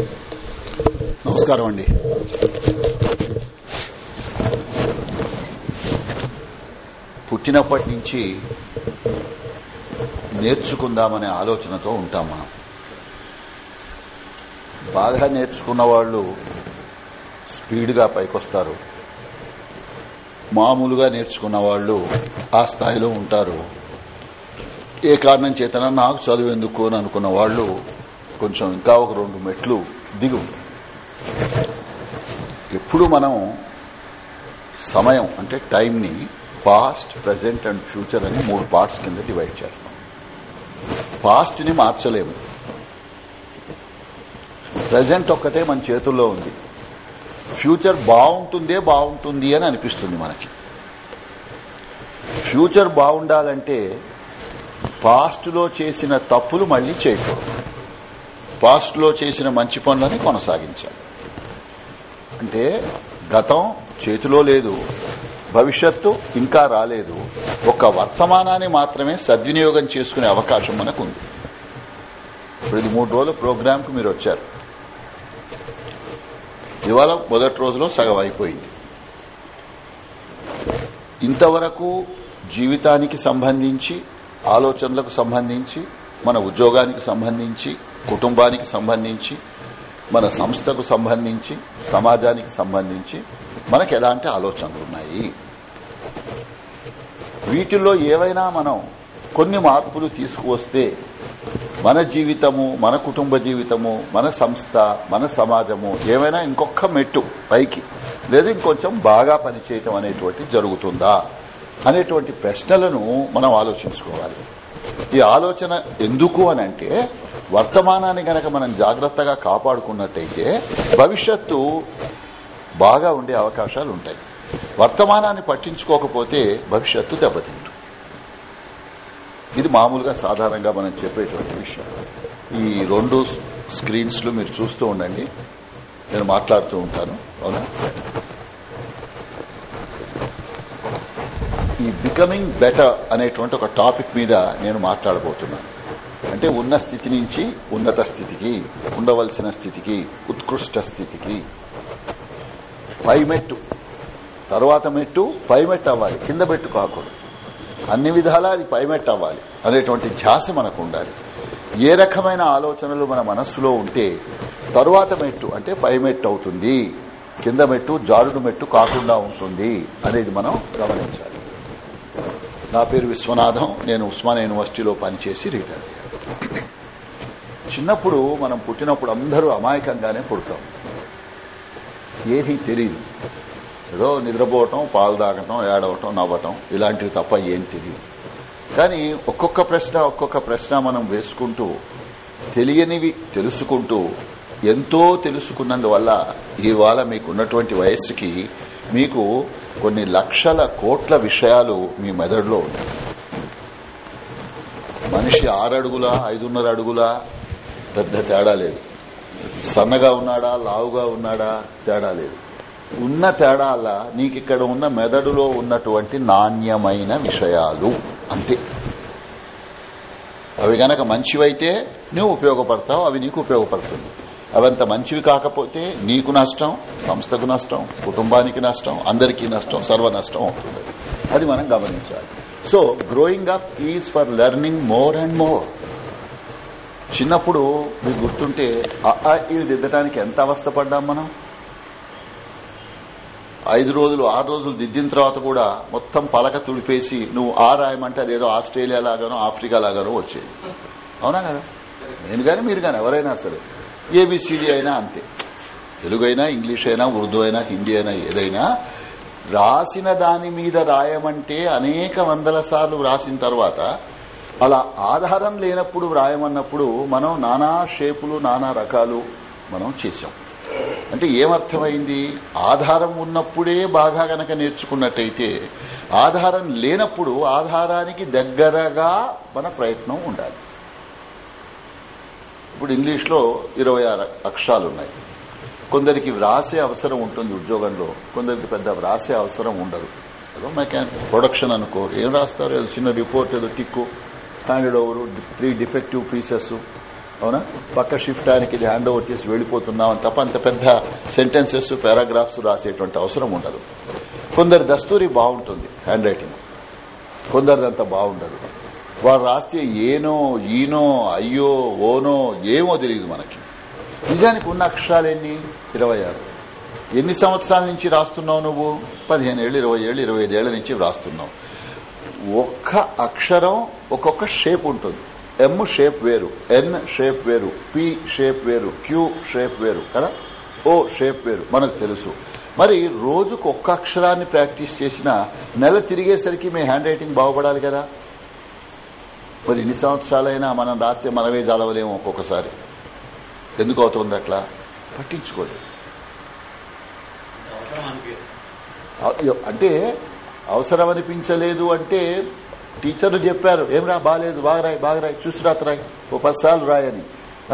నమస్కారం అండి. పుట్టినప్పటి నుంచి నేర్చుకుందామనే ఆలోచనతో ఉంటాం మనం. బాగా నేర్చుకున్న వాళ్ళు స్పీడ్గా పైకొస్తారు. మామూలుగా నేర్చుకున్న వాళ్ళు ఆ స్థాయిలో ఉంటారు. ఏ కారణం చేతన? నాకు చదువు ఎందుకు అని అనుకున్న వాళ్ళు కొంచెం ఇంకా ఒక రెండు మెట్లు దిగు. ఎప్పుడు మనం సమయం అంటే టైంని పాస్ట్ ప్రజెంట్ అండ్ ఫ్యూచర్ అని మూడు పార్ట్స్ కింద డివైడ్ చేస్తాం. పాస్ట్ని మార్చలేము. ప్రజెంట్ ఒక్కటే మన చేతుల్లో ఉంది. ఫ్యూచర్ బాగుంటుందే బాగుంటుంది అని అనిపిస్తుంది మనకి. ఫ్యూచర్ బాగుండాలంటే పాస్ట్లో చేసిన తప్పులు మళ్ళీ చేయకూడదు. పాస్ట్లో చేసిన మంచి పనులని కొనసాగించాలి. అంటే గతం చేతిలో లేదు భవిష్యత్తు ఇంకా రాలేదు ఒక వర్తమానాన్ని మాత్రమే సద్వినియోగం చేసుకునే అవకాశం మనకు ఉంది ఇప్పుడు ఇది మూడు రోజుల ప్రోగ్రాంకు మీరు వచ్చారు. ఇవాళ మొదటి రోజులో సగం అయిపోయింది. ఇంతవరకు జీవితానికి సంబంధించి ఆలోచనలకు సంబంధించి మన ఉద్యోగానికి సంబంధించి కుటుంబానికి సంబంధించి మన సంస్థకు సంబంధించి సమాజానికి సంబంధించి మనకు ఎలాంటి ఆలోచనలు ఉన్నాయి? వీటిల్లో ఏవైనా మనం కొన్ని మార్పులు తీసుకువస్తే మన జీవితము మన కుటుంబ జీవితము మన సంస్థ మన సమాజము ఏమైనా ఇంకొక మెట్టు పైకి లేదా ఇంకొంచెం బాగా పనిచేయటం అనేటువంటి జరుగుతుందా? అనేటువంటి ప్రశ్నలను మనం ఆలోచించుకోవాలి. ఈ ఆలోచన ఎందుకు అని అంటే వర్తమానాన్ని గనక మనం జాగ్రత్తగా కాపాడుకున్నట్టయితే భవిష్యత్తు బాగా ఉండే అవకాశాలు ఉంటాయి. వర్తమానాన్ని పట్టించుకోకపోతే భవిష్యత్తు దెబ్బతింటు ఇది మామూలుగా సాధారణంగా మనం చెప్పేటువంటి విషయం. ఈ రెండు స్క్రీన్స్లో మీరు చూస్తూ ఉండండి. నేను మాట్లాడుతూ ఉంటాను. అవునా? ఈ బికమింగ్ బెటర్ అనేటువంటి ఒక టాపిక్ మీద నేను మాట్లాడబోతున్నాను. అంటే ఉన్న స్థితి నుంచి ఉన్నత స్థితికి ఉండవలసిన స్థితికి ఉత్కృష్ట స్థితికి. పై మెట్టు తర్వాత మెట్టు పై మెట్టు అవ్వాలి కింద మెట్టు కాకూడదు. అన్ని విధాలా అది పై మెట్టు అవ్వాలి అనేటువంటి ధ్యాస మనకు ఉండాలి ఏ రకమైన ఆలోచనలు మన మనస్సులో ఉంటే తరువాత మెట్టు అంటే పై మెట్టు అవుతుంది కింద మెట్టు జారుడు మెట్టు కాకుండా ఉంటుంది. అనేది మనం గమనించాలి. నా పేరు విశ్వనాథం. నేను ఉస్మానియా యూనివర్సిటీలో పనిచేసి రిటైర్ అయ్యాను. చిన్నప్పుడు మనం పుట్టినప్పుడు అందరూ అమాయకంగానే పుడతాం. ఏది తెలియదు ఏదో నిద్రపోవటం పాలు తాగటం ఏడవటం నవ్వటం ఇలాంటివి తప్ప ఏం తెలియదు కానీ ఒక్కొక్క ప్రశ్న ఒక్కొక్క ప్రశ్న మనం వేసుకుంటూ తెలియనివి తెలుసుకుంటూ ఎంతో తెలుసుకున్నందువల్ల ఇవాళ మీకున్నటువంటి వయస్సుకి మీకు కొన్ని లక్షల కోట్ల విషయాలు మీ మెదడులో ఉన్నాయి. మనిషి ఆరడుగుల ఐదున్నర అడుగుల పెద్ద తేడా లేదు. సన్నగా ఉన్నాడా లావుగా ఉన్నాడా తేడా లేదు. ఉన్న తేడాల నీకు ఇక్కడ ఉన్న మెదడులో ఉన్నటువంటి నాణ్యమైన విషయాలు అంతే. అవి గనక మంచివైతే నువ్వు ఉపయోగపడతావు అవి నీకు ఉపయోగపడుతుంది. అవంత మంచివి కాకపోతే నీకు నష్టం సంస్థకు నష్టం కుటుంబానికి నష్టం అందరికీ నష్టం సర్వ నష్టం అవుతుంది. అది మనం గమనించాలి. So growing up is for learning more and more చిన్నప్పుడు మీకు గుర్తుంటే ఇది దిద్దడానికి ఎంత అవస్థ పడ్డాం మనం? ఐదు రోజులు ఆరు రోజులు దిద్దిన తర్వాత కూడా మొత్తం పలక తుడిపేసి నువ్వు ఆ రాయమంటే అదేదో ఆస్ట్రేలియా లాగానో ఆఫ్రికా లాగానో వచ్చేది. అవునా కదా? నేను కానీ మీరు కానీ ఎవరైనా సరే. ఏబిసిడి అయినా అంతే తెలుగు అయినా ఇంగ్లీష్ అయినా ఉర్దూ అయినా హిందీ అయినా ఏదైనా రాసిన దాని మీద రాయమంటే అనేక వందల సార్లు రాసిన తర్వాత అలా ఆధారం లేనప్పుడు వ్రాయమన్నప్పుడు మనం నానా షేపులు నానా రకాలు మనం చేశాం. అంటే ఏమర్థమైంది? ఆధారం ఉన్నప్పుడే బాగా గనక నేర్చుకున్నట్టయితే ఆధారం లేనప్పుడు ఆధారానికి దగ్గరగా మన ప్రయత్నం ఉండాలి. ఇప్పుడు ఇంగ్లీష్లో ఇరవై ఆరు అక్షరాలున్నాయి. కొందరికి వ్రాసే అవసరం ఉంటుంది ఉద్యోగంలో కొందరికి పెద్ద వ్రాసే అవసరం ఉండదు. ఏదో మెకానిక్ ప్రొడక్షన్ అనుకో ఏం రాస్తారు? ఏదో చిన్న రిపోర్ట్ ఏదో టిక్కు handed over three defective pieces అవునా? పక్క షిఫ్ట్ ఆయనకి ఇది హ్యాండ్ ఓవర్ చేసి వెళ్ళిపోతున్నామని తప్ప అంత పెద్ద సెంటెన్సెస్ పారాగ్రాఫ్స్ రాసేటువంటి అవసరం ఉండదు. కొందరి దస్తూరి బాగుంటుంది హ్యాండ్ రైటింగ్ కొందరిదంతా బాగుండదు. వాడు రాస్తే ఏనో ఈనో అయ్యో ఓనో ఏమో తెలియదు మనకి. నిజానికి ఉన్న అక్షరాలేన్ని ఇరవై ఆరు. ఎన్ని సంవత్సరాల నుంచి రాస్తున్నావు నువ్వు? పదిహేను ఏళ్ళు ఇరవై ఏళ్ళు ఇరవై ఐదేళ్ళ నుంచి రాస్తున్నావు. ఒక్క అక్షరం ఒక్కొక్క షేప్ ఉంటుంది. ఎమ్ షేప్ వేరు ఎన్ షేప్ వేరు పి షేప్ వేరు క్యూ షేప్ వేరు కదా? ఓ షేప్ వేరు మనకు తెలుసు. మరి రోజుకు ఒక్క అక్షరాన్ని ప్రాక్టీస్ చేసినా నెల తిరిగేసరికి మీ హ్యాండ్ రైటింగ్ బాగుపడాలి కదా? మరి ఇన్ని సంవత్సరాలైనా మనం రాస్తే మనమే చదవలేము ఒక్కొక్కసారి. ఎందుకు అవుతుంది అట్లా? పట్టించుకోలేదు అంటే అవసరం అనిపించలేదు అంటే టీచర్లు చెప్పారు ఏం రా బాగాలేదు బాగా రాయి బాగా రాయి చూసి రాత రాయి ఓ పదిసార్లు రాయని.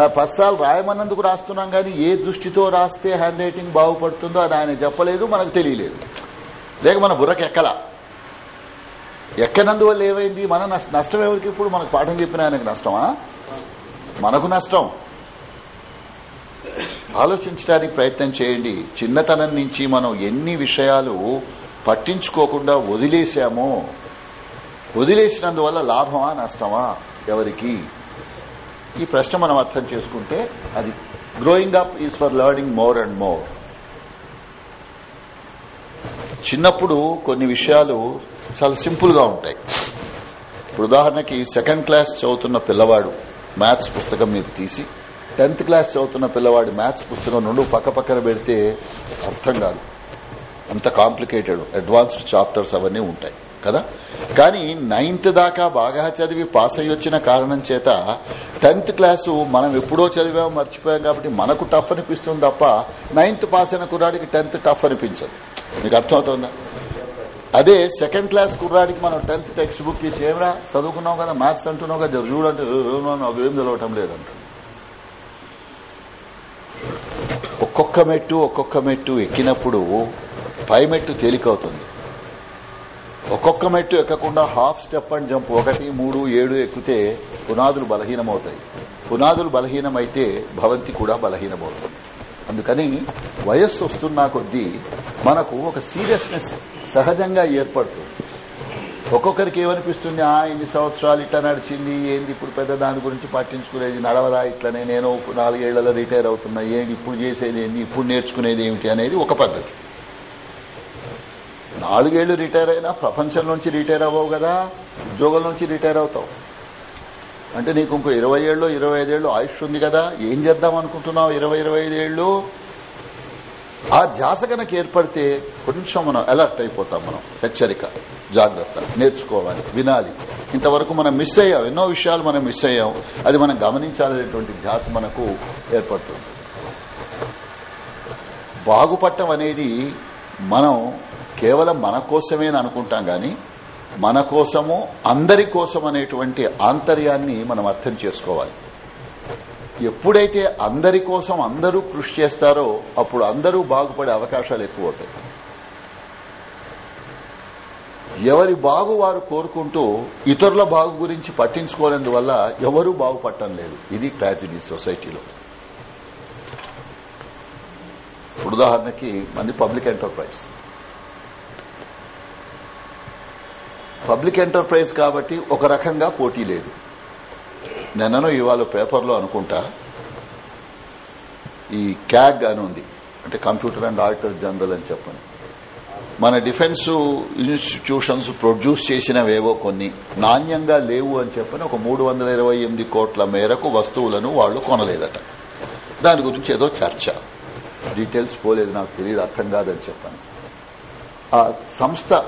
ఆ పదిసార్లు రాయమన్నందుకు రాస్తున్నాం కానీ ఏ దృష్టితో రాస్తే హ్యాండ్ రైటింగ్ బాగుపడుతుందో అది ఆయన చెప్పలేదు మనకు తెలియలేదు. లేక మన బుర్రకి ఎక్కలా ఎక్కనందువల్ల ఏమైంది? మన నష్ట- నష్టం ఎవరికి? ఇప్పుడు మనకు పాఠం చెప్పిన ఆయనకు నష్టమా? మనకు నష్టం. ఆలోచించడానికి ప్రయత్నం చేయండి. చిన్నతనం నుంచి మనం ఎన్ని విషయాలు పట్టించుకోకుండా వదిలేశామో వదిలేసినందువల్ల లాభమా నష్టమా ఎవరికి? ఈ ప్రశ్న మనం అర్థం చేసుకుంటే అది growing up is for learning more and more చిన్నప్పుడు కొన్ని విషయాలు చాలా సింపుల్గా ఉంటాయి. ఇప్పుడు ఉదాహరణకి సెకండ్ క్లాస్ చదువుతున్న పిల్లవాడు మ్యాథ్స్ పుస్తకం మీద తీసి టెన్త్ క్లాస్ చదువుతున్న పిల్లవాడి మ్యాథ్స్ పుస్తకం రెండు పక్క పక్కన పెడితే అర్థం కాదు. అంత కాంప్లికేటెడ్ అడ్వాన్స్డ్ చాప్టర్స్ అవన్నీ ఉంటాయి కదా? కానీ నైన్త్ దాకా బాగా చదివి పాస్ అయ్యి వచ్చిన కారణం చేత టెన్త్ క్లాసు మనం ఎప్పుడో చదివాం మర్చిపోయాం కాబట్టి మనకు టఫ్ అనిపిస్తుంది తప్ప నైన్త్ పాస్ అయిన కుర్రాడికి టెన్త్ టఫ్ అనిపించదు. మీకు అర్థమవుతుందా? అదే సెకండ్ క్లాస్ కుర్రాడికి మనం టెన్త్ టెక్స్ట్ బుక్ ఇచ్చి ఏమరా చదువుకున్నావు కదా మ్యాథ్స్ అంటున్నావు కదా చూడంటే ఏం చదవటం లేదంట. ఒక్కొక్క మెట్టు ఒక్కొక్క మెట్టు ఎక్కినప్పుడు పై మెట్టు తేలికవుతుంది. ఒక్కొక్క మెట్టు ఎక్కకుండా హాఫ్ స్టెప్ అండ్ జంప్ ఒకటి మూడు ఏడు ఎక్కితే పునాదులు బలహీనమవుతాయి. పునాదులు బలహీనమైతే భవంతి కూడా బలహీనమవుతుంది. అందుకని వయస్సు వస్తున్నా కొద్దీ మనకు ఒక సీరియస్నెస్ సహజంగా ఏర్పడుతుంది. ఒక్కొక్కరికి ఏమనిపిస్తుంది? ఆ ఇన్ని సంవత్సరాలు ఇట్లా నడిచింది ఏంది ఇప్పుడు పెద్ద దాని గురించి పట్టించుకునేది నడవరా ఇట్లనే నేను నాలుగేళ్ళలో రిటైర్ అవుతున్నా ఏంటి ఇప్పుడు చేసేది ఏంటి ఇప్పుడు నేర్చుకునేది ఏమిటి అనేది ఒక పద్ధతి. నాలుగేళ్ళు రిటైర్ అయినా ప్రపంచం నుంచి రిటైర్ అవ్వవు కదా ఉద్యోగం నుంచి రిటైర్ అవుతావు. అంటే నీకు ఇంకో ఇరవై ఏళ్ళు ఇరవై ఐదేళ్ళు ఆయుష్ ఉంది కదా ఏం చేద్దాం అనుకుంటున్నావు ఇరవై ఇరవై ఐదేళ్ళు ఆ ధ్యాస కనుక ఏర్పడితే కొంచెం మనం అలర్ట్ అయిపోతాం మనం. హెచ్చరిక జాగ్రత్త నేర్చుకోవాలి వినాలి. ఇంతవరకు మనం మిస్ అయ్యాం ఎన్నో విషయాలు మనం మిస్ అయ్యాం. అది మనం గమనించాలనేటువంటి ధ్యాస మనకు ఏర్పడుతుంది. బాగుపట్టం అనేది మనం కేవలం మన కోసమే అని అనుకుంటాం గాని మన కోసము అందరి కోసం అనేటువంటి ఆంతర్యాన్ని మనం అర్థం చేసుకోవాలి. ఎప్పుడైతే అందరి కోసం అందరూ కృషి చేస్తారో అప్పుడు అందరూ బాగుపడే అవకాశాలు ఎక్కువ అవుతాయి ఎవరి బాగు వారు కోరుకుంటూ ఇతరుల బాగు గురించి పట్టించుకోనందువల్ల ఎవరూ బాగుపడటం లేదు. ఇది ట్రాజిడీ సొసైటీలో. ఇప్పుడు ఉదాహరణకి మంది పబ్లిక్ ఎంటర్ప్రైజ్. పబ్లిక్ ఎంటర్ప్రైజ్ కాబట్టి ఒక రకంగా పోటీ లేదు. నిన్నను ఇవాళ పేపర్లో అనుకుంటా ఈ క్యాగ్ అని ఉంది. అంటే కంప్యూటర్ అండ్ ఆడిటర్ జనరల్ అని చెప్పండి మన డిఫెన్స్ ఇన్స్టిట్యూషన్స్ ప్రొడ్యూస్ చేసినవేవో కొన్ని నాణ్యంగా లేవు అని చెప్పని ఒక మూడు వందల ఇరవై ఎనిమిది కోట్ల మేరకు వస్తువులను వాళ్ళు కొనలేదట. దాని గురించి ఏదో చర్చ. డీటెయిల్స్ పోలేదు నాకు తెలియదు అర్థం కాదని చెప్పాను. ఆ సంస్థ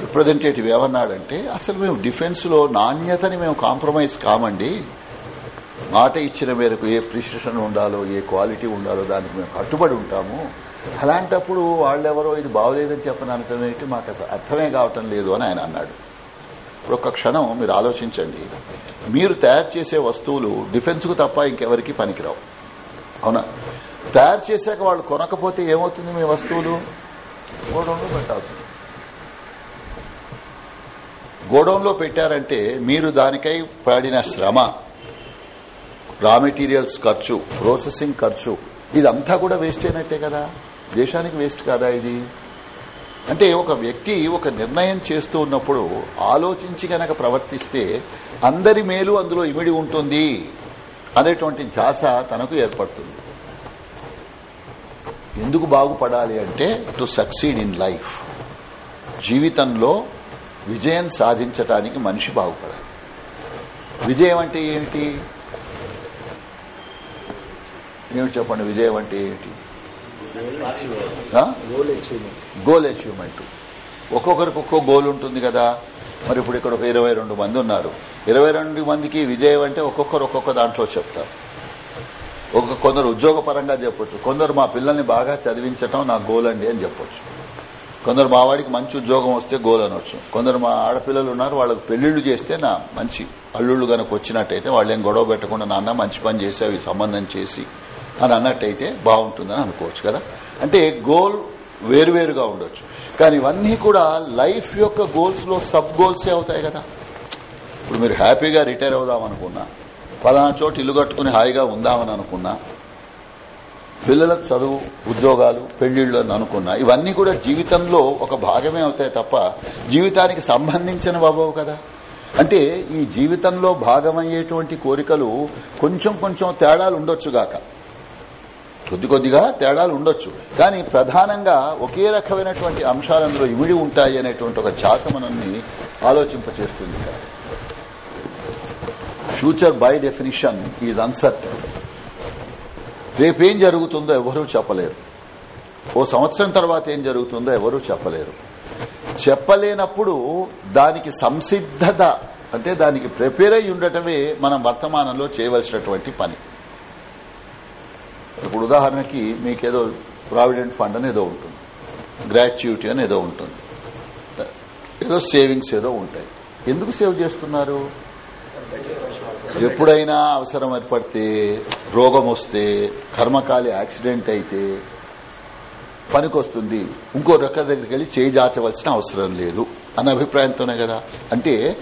రిప్రజెంటేటివ్ ఏమన్నాడంటే అసలు మేము డిఫెన్స్లో నాణ్యతని మేము కాంప్రమైజ్ కామండి. మాట ఇచ్చిన మేరకు ఏ ప్రిసిషన్ ఉండాలో ఏ క్వాలిటీ ఉండాలో దానికి మేము కట్టుబడి ఉంటాము. అలాంటప్పుడు వాళ్ళెవరో ఇది బాగోలేదని చెప్పని అనుకునేటి మాకు అర్థమే కావటం లేదు అని ఆయన అన్నాడు. ఇప్పుడు ఒక క్షణం మీరు ఆలోచించండి. మీరు తయారు చేసే వస్తువులు డిఫెన్స్కు తప్ప ఇంకెవరికి పనికిరావు. అవునా? తయారు చేశాక వాళ్ళు కొనకపోతే ఏమవుతుంది మీ వస్తువులు? గోడౌన్లో పెట్టాల్సింది గోడౌన్లో పెట్టారంటే మీరు దానికై పడిన శ్రమ రా మెటీరియల్స్ ఖర్చు ప్రాసెసింగ్ ఖర్చు ఇదంతా కూడా వేస్ట్ అయినట్టే కదా? దేశానికి వేస్ట్ కాదా ఇది? అంటే ఒక వ్యక్తి ఒక నిర్ణయం చేస్తూ ఉన్నప్పుడు ఆలోచించి గనక ప్రవర్తిస్తే అందరి మేలు అందులో ఇమిడి ఉంటుంది అనేటువంటి ధ్యాస తనకు ఏర్పడుతుంది. ఎందుకు బాగుపడాలి అంటే టు సక్సీడ్ ఇన్ లైఫ్. జీవితంలో విజయం సాధించటానికి మనిషి బాగుపడాలి. విజయం అంటే ఏమిటి? ఏమిటి చెప్పండి? విజయం అంటే ఏమిటి? గోల్ అచీవ్మెంట్ ఒక్కొక్కరికి ఒక్కో గోల్ ఉంటుంది కదా. మరి ఇప్పుడు ఇక్కడ ఒక ఇరవై రెండు మంది ఉన్నారు. ఇరవై రెండు మందికి విజయం అంటే ఒక్కొక్కరు ఒక్కొక్క దాంట్లో చెప్తారు. ఒక కొందరు ఉద్యోగపరంగా చెప్పొచ్చు. కొందరు మా పిల్లల్ని బాగా చదివించటం నా గోల్ అండి అని చెప్పొచ్చు. కొందరు మా వాడికి మంచి ఉద్యోగం వస్తే గోల్ అనొచ్చు. కొందరు మా ఆడపిల్లలు ఉన్నారు వాళ్ళకి పెళ్ళిళ్ళు చేస్తే నా మంచి అల్లుళ్ళు గనక వచ్చినట్టయితే వాళ్ళేం గొడవ పెట్టకుండా నాన్న మంచి పని చేసేవి సంబంధం చేసి అని అన్నట్టయితే బాగుంటుందని అనుకోవచ్చు కదా. అంటే గోల్ వేరువేరుగా ఉండొచ్చు. కానీ ఇవన్నీ కూడా లైఫ్ యొక్క గోల్స్లో సబ్ గోల్సే అవుతాయి కదా. ఇప్పుడు మీరు హ్యాపీగా రిటైర్ అవుదాం అనుకున్నా పలానా చోటు ఇల్లు కట్టుకుని హాయిగా ఉందామని అనుకున్నా పిల్లలకు చదువు ఉద్యోగాలు పెళ్ళిళ్ళు అని అనుకున్నా. ఇవన్నీ కూడా జీవితంలో ఒక భాగమే అవుతాయి తప్ప జీవితానికి సంబంధించిన అవ్వవు కదా. అంటే ఈ జీవితంలో భాగమయ్యేటువంటి కోరికలు కొంచెం కొంచెం తేడాలు ఉండొచ్చుగాక కొద్ది కొద్దిగా తేడాలు ఉండొచ్చు. కానీ ప్రధానంగా ఒకే రకమైనటువంటి అంశాలు ఇమిడి ఉంటాయి అనేటువంటి ఒక ఛాస మనల్ని ఆలోచింపచేస్తుంది. Future by definition is uncertain రేపేం జరుగుతుందో ఎవరూ చెప్పలేరు. ఓ సంవత్సరం తర్వాత ఏం జరుగుతుందో ఎవరూ చెప్పలేరు. చెప్పలేనప్పుడు దానికి సంసిద్ధత అంటే దానికి ప్రిపేర్ అయి ఉండటమే మనం వర్తమానంలో చేయవలసినటువంటి పని. ఇప్పుడు ఉదాహరణకి మీకేదో ప్రావిడెంట్ ఫండ్ అని ఏదో ఉంటుంది. గ్రాట్యుటీ అని ఏదో ఉంటుంది. ఏదో సేవింగ్స్ ఏదో ఉంటాయి. ఎందుకు సేవ్ చేస్తున్నారు? ఎప్పుడైనా అవసరం ఏర్పడితే రోగం వస్తే కర్మకాలి యాక్సిడెంట్ అయితే పనికొస్తుంది ఇంకో రొక్క దగ్గరికి వెళ్ళి చేయి దాచవలసిన అవసరం లేదు అన్న అభిప్రాయంతోనే కదా. అంటే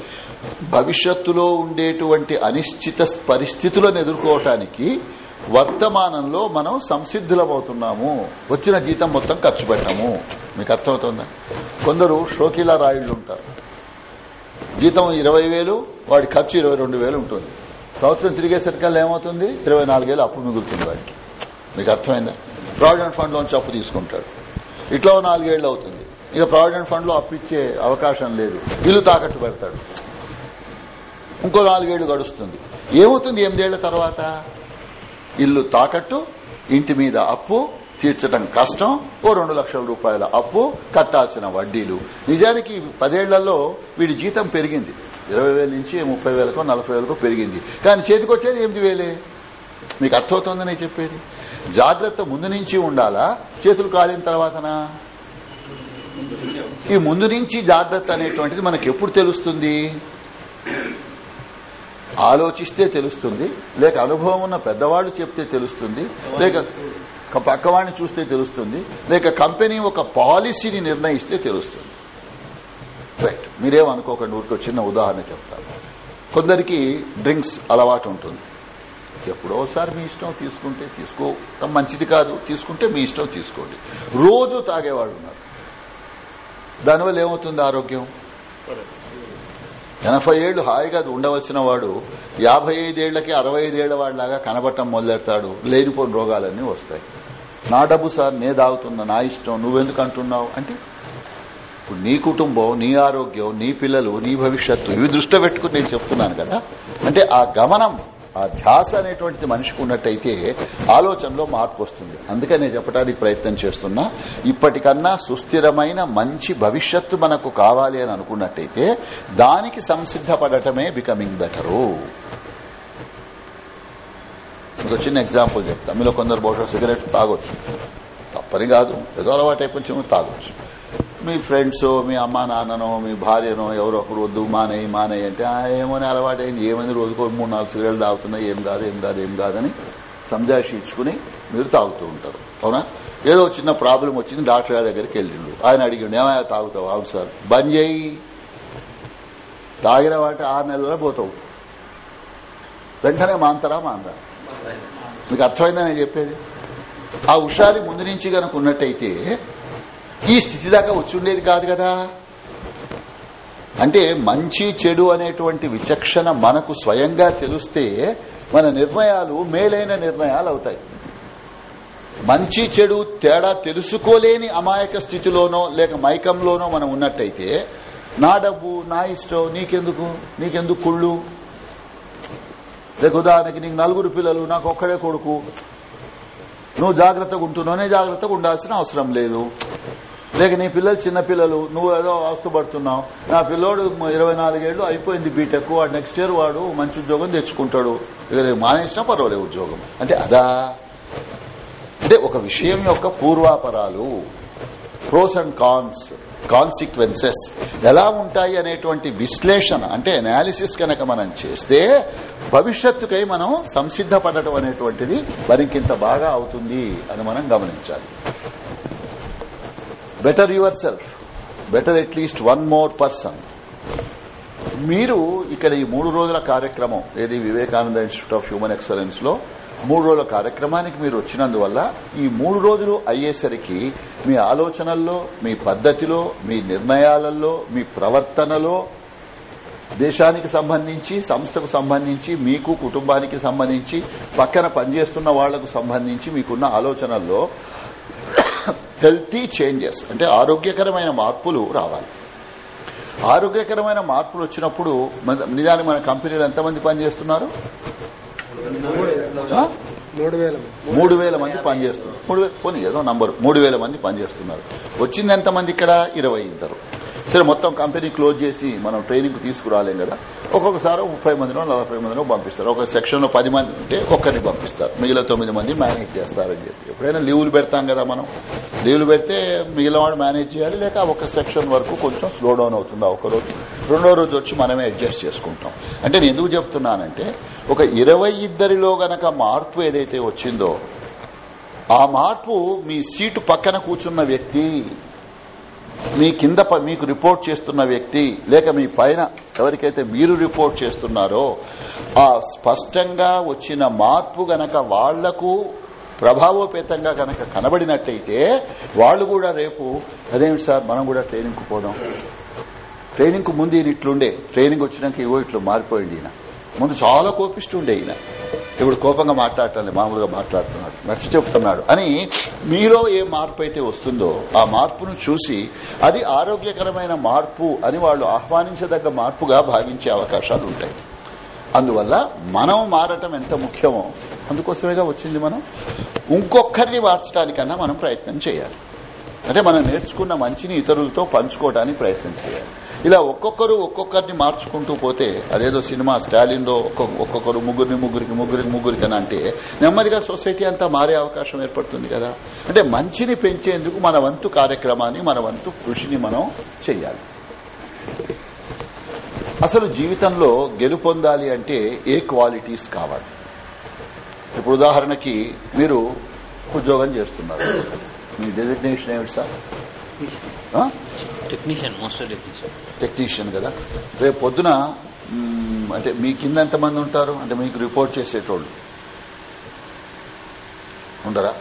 భవిష్యత్తులో ఉండేటువంటి అనిశ్చిత పరిస్థితులను ఎదుర్కోవటానికి వర్తమానంలో మనం సంసిద్ధులమవుతున్నాము. వచ్చిన జీతం మొత్తం ఖర్చు పెట్టాము. మీకు అర్థమవుతుందా? కొందరు షోకిలా రాయుళ్ళు ఉంటారు. జీతం ఇరవై వేలు వాడి ఖర్చు ఇరవై రెండు వేలు ఉంటుంది. సంవత్సరం తిరిగేసరికల్లా ఏమవుతుంది? ఇరవై నాలుగేళ్ళు అప్పు మిగులుతుంది వాడికి. మీకు అర్థమైందా? ప్రావిడెంట్ ఫండ్ లోంచి అప్పు తీసుకుంటాడు. ఇట్లా నాలుగేళ్ళు అవుతుంది. ఇక ప్రావిడెంట్ ఫండ్లో అప్పు ఇచ్చే అవకాశం లేదు. ఇల్లు తాకట్టు పెడతాడు. ఇంకో నాలుగేళ్ళు గడుస్తుంది. ఏమవుతుంది? ఎనిమిదేళ్ళ తర్వాత? ఇల్లు తాకట్టు ఇంటి మీద అప్పు తీర్చడం కష్టం ఓ రెండు లక్షల రూపాయల అప్పు కట్టాల్సిన వడ్డీలు. నిజానికి పదేళ్ళలో వీడి జీతం పెరిగింది. ఇరవై వేల నుంచి ముప్పై వేలకో నలభై వేలకు పెరిగింది. కానీ చేతికొచ్చేది ఎనిమిది వేలే. మీకు అర్థమవుతుందని చెప్పేది? జాగ్రత్త ముందు నుంచి ఉండాలా? చేతులు కాలిన తర్వాతనా? ఈ ముందు నుంచి జాగ్రత్త అనేటువంటిది మనకు ఎప్పుడు తెలుస్తుంది? ఆలోచిస్తే తెలుస్తుంది. లేక అనుభవం ఉన్న పెద్దవాళ్ళు చెప్తే తెలుస్తుంది. లేక పక్కవాడిని చూస్తే తెలుస్తుంది లేక కంపెనీ ఒక పాలసీని నిర్ణయిస్తే తెలుస్తుంది. రైట్ మీరేమనుకోకండి ఊరికో చిన్న ఉదాహరణ చెప్తాను. కొందరికి డ్రింక్స్ అలవాటు ఉంటుంది. ఎప్పుడోసారి మీ ఇష్టం తీసుకుంటే తీసుకో. మంచిది కాదు తీసుకుంటే మీ ఇష్టం తీసుకోండి. రోజు తాగేవాడు ఉన్నారు. దానివల్ల ఏమవుతుంది ఆరోగ్యం? ఎనభై ఏళ్ళు హాయిగా ఉండవలసిన వాడు యాభై ఐదేళ్ళకి అరవై ఐదేళ్ళ వాడిలాగా కనబట్టం మొదలెడతాడు. లేనిపోని రోగాలన్నీ వస్తాయి. నా డబ్బు సార్ నే దాగుతున్నా నా ఇష్టం నువ్వెందుకు అంటున్నావు అంటే ఇప్పుడు నీ కుటుంబం నీ ఆరోగ్యం నీ పిల్లలు నీ భవిష్యత్తు ఇవి దృష్టి పెట్టుకుని నేను చెప్తున్నాను కదా? అంటే ఆ గమనం ఆ ధ్యాస అనేటువంటిది మనిషికి ఉన్నట్టయితే ఆలోచనలో మార్పు వస్తుంది. అందుకే నేను చెప్పడానికి ప్రయత్నం చేస్తున్నా ఇప్పటికన్నా సుస్థిరమైన మంచి భవిష్యత్తు మనకు కావాలి అని అనుకున్నట్టయితే దానికి సంసిద్ధపడటమే బికమింగ్ బెటరు ఒక చిన్న ఎగ్జాంపుల్ చెప్తా. మీలో కొందరు బహుశా సిగరెట్ తాగొచ్చు. తప్పని కాదు. ఏదో అలవాటు కొంచెం తాగొచ్చు. మీ ఫ్రెండ్స్ మీ అమ్మా నాన్ననో మీ భార్యనో ఎవరో ఒకరు వద్దు మానేయి మానేయి అంటే "ఆ, అలవాటు అలవాటైంది ఏమైంది? రోజుకో మూడు నాలుగు సిగరెట్లు తాగుతున్నాయి ఏం కాదు ఏం కాదు ఏం కాదని సంజాయిషి ఇచ్చుకుని మీరు తాగుతూ ఉంటారు. అవునా? ఏదో చిన్న ప్రాబ్లం వచ్చింది డాక్టర్ గారి దగ్గరికి వెళ్ళిండు. ఆయన అడిగిండు ఏమైనా తాగుతావు? అవును సార్. బంద్ చేయి. తాగిన వాటి ఆరు నెలల్లో పోతావు. వెంటనే మాంతరా మాందా? మీకు అర్థమైందా నేను చెప్పేది? ఆ హుషారి ముందు నుంచి గనక ఉన్నట్టయితే ఈ స్థితి దాకా వచ్చిండేది కాదు కదా. అంటే మంచి చెడు అనేటువంటి విచక్షణ మనకు స్వయంగా తెలిస్తే మన నిర్ణయాలు మేలైన నిర్ణయాలు అవుతాయి. మంచి చెడు తేడా తెలుసుకోలేని అమాయక స్థితిలోనో లేక మైకంలోనో మనం ఉన్నట్టయితే నా డబ్బు నా ఇష్టం నీకెందుకు? నీకెందుకు కుళ్ళు? లేక ఉదాహరణకి నీకు నలుగురు పిల్లలు నాకు ఒక్కడే కొడుకు. నువ్వు జాగ్రత్తగా ఉంటున్నానే జాగ్రత్తగా ఉండాల్సిన అవసరం లేదు. లేక నీ పిల్లలు చిన్న పిల్లలు నువ్వు ఏదో అవస్థపడుతున్నావు నా పిల్లోడు ఇరవై నాలుగేళ్ళు అయిపోయింది బీటెక్ వాడు నెక్స్ట్ ఇయర్ వాడు మంచి ఉద్యోగం తెచ్చుకుంటాడు. ఇక మానేసినా పర్వాలేదు ఉద్యోగం. అంటే అదా? అంటే ఒక విషయం యొక్క పూర్వాపరాలు ప్రోస్ అండ్ కాన్స్. కాన్సిక్వెన్సెస్ ఎలా ఉంటాయి అనేటువంటి విశ్లేషణ అంటే అనాలిసిస్ కనుక మనం చేస్తే భవిష్యత్తుకై మనం సంసిద్ధపడటం అనేటువంటిది మరింకింత బాగా అవుతుంది అని మనం గమనించాలి. Better yourself better at least one more person మీరు ఇక్కడ ఈ మూడు రోజుల కార్యక్రమం ఏది వివేకానంద ఇన్స్టిట్యూట్ ఆఫ్ హ్యూమన్ ఎక్సలెన్స్లో మూడు రోజుల కార్యక్రమానికి మీరు వచ్చినందువల్ల ఈ మూడు రోజులు అయ్యేసరికి మీ ఆలోచనల్లో మీ పద్దతిలో మీ నిర్ణయాలలో మీ ప్రవర్తనలో దేశానికి సంబంధించి సంస్థకు సంబంధించి మీకు కుటుంబానికి సంబంధించి పక్కన పనిచేస్తున్న వాళ్ళకు సంబంధించి మీకున్న ఆలోచనల్లో హెల్తీ చేంజెస్ అంటే ఆరోగ్యకరమైన మార్పులు రావాలి. ఆరోగ్యకరమైన మార్పులు వచ్చినప్పుడు నిజానికి మన కంపెనీలు ఎంతమంది పనిచేస్తున్నారు? మూడు వేల మంది పనిచేస్తున్నారు. మూడు వేల పోనీ ఏదో నంబర్. మూడు వేల మంది పనిచేస్తున్నారు. వచ్చింది ఎంతమంది ఇక్కడ? ఇరవై ఇద్దరు. సరే మొత్తం కంపెనీ క్లోజ్ చేసి మనం ట్రైనింగ్ తీసుకురాలేం కదా? ఒక్కొక్కసారి ముప్పై మందినో నలభై మందినో పంపిస్తారు. ఒక సెక్షన్లో పది మంది ఉంటే ఒక్కరిని పంపిస్తారు. మిగిలిన తొమ్మిది మంది మేనేజ్ చేస్తారని చెప్పి. ఎప్పుడైనా లీవులు పెడతాం కదా మనం. లీవులు పెడితే మిగిలిన వాడు మేనేజ్ చేయాలి లేక ఒక సెక్షన్ వరకు కొంచెం స్లో డౌన్ అవుతుంది. ఒక రోజు రెండో రోజు వచ్చి మనమే అడ్జస్ట్ చేసుకుంటాం. అంటే నేను ఎందుకు చెప్తున్నానంటే ఒక ఇరవై ఇద్దరిలో గనక మార్పు ఏదైతే వచ్చిందో ఆ మార్పు మీ సీటు పక్కన కూర్చున్న వ్యక్తి మీ కింద మీకు రిపోర్ట్ చేస్తున్న వ్యక్తి లేక మీ పైన ఎవరికైతే మీరు రిపోర్ట్ చేస్తున్నారో ఆ స్పష్టంగా వచ్చిన మార్పు గనక వాళ్ళకు ప్రభావోపేతంగా కనుక కనబడినట్టయితే వాళ్ళు కూడా రేపు అదేమిటి సార్ మనం కూడా ట్రైనింగ్కు పోదాం. ట్రైనింగ్కు ముందు ఈయన ఇట్లుండే. ట్రైనింగ్ వచ్చినాక ఇవో ఇట్లు మారిపోయింది ఈయన. ముందు చాలా కోపిస్తుండే ఈయన. ఇప్పుడు కోపంగా మాట్లాడటం మామూలుగా మాట్లాడుతున్నాడు. నచ్చ చెప్తున్నాడు అని మీలో ఏ మార్పు అయితే వస్తుందో ఆ మార్పును చూసి అది ఆరోగ్యకరమైన మార్పు అని వాళ్ళు ఆహ్వానించదగ్గ మార్పుగా భావించే అవకాశాలు ఉంటాయి. అందువల్ల మనం మారటం ఎంత ముఖ్యమో అందుకోసమేగా వచ్చింది మనం. ఇంకొకరిని మార్చడానికన్నా మనం ప్రయత్నం చేయాలి. అంటే మనం నేర్చుకున్న మంచిని ఇతరులతో పంచుకోవడానికి ప్రయత్నం చేయాలి. ఇలా ఒక్కొక్కరు ఒక్కొక్కరిని మార్చుకుంటూ పోతే అదేదో సినిమా స్టాలిన్లో ఒక్కొక్కరు ముగ్గురిని ముగ్గురికి ముగ్గురికి ముగ్గురికి అని అంటే నెమ్మదిగా సొసైటీ అంతా మారే అవకాశం ఏర్పడుతుంది కదా. అంటే మంచిని పెంచేందుకు మన వంతు కార్యక్రమాన్ని మన వంతు కృషిని మనం చేయాలి. అసలు జీవితంలో గెలుపొందాలి అంటే ఏ క్వాలిటీస్ కావాలి? ఇప్పుడు ఉదాహరణకి మీరు ఉద్యోగం చేస్తున్నారు. మీ డెసిగ్నేషన్ ఏమిటి sir? Technician master technician technician కదా. రేపు పొద్దున అంటే మీ కింద ఎంతమంది ఉంటారు? అంటే మీకు రిపోర్ట్ చేసేటోళ్ళు. ఉండరా?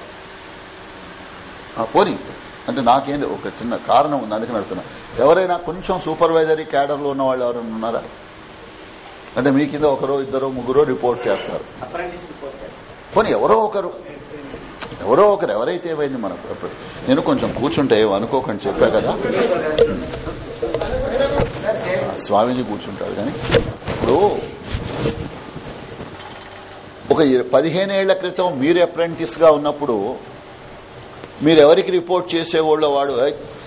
ఆ, పోనీ. అంటే నాకేం ఒక చిన్న కారణం ఉంది. అందుకని అడుగుతున్నా. ఎవరైనా కొంచెం సూపర్వైజరీ క్యాడర్లో ఉన్న వాళ్ళు ఎవరైనా ఉన్నారా? అంటే మీ కింద ఒకరో ఇద్దరు ముగ్గురో రిపోర్ట్ చేస్తారు. పోనీ ఎవరో ఒకరు. ఎవరో ఒకరు ఎవరైతే ఏమైంది మనకు ఎప్పుడు నేను కొంచెం కూర్చుంటే అనుకోకండి చెప్పా కదా. స్వామీజీ కూర్చుంటాడు కానీ ఇప్పుడు ఒక పదిహేను పదిహేనేళ్ళ క్రితం మీరు అప్రెంటిస్గా ఉన్నప్పుడు మీరు ఎవరికి రిపోర్ట్ చేసేవాళ్ళో వాడు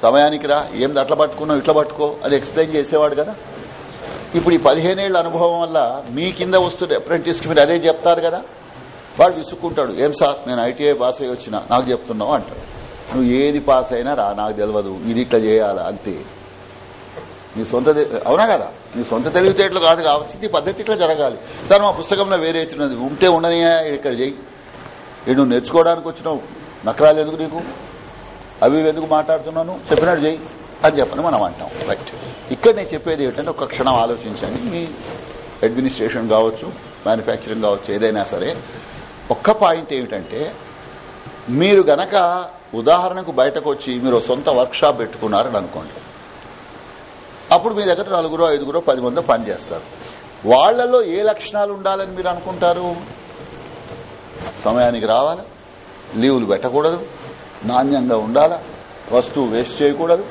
సమయానికి రా ఏం అట్లా పట్టుకున్నావు ఇట్లా పట్టుకో అది ఎక్స్ప్లెయిన్ చేసేవాడు కదా. ఇప్పుడు ఈ పదిహేనేళ్ళ అనుభవం వల్ల మీ కింద వస్తున్న అప్రెంటిస్కి మీరు అదే చెప్తారు కదా. వాడు విసుక్కుంటాడు. ఏం సార్ నేను ఐటీఐ పాస్ అయ్యి వచ్చిన నాకు చెప్తున్నావు అంటాడు. నువ్వు ఏది పాస్ అయినా రా నాకు తెలియదు ఇది ఇట్లా చేయాలా? అంతే. నీ సొంత అవునా కదా? నీ సొంత తెలివితేటలు కాదు కావచ్చు ఈ పద్ధతి ఇట్లా జరగాలి. సార్ మా పుస్తకంలో వేరే ఇచ్చినది. ఉంటే ఉండనియా ఇక్కడ చేయి నువ్వు నేర్చుకోవడానికి వచ్చినావు. నకరాలు ఎందుకు నీకు? అవి ఎందుకు మాట్లాడుతున్నాను? చెప్పినట్టు చేయి అని చెప్పని మనం అంటాం. రైట్ ఇక్కడ నేను చెప్పేది ఏంటంటే ఒక క్షణం ఆలోచించండి. మీ అడ్మినిస్ట్రేషన్ కావచ్చు మ్యానుఫ్యాక్చరింగ్ కావచ్చు ఏదైనా సరే. ఒక్క పాయింట్ ఏమిటంటే మీరు గనక ఉదాహరణకు బయటకు వచ్చి మీరు సొంత వర్క్ షాప్ పెట్టుకున్నారని అనుకోండి అప్పుడు మీ దగ్గర నలుగురు ఐదుగురు పది మంది పనిచేస్తారు. వాళ్ళలో ఏ లక్షణాలు ఉండాలని మీరు అనుకుంటారు? సమయానికి రావాలి? లీవులు పెట్టకూడదు? నాణ్యంగా ఉండాలా? వస్తువు వేస్ట్ చేయకూడదు?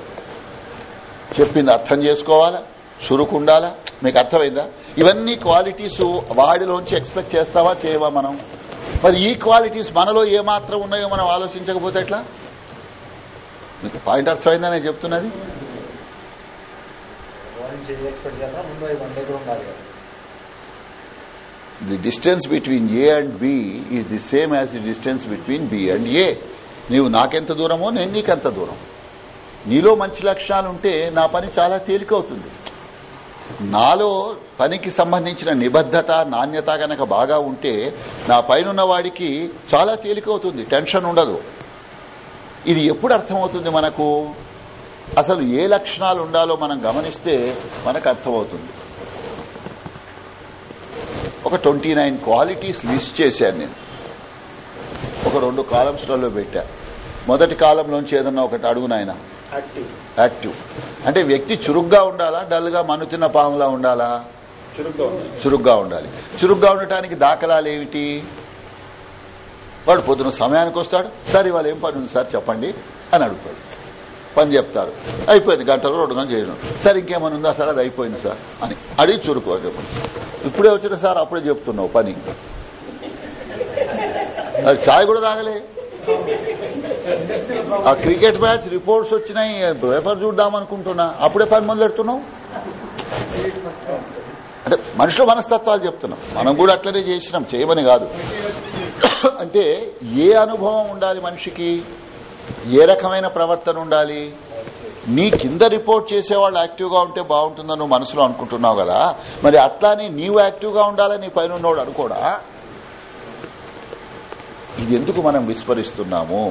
చెప్పింది అర్థం చేసుకోవాలా? చురుకు ఉండాలా మీకు అర్థమైందా? ఇవన్నీ క్వాలిటీస్ వాడిలోంచి ఎక్స్పెక్ట్ చేస్తావా చేయవా మనం? మరి ఈ క్వాలిటీస్ మనలో ఏమాత్రం ఉన్నాయో మనం ఆలోచించకపోతే ఎట్లా? మీకు పాయింట్ అర్థమైందా నేను చెప్తున్నది. The distance between A and B is the same as the distance between B and A నీవు నాకెంత దూరమో నేను నీకెంత దూరం. నీలో మంచి లక్షణాలు ఉంటే నా పని చాలా తేలికవుతుంది. నాలో పనికి సంబంధించిన నిబద్దత నాణ్యత గనక బాగా ఉంటే నా పైన వాడికి చాలా తేలికవుతుంది టెన్షన్ ఉండదు. ఇది ఎప్పుడు అర్థమవుతుంది మనకు? అసలు ఏ లక్షణాలు ఉండాలో మనం గమనిస్తే మనకు అర్థమవుతుంది. ఒక ట్వంటీ నైన్ క్వాలిటీస్ లిస్ట్ చేశాను నేను. ఒక రెండు కాలమ్స్లలో పెట్టా. మొదటి కాలంలోంచి ఏదన్నా ఒకటి అడుగు నాయన. యాక్టివ్ యాక్టివ్ అంటే వ్యక్తి చురుగ్గా ఉండాలా? డల్గా మనుతిన్న పాములా ఉండాలా? చురుగ్గా ఉండాలి. చురుగ్గా ఉండటానికి దాఖలాలు ఏమిటి? వాడు పొద్దున సమయానికి వస్తాడు. సార్ ఇవాళ ఏం పని ఉంది? సార్ చెప్పండి అని అడుగుతాడు. పని చెప్తారు. అయిపోయింది. గంటలో రెండు గంటలు చేయడం సార్ ఇంకేమైనా ఉందా సార్? అది అయిపోయింది సార్ అని. అడిగి చురుకు ఇప్పుడే వచ్చిన సార్ అప్పుడే చెప్తున్నావు పని. అది ఛాయ్ కూడా తాగలే. ఆ క్రికెట్ మ్యాచ్ రిపోర్ట్స్ వచ్చినాయి. పేపర్ చూద్దామనుకుంటున్నా అప్పుడే పని మొదలెడుతున్నావు అంటే మనుషుల మనస్తత్వాలు చెప్తున్నాం. మనం కూడా అట్లనే చేసినాం. చేయమని కాదు. అంటే ఏ అనుభవం ఉండాలి మనిషికి? ఏ రకమైన ప్రవర్తన ఉండాలి? నీ కింద రిపోర్ట్ చేసేవాళ్ళు యాక్టివ్గా ఉంటే బాగుంటుందని నువ్వు మనసులో అనుకుంటున్నావు కదా. మరి అట్లానే నీవు యాక్టివ్గా ఉండాలని నీ పైన ఉన్నవాడు అనుకోడా? ఇది ఎందుకు మనం విస్మరిస్తున్నాము?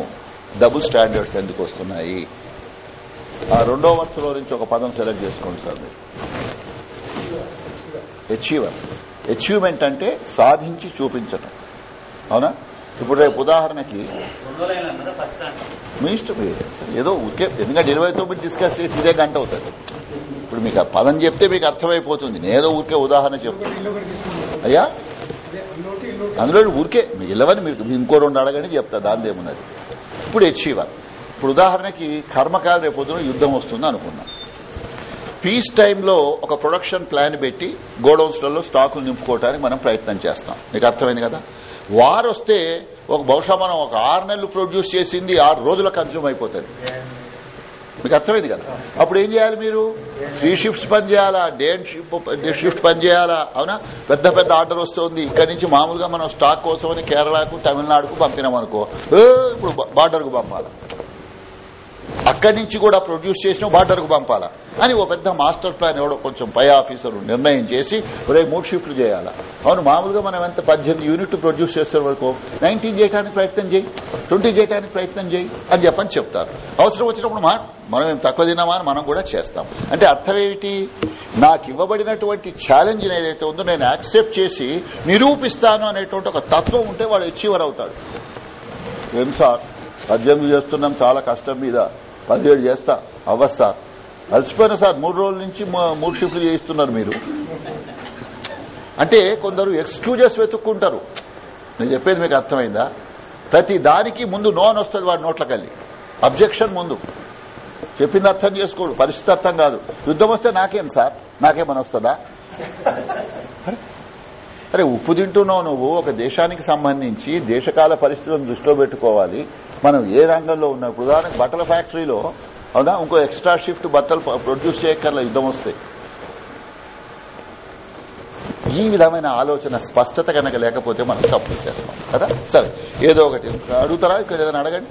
డబుల్ స్టాండర్డ్స్ ఎందుకు వస్తున్నాయి? ఆ రెండో వరుసలో నుంచి ఒక పదం సెలెక్ట్ చేసుకోండి సార్ మీరు. అచీవర్ అచీవ్మెంట్ అంటే సాధించి చూపించటం. అవునా? ఇప్పుడు రేపు ఉదాహరణకి మీ ఇష్టం ఏదో ఊరికే ఎందుకంటే ఇరవై తొమ్మిది డిస్కస్ చేసి ఇదే గంట అవుతుంది. ఇప్పుడు మీకు ఆ పదం చెప్తే మీకు అర్థమైపోతుంది. నేనేదో ఊరికే ఉదాహరణ చెప్తాను అయ్యా? అందులో ఊరికే మీకు ఇల్లవని మీరు ఇంకో రెండు అడగని చెప్తా దాని ఏమున్నది ఇప్పుడు అచీవర్ ఇప్పుడు ఉదాహరణకి కర్మకాల రేపు యుద్దం వస్తుంది అనుకున్నాం. పీస్ టైంలో ఒక ప్రొడక్షన్ ప్లాన్ పెట్టి గోడౌన్స్లలో స్టాకులు నింపుకోవడానికి మనం ప్రయత్నం చేస్తాం. మీకు అర్థమైంది కదా? వారు వస్తే ఒక బహుశా మనం ఒక ఆరు నెలలు ప్రొడ్యూస్ చేసింది ఆరు రోజుల కన్జ్యూమ్ అయిపోతుంది. మీకు అర్థమైంది కదా? అప్పుడు ఏం చేయాలి మీరు? త్రీ షిఫ్ట్స్ పని చేయాలా? డే షిఫ్ట్ పని చేయాలా? అవునా? పెద్ద పెద్ద ఆర్డర్ వస్తుంది. ఇక్కడి నుంచి మామూలుగా మనం స్టాక్ కోసమని కేరళకు తమిళనాడుకు పంపినాం అనుకో ఇప్పుడు బార్డర్కు పంపాలా? అక్కడి నుంచి కూడా ప్రొడ్యూస్ చేసిన బార్డర్కు పంపాలా? అని ఓ పెద్ద మాస్టర్ ప్లాన్ ఎవడో కొంచెం పై ఆఫీసర్ నిర్ణయం చేసి ఒరే మూడు షిఫ్ట్లు చేయాలా? అవును మామూలుగా మనం ఎంత పద్దెనిమిది యూనిట్ ప్రొడ్యూస్ చేసే వరకు? నైన్టీన్ చేయడానికి ప్రయత్నం చేయి ట్వంటీ చేయడానికి ప్రయత్నం చేయి అని చెప్పని చెప్తారు. అవసరం వచ్చినప్పుడు మా మనం ఏం తక్కువ తిన్నామా అని మనం కూడా చేస్తాం. అంటే అర్థం ఏమిటి? నాకు ఇవ్వబడినటువంటి ఛాలెంజ్ ఏదైతే ఉందో నేను యాక్సెప్ట్ చేసి నిరూపిస్తాను అనేటువంటి ఒక తత్వం ఉంటే వాడు అచీవర్ అవుతాడు ఏం సార్? పద్దెనిమిది చేస్తున్నాం చాలా కష్టం మీద. పదిహేడు చేస్తా అవ్వదు సార్ అలసిపోయిన సార్ మూడు రోజుల నుంచి మూడు షిఫ్ట్లు చేయిస్తున్నారు మీరు. అంటే కొందరు ఎక్స్క్యూజెస్ వెతుక్కుంటారు. నేను చెప్పేది మీకు అర్థమైందా? ప్రతి దానికి ముందు నోన్ వస్తుంది వాడి నోట్లకెళ్ళి. అబ్జెక్షన్ ముందు. చెప్పింది అర్థం చేసుకోడు పరిస్థితి అర్థం కాదు. యుద్ధం వస్తే నాకేం సార్? నాకేమని వస్తుందా? అరే, ఉప్పు తింటున్నావు నువ్వు ఒక దేశానికి సంబంధించి దేశకాల పరిస్థితులను దృష్టిలో పెట్టుకోవాలి. మనం ఏ రంగంలో ఉన్నాం ఉదాహరణకు బట్టల ఫ్యాక్టరీలో అవునా? ఇంకో ఎక్స్ట్రా షిఫ్ట్ బట్టలు ప్రొడ్యూస్ చేయక్కర్ల యుద్ధం వస్తాయి ఈ విధమైన ఆలోచన స్పష్టత కనుక లేకపోతే మనం తప్పులు చేస్తాం. కదా? సరే ఏదో ఒకటి అడుగుతారా? ఇక్కడ ఏదైనా అడగండి.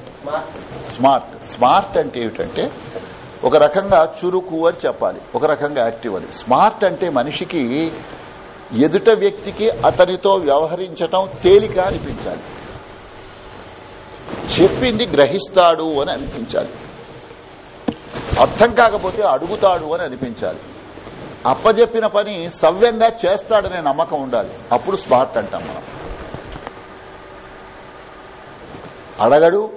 స్మార్ట్. స్మార్ట్ అంటే ఏమిటంటే ఒక రకంగా చురుకు అని చెప్పాలి. ఒక రకంగా యాక్టివ్ అని. స్మార్ట్ అంటే మనిషికి ఎదుట వ్యక్తికి అతనితో వ్యవహరించటం తేలిక అనిపించాలి. చెప్పింది గ్రహిస్తాడు అని అనిపించాలి. అర్థం కాకపోతే అడుగుతాడు అని అనిపించాలి. అప్పజెప్పిన పని సవ్యంగా చేస్తాడనే నమ్మకం ఉండాలి. అప్పుడు స్మార్ట్ అంటాం మనం. అడగడు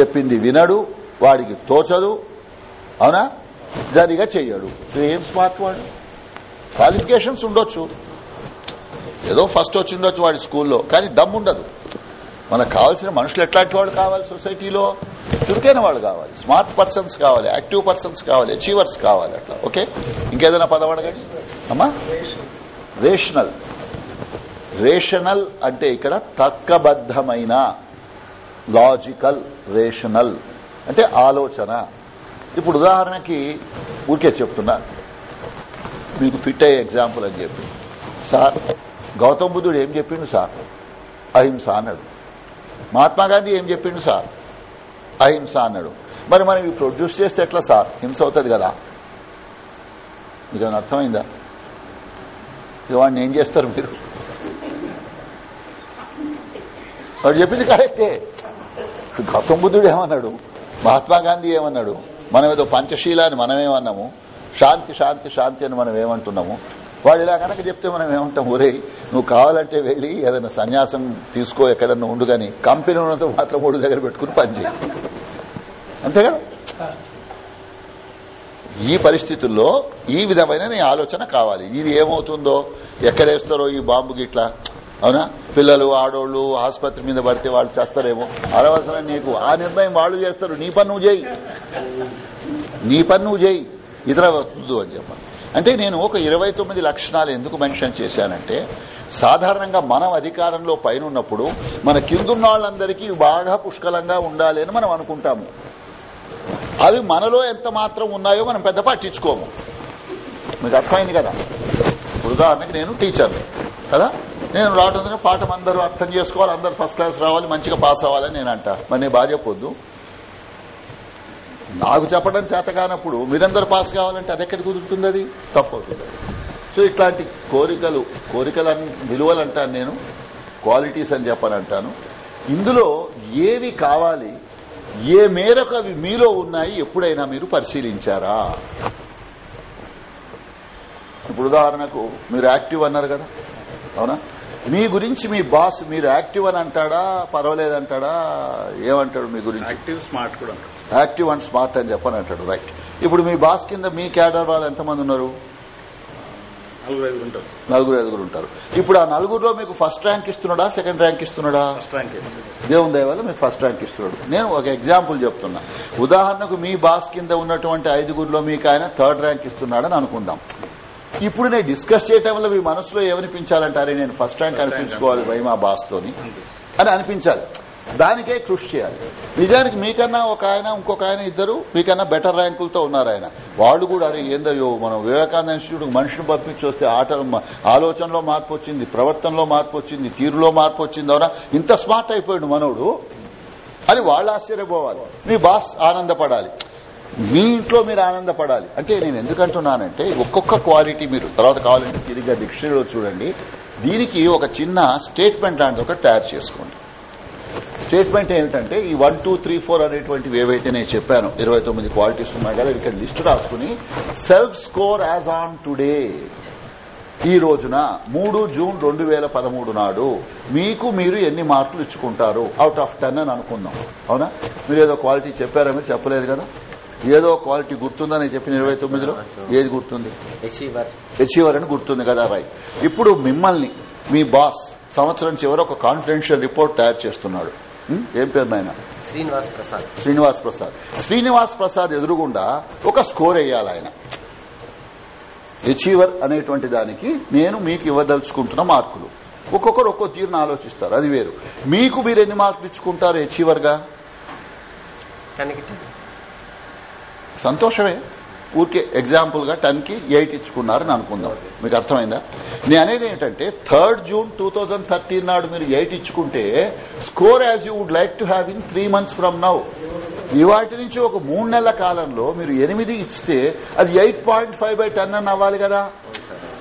చెప్పింది వినడు వాడికి తోచదు అవునా? జరిగా చెయ్యడు. ఏం స్మార్ట్ వాడు? క్వాలిఫికేషన్స్ ఉండొచ్చు. ఏదో ఫస్ట్ వచ్చిండొచ్చు వాడి స్కూల్లో కానీ దమ్ముండదు మనకు కావాల్సిన మనుషులు ఎట్లాంటి వాడు కావాలి సొసైటీలో చురుకైన వాళ్ళు కావాలి. స్మార్ట్ పర్సన్స్ కావాలి యాక్టివ్ పర్సన్స్ కావాలి అచీవర్స్ కావాలి అట్లా ఓకే ఇంకేదైనా పదం అడగండి? అమ్మా? రేషనల్ రేషనల్ అంటే ఇక్కడ తర్కబద్దమైన లాజికల్ రేషనల్ అంటే ఆలోచన. ఇప్పుడు ఉదాహరణకి ఊరికే చెప్తున్నా. మీకు ఫిట్ అయ్యే ఎగ్జాంపుల్ అని చెప్పి. సార్ గౌతమ్ బుద్ధుడు ఏం చెప్పిండు సార్? అహింస అన్నాడు. మహాత్మా గాంధీ ఏం చెప్పిండు సార్? అహింస అన్నాడు. మరి మనం ఇవి ప్రొడ్యూస్ చేస్తే ఎట్లా సార్? హింస అవుతుంది కదా. మీకేమైనా అర్థమైందా? ఇక వాడిని ఏం చేస్తారు మీరు? వాడు చెప్పింది కరెక్టే ఇప్పుడు గౌతమ్ బుద్ధుడు ఏమన్నాడు? మహాత్మా గాంధీ ఏమన్నాడు? మనం ఏదో పంచశీల అని మనమేమన్నాము? శాంతి శాంతి శాంతి అని మనం ఏమంటున్నాము వాడు ఇలా కనుక చెప్తే మనం ఏమంటాం ఒరే నువ్వు కావాలంటే వెళ్ళి ఏదైనా సన్యాసం తీసుకో ఎక్కడన్నా ఉండు కానీ కంపెనీ ఉన్నంత మాత్రం మూడు దగ్గర పెట్టుకుని పనిచేయి అంతే కదా? ఈ పరిస్థితుల్లో ఈ విధమైన నీ ఆలోచన కావాలి. ఇది ఏమవుతుందో ఎక్కడేస్తారో ఈ బాంబు గిట్లా? అవునా? పిల్లలు ఆడోళ్ళు ఆసుపత్రి మీద పడితే వాళ్ళు చేస్తారేమో? అనవసరం నీకు. ఆ నిర్ణయం వాళ్ళు చేస్తారు. నీ పని నువ్వు చేయి. నీ పని నువ్వు చేయి. ఇతర వస్తుంది అని చెప్పాలి. అంటే నేను ఒక ఇరవై తొమ్మిది లక్షణాలు ఎందుకు మెన్షన్ చేశానంటే సాధారణంగా మనం అధికారంలో పైన ఉన్నప్పుడు మన కిందున్న వాళ్ళందరికీ బాగా పుష్కలంగా ఉండాలి అని మనం అనుకుంటాము. అవి మనలో ఎంత మాత్రం ఉన్నాయో మనం పెద్ద పట్టించుకోము. మీకు అర్థమైంది కదా? ఉదాహరణకి నేను టీచర్ని కదా? నేను రావడం పాఠం అందరూ అర్థం చేసుకోవాలి అందరు ఫస్ట్ క్లాస్ రావాలి మంచిగా పాస్ అవ్వాలని నేను అంటా. మరి నేను బాగా చెప్పొద్దు నాకు చెప్పడం చేత కానప్పుడు మీరందరూ పాస్ కావాలంటే అది ఎక్కడ కుదురుతుంది అది? తప్పవుతుంది. సో ఇట్లాంటి కోరికలు కోరికలు విలువలు అంటాను నేను క్వాలిటీస్ అని చెప్పనంటాను. ఇందులో ఏవి కావాలి ఏ మేరకు అవి మీలో ఉన్నాయి ఎప్పుడైనా మీరు పరిశీలించారా? ఇప్పుడు ఉదాహరణకు మీరు యాక్టివ్ అన్నారు కదా అవునా? మీ గురించి మీ బాస్ మీరు యాక్టివ్ అని అంటాడా? పర్వాలేదంటాడా? ఏమంటాడు మీ గురించి? యాక్టివ్ స్మార్ట్ కూడా యాక్టివ్ అండ్ స్మార్ట్ అని చెప్పని అంటాడు రైట్. ఇప్పుడు మీ బాస్ కింద మీ క్యాడర్ వాళ్ళు ఎంతమంది ఉన్నారు? నలుగురు ఐదుగురు ఉంటారు. నలుగురు ఐదుగురు ఉంటారు. ఇప్పుడు ఆ నలుగురులో మీకు ఫస్ట్ ర్యాంక్ ఇస్తున్నాడా? సెకండ్ ర్యాంక్ ఇస్తున్నాడా? ఫస్ట్ ర్యాంక్ దేవుని దయ వల్ల మీకు ఫస్ట్ ర్యాంక్ ఇస్తున్నాడు. నేను ఒక ఎగ్జాంపుల్ చెప్తున్నా. ఉదాహరణకు మీ బాస్ కింద ఉన్నటువంటి ఐదుగురిలో మీకు ఆయన థర్డ్ ర్యాంక్ ఇస్తున్నాడని అనుకుందాం. ఇప్పుడు నేను డిస్కస్ చేయటం వల్ల మీ మనసులో ఏమనిపించాలంటారే? నేను ఫస్ట్ ర్యాంక్ అనిపించుకోవాలి భయ మా బాస్ తోని అని అనిపించాలి. దానికే కృషి చేయాలి. నిజానికి మీకన్నా ఒక ఆయన ఇంకొక ఆయన ఇద్దరు మీకన్నా బెటర్ ర్యాంకులతో ఉన్నారు ఆయన. వాళ్ళు కూడా అరే ఏందయ్యో మనం వివేకానంద ఇన్స్టిట్యూట్ మనిషిని పంపించి వస్తే ఆట ఆలోచనలో మార్పు వచ్చింది ప్రవర్తనలో మార్పు వచ్చింది తీరులో మార్పు వచ్చింది అవునా? ఇంత స్మార్ట్ అయిపోయాడు మనోడు. అని వాళ్ళు ఆశ్చర్యపోవాలి. మీ బాస్ ఆనందపడాలి. మీ ఇంట్లో మీరు ఆనందపడాలి. అంటే నేను ఎందుకంటున్నానంటే ఒక్కొక్క క్వాలిటీ మీరు తర్వాత కావాలంటే తిరిగి డిక్షనరీలో చూడండి. దీనికి ఒక చిన్న స్టేట్మెంట్ లాంటిది ఒకటి తయారు చేసుకోండి. స్టేట్మెంట్ ఏమిటంటే ఈ వన్ టూ త్రీ ఫోర్ అనేటువంటివి ఏవైతే నేను చెప్పాను ఇరవై తొమ్మిది క్వాలిటీస్ ఉన్నాయి కదా ఇక్కడ లిస్ట్ రాసుకుని self score as on today ఈ రోజున మూడు జూన్ రెండు వేల పదమూడు నాడు మీకు మీరు ఎన్ని మార్కులు ఇచ్చుకుంటారు? అవుట్ ఆఫ్ టెన్ అని అనుకుందాం. అవునా? మీరు ఏదో క్వాలిటీ చెప్పారా మీరు? చెప్పలేదు కదా? ఏదో క్వాలిటీ గుర్తుందని చెప్పిన ఇరవై తొమ్మిదిలో? ఏది గుర్తుంది? అచీవర్ అని గుర్తుంది కదా రైట్ ఇప్పుడు మిమ్మల్ని మీ బాస్ సంవత్సరం చివర ఒక కాన్ఫిడెన్షియల్ రిపోర్ట్ తయారు చేస్తున్నాడు? ఏం పేరు నాయన? శ్రీనివాస్ ప్రసాద్. శ్రీనివాస్ ప్రసాద్. శ్రీనివాస్ ప్రసాద్ ఎదురుగుండా ఒక స్కోర్ వేయాలి ఆయన. అచీవర్ అనేటువంటి దానికి నేను మీకు ఇవ్వదలుచుకుంటున్న మార్కులు. ఒక్కొక్కరు ఒక్కో తీరును ఆలోచిస్తారు అది వేరు. మీకు మీరు ఎన్ని మార్కులు ఇచ్చుకుంటారు అచీవర్గా? సంతోషమే. ఊరికే ఎగ్జాంపుల్గా టెన్కి ఎయిట్ ఇచ్చుకున్నారని అనుకుందాం. మీకు అర్థమైందా? నేను అనేది ఏంటంటే third June two thousand thirteen నాడు మీరు ఎయిట్ ఇచ్చుకుంటే score as you would like to have in three months from now. ఇవాటి నుంచి ఒక మూడు నెలల కాలంలో మీరు ఎనిమిది ఇస్తే అది eight point five by ten అని అవ్వాలి కదా.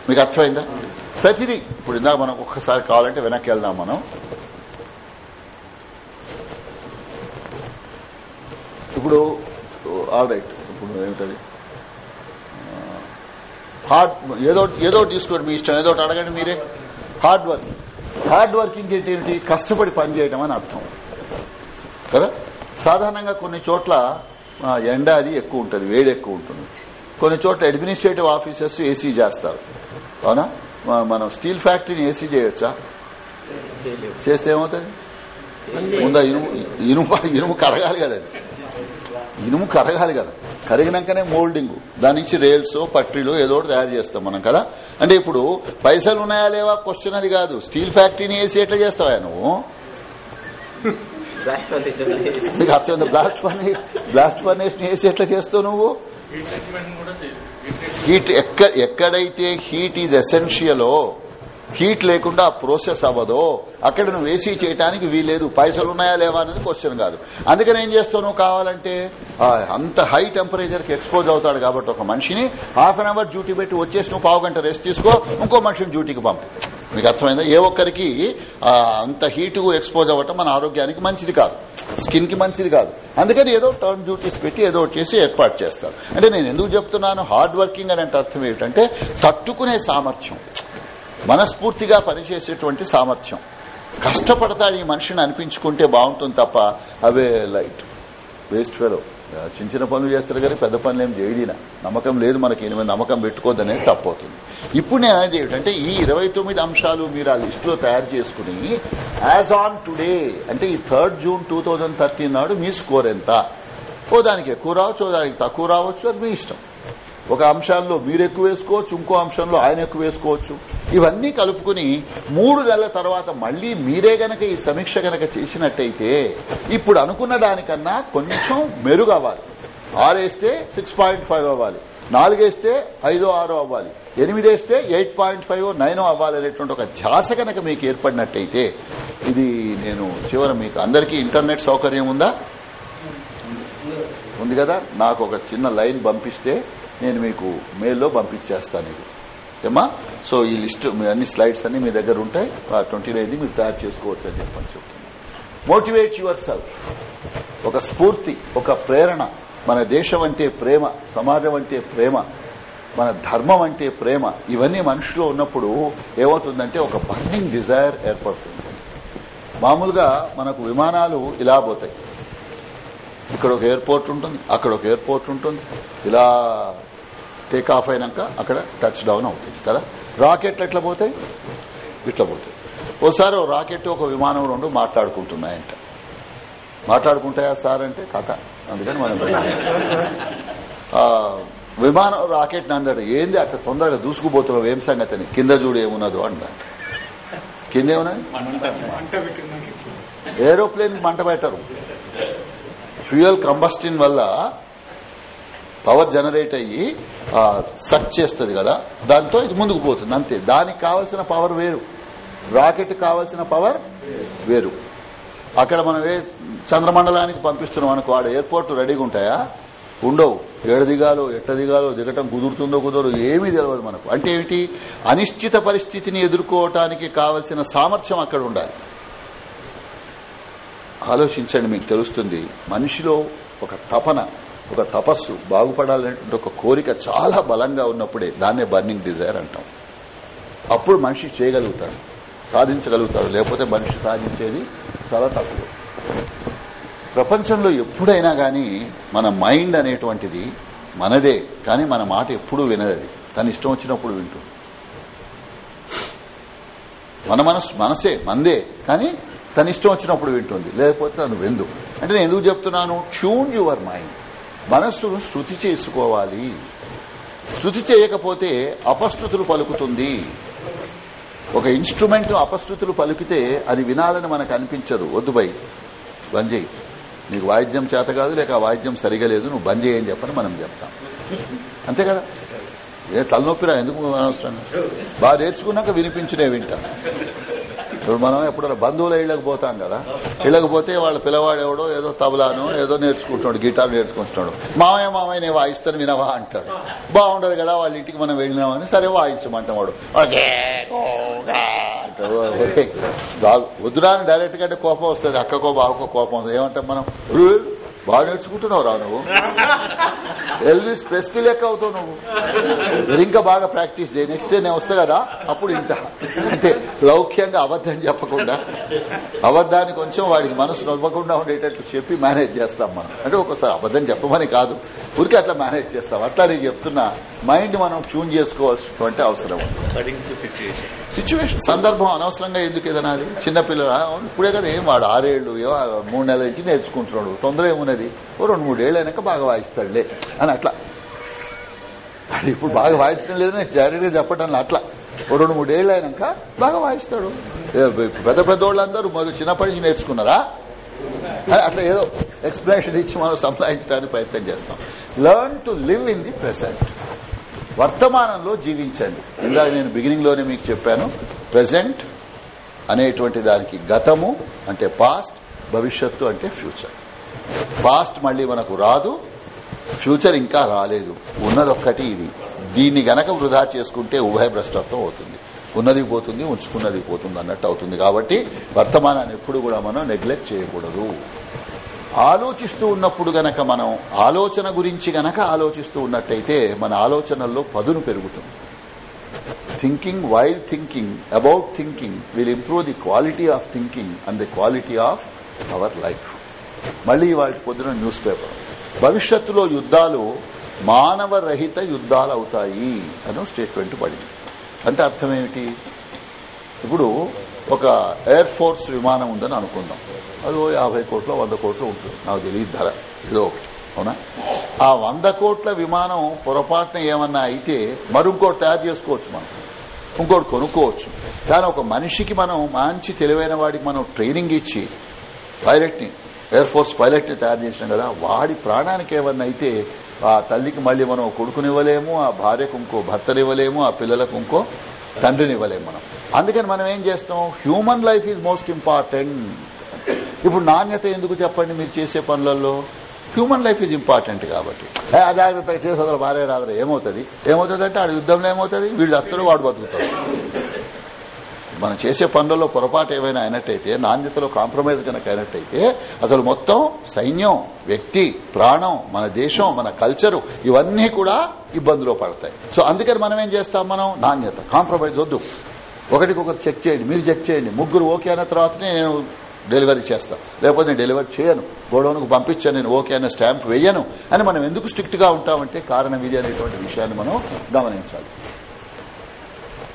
మీకు అర్థమైందా? ప్రతిదీ ఇప్పుడు ఇందాక మనం ఒక్కసారి కావాలంటే వెనక్కి వెళ్దాం మనం. ఇప్పుడు ఆల్ రైట్. ఇప్పుడు ఏమిటది? హార్డ్ ఏదో ఏదో తీసుకోండి మీ ఇష్టం. ఏదో అడగండి మీరే. హార్డ్ వర్క్ హార్డ్ వర్కింగ్ అంటే ఏంటి? కష్టపడి పని చేయడం అని అర్థం. కదా? సాధారణంగా కొన్ని చోట్ల ఎండ అది ఎక్కువ ఉంటుంది వేడి ఎక్కువ ఉంటుంది. కొన్ని చోట్ల అడ్మినిస్ట్రేటివ్ ఆఫీసర్స్ ఏసీ చేస్తారు. అవునా? మనం స్టీల్ ఫ్యాక్టరీని ఏసీ చేయొచ్చా? చేస్తే ఏమవుతుంది? ముందా ఇనుము ఇనుము ఇనుము కరగాలి కదా అది ఇనుము కరగాలి కదా. కరిగినాకనే మోల్డింగ్ దాని నుంచి రేల్స్ పట్టీలు ఏదో ఒకటి తయారు చేస్తాం మనం కదా. అంటే ఇప్పుడు పైసలు ఉన్నాయా లేవా క్వశ్చన్ అది కాదు. స్టీల్ ఫ్యాక్టరీని వేసి ఎట్లా చేస్తావా నువ్వు? బ్లాస్ట్ నీకు అర్థమైంది? బ్లాస్ట్ ఫర్నేస్ బ్లాస్ట్ ఫర్నేస్ వేసి ఎట్లా చేస్తావు నువ్వు? హీట్ ఎక్క ఎక్కడైతే హీట్ ఈజ్ ఎసెన్షియలో హీట్ లేకుండా ఆ ప్రోసెస్ అవ్వదో అక్కడ నువ్వు ఏసీ చేయడానికి వీలేదు పైసలు ఉన్నాయా లేవా అనేది క్వశ్చన్ కాదు. అందుకని ఏం చేస్తావు నువ్వు కావాలంటే అంత హై టెంపరేచర్కి ఎక్స్పోజ్ అవుతాడు కాబట్టి ఒక మనిషిని హాఫ్ అన్ అవర్ డ్యూటీ పెట్టి వచ్చేసి నువ్వు పావు గంట రెస్ట్ తీసుకో ఇంకో మనిషిని డ్యూటీకి పంపు. మీకు అర్థమైందా? ఏ ఒక్కరికి అంత హీట్ ఎక్స్పోజ్ అవ్వటం మన ఆరోగ్యానికి మంచిది కాదు. స్కిన్కి మంచిది కాదు. అందుకని ఏదో టర్న్ డ్యూటీస్ పెట్టి ఏదో ఒకటి చేసి ఏర్పాటు చేస్తారు. అంటే నేను ఎందుకు చెప్తున్నాను? హార్డ్ వర్కింగ్ అనే అర్థం ఏమిటంటే తట్టుకునే సామర్థ్యం. మనస్ఫూర్తిగా పనిచేసేటువంటి సామర్థ్యం. కష్టపడతాడు ఈ మనిషిని అనిపించుకుంటే బాగుంటుంది తప్ప అవే లైట్. Waste fellow. చిన్న చిన్న పనులు చేస్తారు కానీ పెద్ద పనులు ఏం చేయడిన నమ్మకం లేదు మనకి ఎనిమిది నమ్మకం పెట్టుకోదనేది తప్పవుతుంది. ఇప్పుడు నేను అనేది ఏమిటంటే ఈ ఇరవై తొమ్మిది అంశాలు మీరు ఆ లిస్టులో తయారు చేసుకుని యాజ్ ఆన్ టుడే అంటే ఈ థర్డ్ జూన్ టూ థర్టీన్ నాడు మీ స్కోర్ ఎంత? ఓ దానికి ఎక్కువ రావచ్చు ఓ దానికి తక్కువ రావచ్చు అది మీ ఇష్టం. ఒక అంశాల్లో మీరు ఎక్కువ వేసుకోవచ్చు ఇంకో అంశంలో ఆయన ఎక్కువ వేసుకోవచ్చు. ఇవన్నీ కలుపుకుని మూడు నెలల తర్వాత మళ్ళీ మీరే గనక ఈ సమీక్ష గనక చేసినట్టయితే ఇప్పుడు అనుకున్న దానికన్నా కొంచెం మెరుగు అవ్వాలి ఆరేస్తే సిక్స్ పాయింట్ ఫైవ్ అవ్వాలి. నాలుగేస్తే ఐదో ఆరో అవ్వాలి. ఎనిమిదేస్తే ఎయిట్ పాయింట్ ఫైవ్ నైన్ అవ్వాలి అనేటువంటి ఒక ధ్యాస కనుక మీకు ఏర్పడినట్టయితే ఇది నేను చివర మీకు అందరికీ ఇంటర్నెట్ సౌకర్యం ఉందా? ఉంది కదా? నాకు ఒక చిన్న లైన్ పంపిస్తే నేను మీకు మెయిల్లో పంపించేస్తాను ఇది. ఏమా సో ఈ లిస్ట్ అన్ని స్లైడ్స్ అన్ని మీ దగ్గర ఉంటాయి. ఆ ట్వంటీ నైన్ మీరు తయారు చేసుకోవచ్చు అని చెప్పని చెప్తున్నాను. మోటివేట్ యువర్ సెల్ఫ్ ఒక స్ఫూర్తి ఒక ప్రేరణ. మన దేశం అంటే ప్రేమ సమాజం అంటే ప్రేమ. మన ధర్మం అంటే ప్రేమ. ఇవన్నీ మనిషిలో ఉన్నప్పుడు ఏమవుతుందంటే ఒక బర్నింగ్ డిజైర్ ఏర్పడుతుంది. మామూలుగా మనకు విమానాలు ఇలా పోతాయి. ఇక్కడ ఒక ఎయిర్పోర్ట్ ఉంటుంది అక్కడ ఒక ఎయిర్పోర్ట్ ఉంటుంది. ఇలా టేక్ ఆఫ్ అయినాక అక్కడ టచ్ డౌన్ అవుతుంది కదా? రాకెట్లు ఎట్లా పోతాయి? ఇట్లా పోతాయి. ఓసారి రాకెట్ ఒక విమానం రెండు మాట్లాడుకుంటున్నాయంట. మాట్లాడుకుంటాయా సార్ అంటే కథ అందుకని మనం విమానం రాకెట్ అన్నాడు ఏంది అట్లా తొందరగా దూసుకుపోతున్నావు? ఏం సంగతి అని? కింద చూడు ఏమున్నదో అన్నాడు కింద ఏమున్నది? ఏరోప్లేన్ మంట పెట్టరు. ఫ్యూయల్ కంబస్టిన్ వల్ల పవర్ జనరేట్ అయ్యి సర్చ్ చేస్తుంది కదా దాంతో ఇది ముందుకు పోతుంది అంతే. దానికి కావాల్సిన పవర్ వేరు. రాకెట్ కావాల్సిన పవర్ వేరు. అక్కడ మనం చంద్రమండలానికి పంపిస్తున్నాం అనుకో ఆడ ఎయిర్పోర్ట్ రెడీగా ఉంటాయా? ఉండవు. ఏడ దిగాలో ఎట్ట దిగాలో దిగటం కుదురుతుందో కుదరదు ఏమీ తెలియదు మనకు. అంటే ఏమిటి? అనిశ్చిత పరిస్థితిని ఎదుర్కోవటానికి కావలసిన సామర్థ్యం అక్కడ ఉండాలి. ఆలోచించండి మీకు తెలుస్తుంది మనిషిలో ఒక తపన ఒక తపస్సు బాగుపడాలనేటువంటి ఒక కోరిక చాలా బలంగా ఉన్నప్పుడే దాన్నే బర్నింగ్ డిజైర్ అంటాం. అప్పుడు మనిషి చేయగలుగుతాడు సాధించగలుగుతాడు లేకపోతే మనిషి సాధించేది చాలా తక్కువ. ప్రపంచంలో ఎప్పుడైనా గాని మన మైండ్ అనేటువంటిది మనదే కానీ మన మాట ఎప్పుడూ వినదది. తన ఇష్టం వచ్చినప్పుడు వింటుంది. మన మనసు మనసే మందే కానీ తన ఇష్టం వచ్చినప్పుడు వింటుంది. లేకపోతే తను విందు. అంటే నేను ఎందుకు చెప్తున్నాను? ట్యూన్ యువర్ మైండ్ మనస్సును శృతి చేసుకోవాలి. శృతి చేయకపోతే అపశృతులు పలుకుతుంది. ఒక ఇన్స్ట్రుమెంట్ అపశృతులు పలికితే అది వినాలని మనకు అనిపించదు. వద్దు బై. బంద్ చేయి. నీకు వాయిద్యం చేత కాదు లేక ఆ వాయిద్యం సరిగా లేదు నువ్వు బంద్ చేయని చెప్పని మనం చెప్తాం. అంతే కదా? ఏ తలనొప్పిరా? ఎందుకు అనవసరం బాగా నేర్చుకున్నాక వినిపించునే వింటా. ఇప్పుడు మనం ఎప్పుడైనా బంధువుల ఇళ్ళకు పోతాం కదా. ఇళ్ళకు పోతే వాళ్ళ పిల్లవాడు ఎవడో ఏదో తబలాను ఏదో నేర్చుకుంటున్నాడు గిటార్ నేర్చుకుంటున్నాడు. మామయ్య మామయ్య నేను వాయిస్తాను వినవా అంటాడు. బాగుండదు కదా వాళ్ళ ఇంటికి మనం వెళ్ళినామని సరే వాయించమంటాం వాడు. "ఓకే, డైరెక్ట్ కంటే కోపం వస్తుంది. అక్కకో బావకో కోపం వస్తుంది. ఏమంటాం మనం? బాగా నేర్చుకుంటున్నావు రా నువ్వు. ఎల్విస్ ప్రెస్కి లెక్క అవుతావు నువ్వు. ఇంకా బాగా ప్రాక్టీస్ చేయి. నెక్స్ట్ డే నేను వస్తా కదా అప్పుడు ఇంట. అంటే లౌక్యంగా అబద్దం చెప్పకుండా అబద్దాన్ని కొంచెం వాడికి మనసు నవ్వకుండా ఉండేటట్టు చెప్పి మేనేజ్ చేస్తాం మనం. అంటే ఒకసారి అబద్దం చెప్పమని కాదు ఊరికి అట్లా మేనేజ్ చేస్తాం. అట్లా నేను చెప్తున్నా మైండ్ మనం ట్యూన్ చేసుకోవాల్సినటువంటి అవసరం సిచ్యువేషన్ సందర్భం అనవసరంగా ఎందుకు ఏదనాలి చిన్నపిల్లల ఇప్పుడే కదా ఏం వాడు? ఆరేళ్ళు మూడు నెలల నుంచి నేర్చుకుంటున్నాడు. తొందర ఏమున్నది? ఓ రెండు మూడేళ్ళు అయినాక బాగా వాయిస్తాడులే అని అట్లా. అది ఇప్పుడు బాగా వాయించడం లేదని నేను జాగ్రత్తగా చెప్పడం అట్లా. ఓ రెండు మూడేళ్ళు అయినాక బాగా వాయిస్తాడు. పెద్ద పెద్ద వాళ్ళందరూ మొదలు చిన్నప్పటి నుంచి నేర్చుకున్నారా? అట్లా ఏదో ఎక్స్ప్లెనేషన్ ఇచ్చి మనం సంపాదించడానికి ప్రయత్నం చేస్తాం. Learn to live in the present వర్తమానంలో జీవించండి. ఇందాక నేను బిగినింగ్లోనే మీకు చెప్పాను. ప్రెసెంట్ అనేటువంటి దానికి గతము అంటే పాస్ట్ భవిష్యత్తు అంటే ఫ్యూచర్ పాస్ట్ మళ్ళీ మనకు రాదు. ఫ్యూచర్ ఇంకా రాలేదు. ఉన్నదొక్కటి ఇది. దీన్ని గనక వృధా చేసుకుంటే ఉభయ భ్రష్టత్వం అవుతుంది. ఉన్నది పోతుంది ఉంచుకున్నది పోతుంది అన్నట్టు అవుతుంది. కాబట్టి వర్తమానాన్ని ఎప్పుడు కూడా మనం నెగ్లెక్ట్ చేయకూడదు. ఆలోచిస్తూ ఉన్నప్పుడు గనక మనం ఆలోచన గురించి గనక ఆలోచిస్తూ ఉన్నట్టయితే మన ఆలోచనల్లో పదును పెరుగుతుంది. Thinking while thinking about thinking will improve the quality of thinking and the quality of our life మళ్ళీ వాటి పొద్దున న్యూస్ పేపర్ భవిష్యత్తులో యుద్దాలు మానవరహిత యుద్దాలు అవుతాయి అని స్టేట్మెంట్ పడింది. అంటే అర్థం ఏమిటి? ఇప్పుడు ఒక ఎయిర్ ఫోర్స్ విమానం ఉందని అనుకుందాం. అది ఓ యాభై కోట్ల వంద కోట్లు ఉంటుంది. నాకు తెలియదు ధర. ఏదో ఒకటి. అవునా? ఆ వంద కోట్ల విమానం పొరపాటున ఏమన్నా అయితే మరొకటి తయారు చేసుకోవచ్చు మనం. ఇంకోటి కొనుక్కోవచ్చు. కానీ ఒక మనిషికి మనం మంచి తెలివైన వాడికి మనం ట్రైనింగ్ ఇచ్చి పైలట్ని ఎయిర్ ఫోర్స్ పైలట్ తయారు చేసినాం కదా వాడి ప్రాణానికి ఏమన్నా అయితే ఆ తల్లికి మళ్ళీ మనం కొడుకునివ్వలేము ఆ భార్యకు ఇంకో భర్తనివ్వలేము ఆ పిల్లలకు ఇంకో తండ్రినివ్వలేము మనం. అందుకని మనం ఏం చేస్తాం? Human life is most important ఇప్పుడు నాణ్యత ఎందుకు చెప్పండి మీరు చేసే పనులలో? హ్యూమన్ లైఫ్ ఈజ్ ఇంపార్టెంట్ కాబట్టి. అజాగ్రత్త అజాగ్రత్తగా భార్య రాదు ఏమవుతుంది? ఏమవుతుంది అంటే ఆడ యుద్ధంలో ఏమవుతుంది? వీళ్ళు వస్తారు వాడు బతుకుతాడు మనం చేసే పనులలో పొరపాటు ఏమైనా అయినట్టయితే నాణ్యతలో కాంప్రమైజ్ కనుక అయినట్టయితే అసలు మొత్తం సైన్యం వ్యక్తి ప్రాణం మన దేశం మన కల్చరు ఇవన్నీ కూడా ఇబ్బందులో పడతాయి. సో అందుకని మనం ఏం చేస్తాం మనం? నాణ్యత. కాంప్రమైజ్ వద్దు. ఒకరికొకరు చెక్ చేయండి. మీరు చెక్ చేయండి. ముగ్గురు ఓకే అన్న తర్వాతనే నేను డెలివరీ చేస్తా. లేకపోతే నేను డెలివరీ చేయను. గోడౌన్కు పంపించాను నేను ఓకే అనే స్టాంప్ వేయను అని మనం ఎందుకు స్ట్రిక్ట్గా ఉంటామంటే కారణం ఇది అనేటువంటి విషయాన్ని మనం గమనించాలి.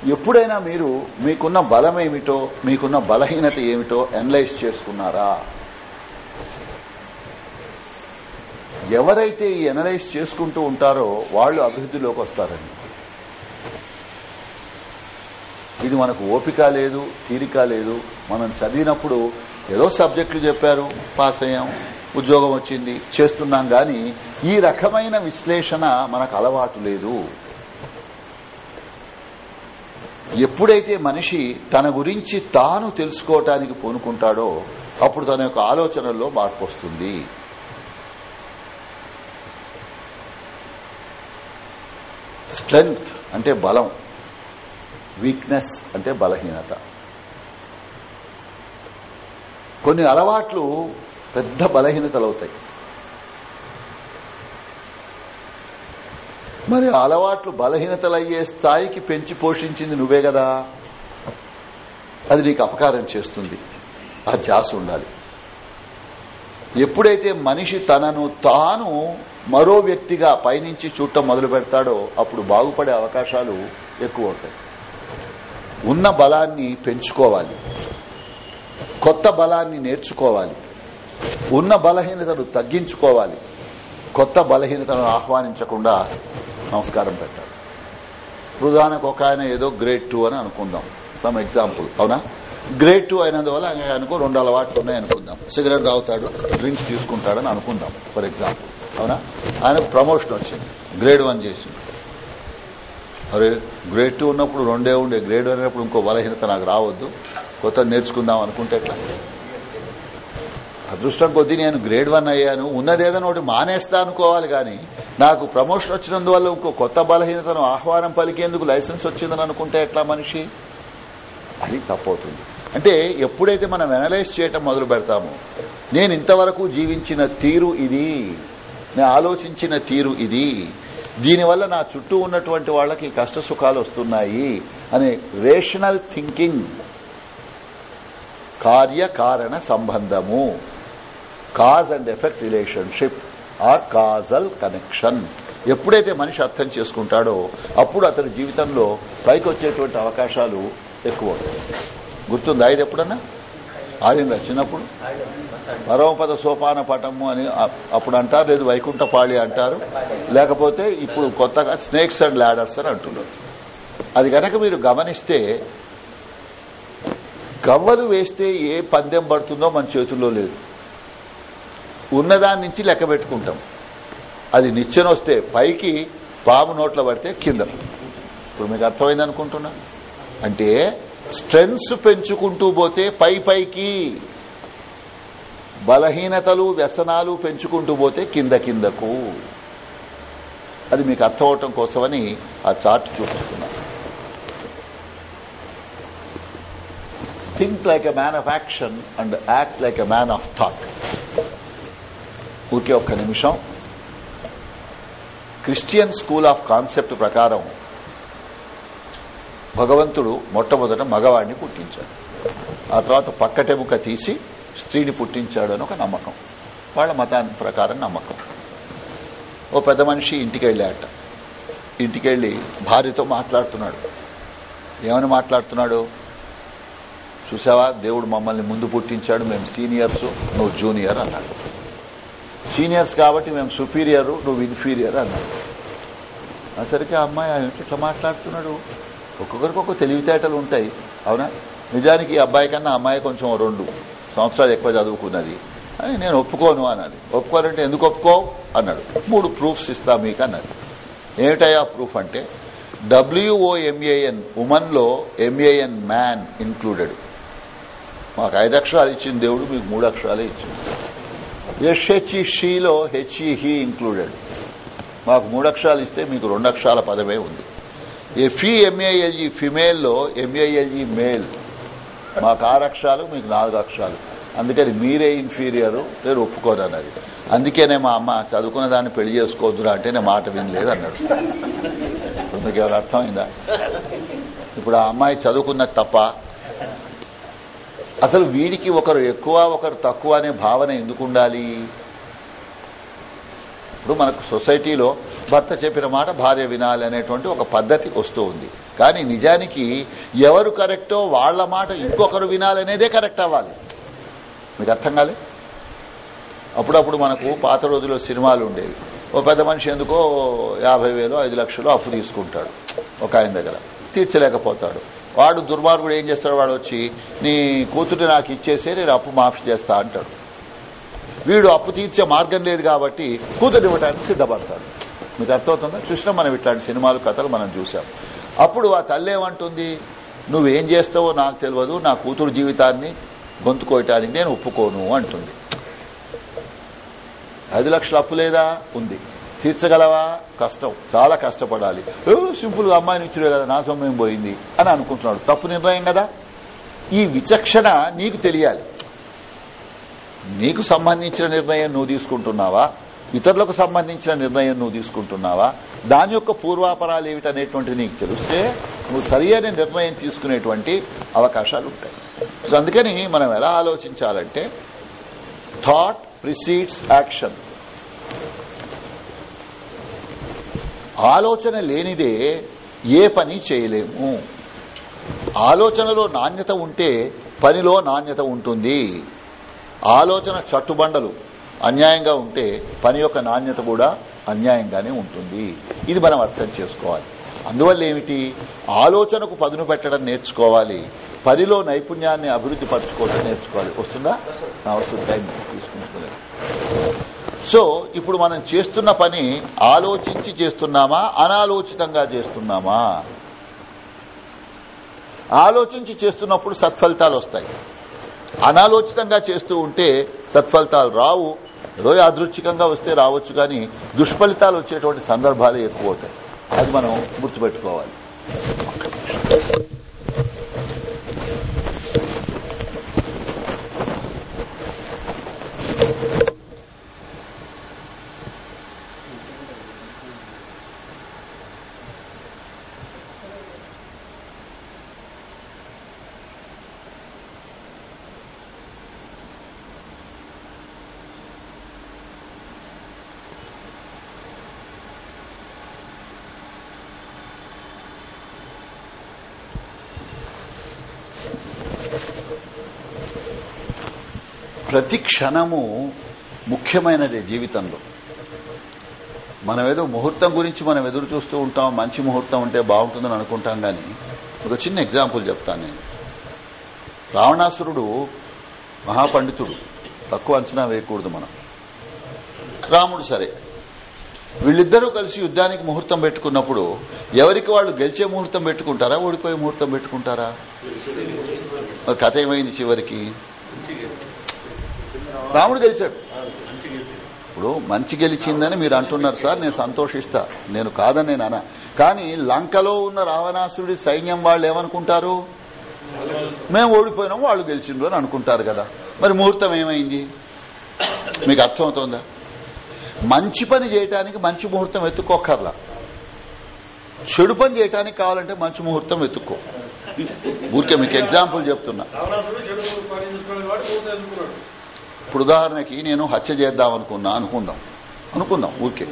ఎప్పుడైనా మీరు మీకున్న బలం ఏమిటో మీకున్న బలహీనత ఏమిటో అనలైజ్ చేసుకున్నారా? ఎవరైతే ఈ అనలైజ్ చేసుకుంటూ ఉంటారో వాళ్ళు అభివృద్ధిలోకి వస్తారండి. ఇది మనకు ఓపిక లేదు తీరిక లేదు. మనం చదివినప్పుడు ఏదో సబ్జెక్టులు చెప్పారు పాస్ అయ్యాం ఉద్యోగం వచ్చింది చేస్తున్నాం గాని ఈ రకమైన విశ్లేషణ మనకు అలవాటు లేదు. ఎప్పుడైతే మనిషి తన గురించి తాను తెలుసుకోవటానికి పూనుకుంటాడో అప్పుడు తన యొక్క ఆలోచనల్లో మార్పు వస్తుంది. స్ట్రెంగ్త్ అంటే బలం. వీక్నెస్ అంటే బలహీనత. కొన్ని అలవాట్లు పెద్ద బలహీనతలు అవుతాయి మరి అలవాట్లు బలహీనతలయ్యే స్థాయికి పెంచి పోషించింది నువ్వే కదా. అది నీకు అపకారం చేస్తుంది. ఆ జాస ఉండాలి. ఎప్పుడైతే మనిషి తనను తాను మరో వ్యక్తిగా పైనుంచి చూడటం మొదలు పెడతాడో అప్పుడు బాగుపడే అవకాశాలు ఎక్కువ అవుతాయి ఉన్న బలాన్ని పెంచుకోవాలి. కొత్త బలాన్ని నేర్చుకోవాలి. ఉన్న బలహీనతను తగ్గించుకోవాలి. కొత్త బలహీనతను ఆహ్వానించకుండా నమస్కారం పెట్టాలి. ప్రధానికి ఒక ఆయన ఏదో గ్రేడ్ టూ అని అనుకుందాం. సమ్ ఎగ్జాంపుల్ అవునా? గ్రేడ్ టూ అయినందువల్ల ఆయన అనుకో రెండు అలవాట్లు ఉన్నాయి అనుకుందాం. సిగరెట్ తాగుతాడు డ్రింక్స్ తీసుకుంటాడని అనుకుందాం ఫర్ ఎగ్జాంపుల్ అవునా? ఆయనకు ప్రమోషన్ వచ్చింది. గ్రేడ్ వన్ చేసింది అరే గ్రేడ్ టూ ఉన్నప్పుడు రెండే ఉండే. గ్రేడ్ వన్ అయినప్పుడు ఇంకో బలహీనత నాకు రావద్దు. కొత్త నేర్చుకుందాం అనుకుంటే ఎట్లా? అదృష్టం కొద్దీ నేను గ్రేడ్ వన్ అయ్యాను. ఉన్నదేదైనా ఒకటి మానేస్తా అనుకోవాలి కానీ నాకు ప్రమోషన్ వచ్చినందువల్ల ఇంకో కొత్త బలహీనతను ఆహ్వానం పలికేందుకు లైసెన్స్ వచ్చిందని అనుకుంటే ఎట్లా మనిషి? అది తప్పవుతుంది. అంటే ఎప్పుడైతే మనం అనలైజ్ చేయటం మొదలు పెడతామో నేను ఇంతవరకు జీవించిన తీరు ఇది. నేను ఆలోచించిన తీరు ఇది. దీనివల్ల నా చుట్టూ ఉన్నటువంటి వాళ్ళకి కష్ట సుఖాలు వస్తున్నాయి అనే రేషనల్ థింకింగ్ కార్యకారణ సంబంధము. Cause and effect relationship or causal connection. ఎప్పుడైతే మనిషి అర్థం చేసుకుంటాడో అప్పుడు అతని జీవితంలో పైకి వచ్చేటువంటి అవకాశాలు ఎక్కువ అవుతాయి గుర్తుందా ఇది ఎప్పుడన్నా? ఆడిందా చిన్నప్పుడు? పరమపద సోపాన పటము అని అప్పుడు అంటారు లేదు వైకుంఠపాళి అంటారు. లేకపోతే ఇప్పుడు కొత్తగా స్నేక్స్ అండ్ ల్యాడర్స్ అని అంటున్నారు. అది గనక మీరు గమనిస్తే గవ్వలు వేస్తే ఏ పందెం పడుతుందో మన చేతుల్లో లేదు. ఉన్నదాని నుంచి లెక్క పెట్టుకుంటాం. అది నిచ్చెన వస్తే పైకి పాము నోట్ల పడితే కింద. ఇప్పుడు మీకు అర్థమైంది అనుకుంటున్నా? అంటే స్ట్రెంగ్స్ పెంచుకుంటూ పోతే పై పైకి బలహీనతలు వ్యసనాలు పెంచుకుంటూ పోతే కింద కిందకు. అది మీకు అర్థం అవటం కోసమని ఆ చార్ట్ చూపిస్తున్నా. Think like a man of action and act like a man of thought ఊరికే ఒక్క నిమిషం. క్రిస్టియన్ స్కూల్ ఆఫ్ కాన్సెప్ట్ ప్రకారం భగవంతుడు మొట్టమొదట మగవాడిని పుట్టించాడు. ఆ తర్వాత పక్కటెముక తీసి స్త్రీని పుట్టించాడు అని ఒక నమ్మకం. వాళ్ళ మతాన్ని ప్రకారం నమ్మకం. ఓ పెద్ద మనిషి ఇంటికి వెళ్ళాట ఇంటికి వెళ్ళి భార్యతో మాట్లాడుతున్నాడు. ఏమని మాట్లాడుతున్నాడు? చూసావా? దేవుడు మమ్మల్ని ముందు పుట్టించాడు. మేము సీనియర్స్. నువ్వు జూనియర్ అన్నాడు. సీనియర్స్ కాబట్టి మేము సుపీరియర్ నువ్వు ఇన్ఫీరియర్ అన్నాడు. అసరికి ఆ అమ్మాయి ఆ ఇట్లా మాట్లాడుతున్నాడు? ఒక్కొక్కరికి ఒక్కొక్క తెలివితేటలు ఉంటాయి. అవునా? నిజానికి ఈ అబ్బాయి కన్నా అమ్మాయి కొంచెం రెండు సంవత్సరాలు ఎక్కువ చదువుకున్నది. అని నేను ఒప్పుకోను అన్నది. ఒప్పుకోనంటే ఎందుకు ఒప్పుకోవు? అన్నాడు. మూడు ప్రూఫ్స్ ఇస్తా మీకు అన్నది. ఏమిటయా ప్రూఫ్ అంటే W O M A N ఉమెన్లో M A N man included మాకు ఐదు అక్షరాలు ఇచ్చిన దేవుడు మీకు మూడు అక్షరాలే ఇచ్చింది. ఎస్హెచ్ఈ షీలో హెచ్ఈ హీ ఇంక్లూడెడ్ మాకు మూడు అక్షరాలు ఇస్తే మీకు రెండు అక్షరాల పదమే ఉంది F E M A L E ఫిమేల్లో M A L E male మాకు ఆరు అక్షరాలు మీకు నాలుగు అక్షరాలు అందుకని మీరే ఇన్ఫీరియర్ నేను ఒప్పుకోను అన్నది అందుకేనే మా అమ్మ చదువుకున్న దాన్ని పెళ్ళి చేసుకోవద్దురా అంటే నేను మాట వినలేదు అన్నాడు. ఇప్పుడు మీకు ఎవరు అర్థమైందా? ఇప్పుడు ఆ అమ్మాయి చదువుకున్నది తప్ప అసలు వీడికి ఒకరు ఎక్కువ ఒకరు తక్కువ అనే భావన ఎందుకు ఉండాలి? ఇప్పుడు మనకు సొసైటీలో భర్త చెప్పిన మాట భార్య వినాలి అనేటువంటి ఒక పద్ధతి వస్తూ ఉంది. కానీ నిజానికి ఎవరు కరెక్టో వాళ్ళ మాట ఇంకొకరు వినాలనేదే కరెక్ట్ అవ్వాలి. మీకు అర్థం కాలే? అప్పుడప్పుడు మనకు పాత రోజుల్లో సినిమాలు ఉండేవి. ఓ పెద్ద మనిషి ఎందుకో యాభై వేలు ఐదు లక్షలు అప్పు తీసుకుంటాడు. ఒక ఆయన దగ్గర. తీర్చలేకపోతాడు. వాడు దుర్మార్గుడు ఏం చేస్తాడు? వాడు వచ్చి నీ కూతురు నాకు ఇచ్చేసే నేను అప్పు మాఫీ చేస్తా అంటాడు. వీడు అప్పు తీర్చే మార్గం లేదు కాబట్టి కూతురు ఇవ్వడానికి సిద్ధపడతాడు. మీకు అర్థమవుతుందా? చూసినా మనం ఇట్లాంటి సినిమాలు కథలు మనం చూసాం అప్పుడు ఆ తల్లి ఏమంటుంది? నువ్వేం చేస్తావో నాకు తెలియదు నా కూతురు జీవితాన్ని గొంతు కోయటానికి నేను ఒప్పుకోను అంటుంది. ఐదు లక్షల అప్పు లేదా? ఉంది. తీర్చగలవా? కష్టం. చాలా కష్టపడాలి. సింపుల్గా అమ్మాయిని ఇచ్చుడే కదా నా సమయం పోయింది? అని అనుకుంటున్నాడు. తప్పు నిర్ణయం కదా? ఈ విచక్షణ నీకు తెలియాలి. నీకు సంబంధించిన నిర్ణయం నువ్వు తీసుకుంటున్నావా? ఇతరులకు సంబంధించిన నిర్ణయం నువ్వు తీసుకుంటున్నావా? దాని యొక్క పూర్వాపరాలు ఏమిటనేటువంటిది నీకు తెలిస్తే నువ్వు సరియైన నిర్ణయం తీసుకునేటువంటి అవకాశాలు ఉంటాయి. సో అందుకని మనం ఎలా ఆలోచించాలంటే థాట్ ప్రిసీడ్స్ యాక్షన్. ఆలోచన లేనిదే ఏ పని చేయలేము. ఆలోచనలో నాణ్యత ఉంటే పనిలో నాణ్యత ఉంటుంది. ఆలోచన చట్టుబండలు అన్యాయంగా ఉంటే పని యొక్క నాణ్యత కూడా అన్యాయంగానే ఉంటుంది. ఇది మనం అర్థం చేసుకోవాలి. అందువల్ల ఏమిటి ఆలోచనకు పదును పెట్టడం నేర్చుకోవాలి. పనిలో నైపుణ్యాన్ని అభివృద్ధి పరచుకోవడం నేర్చుకోవాలి. వస్తుందా? నా వస్తుంది టైం తీసుకుంటున్నాను. సో ఇప్పుడు మనం చేస్తున్న పని ఆలోచించి చేస్తున్నామా? అనాలోచితంగా చేస్తున్నామా? ఆలోచించి చేస్తున్నప్పుడు సత్ఫలితాలు వస్తాయి. అనాలోచితంగా చేస్తూ ఉంటే సత్ఫలితాలు రావు. ఏదో యాదృచ్ఛికంగా వస్తే రావచ్చు కానీ దుష్ఫలితాలు వచ్చేటువంటి సందర్భాలే ఎక్కువ అవుతాయి. అది మనం గుర్తుపెట్టుకోవాలి ప్రతి క్షణము ముఖ్యమైనదే జీవితంలో. మనం ఏదో ముహూర్తం గురించి మనం ఎదురు చూస్తూ ఉంటాం మంచి ముహూర్తం ఉంటే బాగుంటుందని అనుకుంటాం గాని ఒక చిన్న ఎగ్జాంపుల్ చెప్తాను నేను. రావణాసురుడు మహాపండితుడు తక్కువ అంచనా వేయకూడదు మనం. రాముడు సరే. వీళ్ళిద్దరూ కలిసి యుద్ధానికి ముహూర్తం పెట్టుకున్నప్పుడు ఎవరికి వాళ్ళు గెలిచే ముహూర్తం పెట్టుకుంటారా ఓడిపోయే ముహూర్తం పెట్టుకుంటారా? కథ ఏమైంది చివరికి? రాముడు గెలిచాడు. ఇప్పుడు మంచి గెలిచిందని మీరు అంటున్నారు సార్. నేను సంతోషిస్తా. నేను కాదని నేను అనా కానీ లంకలో ఉన్న రావణాసుడి సైన్యం వాళ్ళు ఏమనుకుంటారు? మేము ఓడిపోయినాం వాళ్ళు గెలిచిండ్రు అని అనుకుంటారు కదా. మరి ముహూర్తం ఏమైంది? మీకు అర్థమవుతోందా? మంచి పని చేయటానికి మంచి ముహూర్తం ఎత్తుకోకర్లా చెడు పని చేయటానికి కావాలంటే మంచి ముహూర్తం ఎత్తుక్కో ఊరికే మీకు ఎగ్జాంపుల్ చెప్తున్నా. ఇప్పుడు ఉదాహరణకి నేను హత్య చేద్దాం అనుకున్నా అనుకుందాం. అనుకుందాం ఊరికే.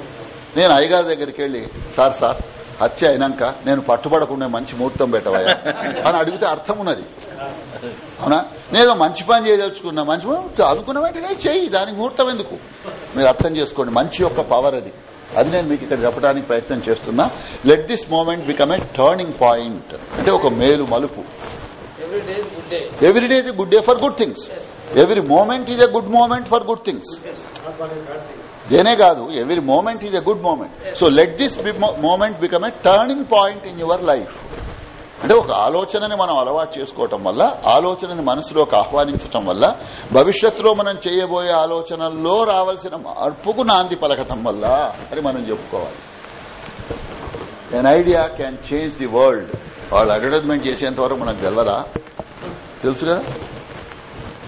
నేను అయ్యగారి దగ్గరికి వెళ్ళి సార్ సార్ హత్య అయినాక నేను పట్టుబడకుండా మంచి ముహూర్తం పెట్టవయ్యా అని అడిగితే అర్థం ఉన్నది. అవునా? నేను మంచి పని చేయదలుచుకున్నా మంచి అనుకున్న వెంటనే చెయ్యి దానికి ముహూర్తం ఎందుకు? మీరు అర్థం చేసుకోండి మంచి యొక్క పవర్ అది. అది నేను మీకు ఇక్కడ చెప్పడానికి ప్రయత్నం చేస్తున్నా. Let this moment become a turning point అంటే ఒక మేలు మలుపు. Every day is good day for good things every moment is a good moment for good things దేనే కాదు every moment is a good moment so let this moment become a turning point in your life అంటే ఒక ఆలోచనని మనం అలవాటు చేసుకోవటం వల్ల ఆలోచనని మనసులోకి ఆహ్వానించటం వల్ల భవిష్యత్తులో మనం చేయబోయే ఆలోచనల్లో రావాల్సిన మార్పుకు నాంది పలకటం వల్ల అని మనం చెప్పుకోవాలి. An idea can change the world వాళ్ళు అడ్వర్టైజ్మెంట్ చేసేంత వరకు మనకు గెలవదా తెలుసుగా?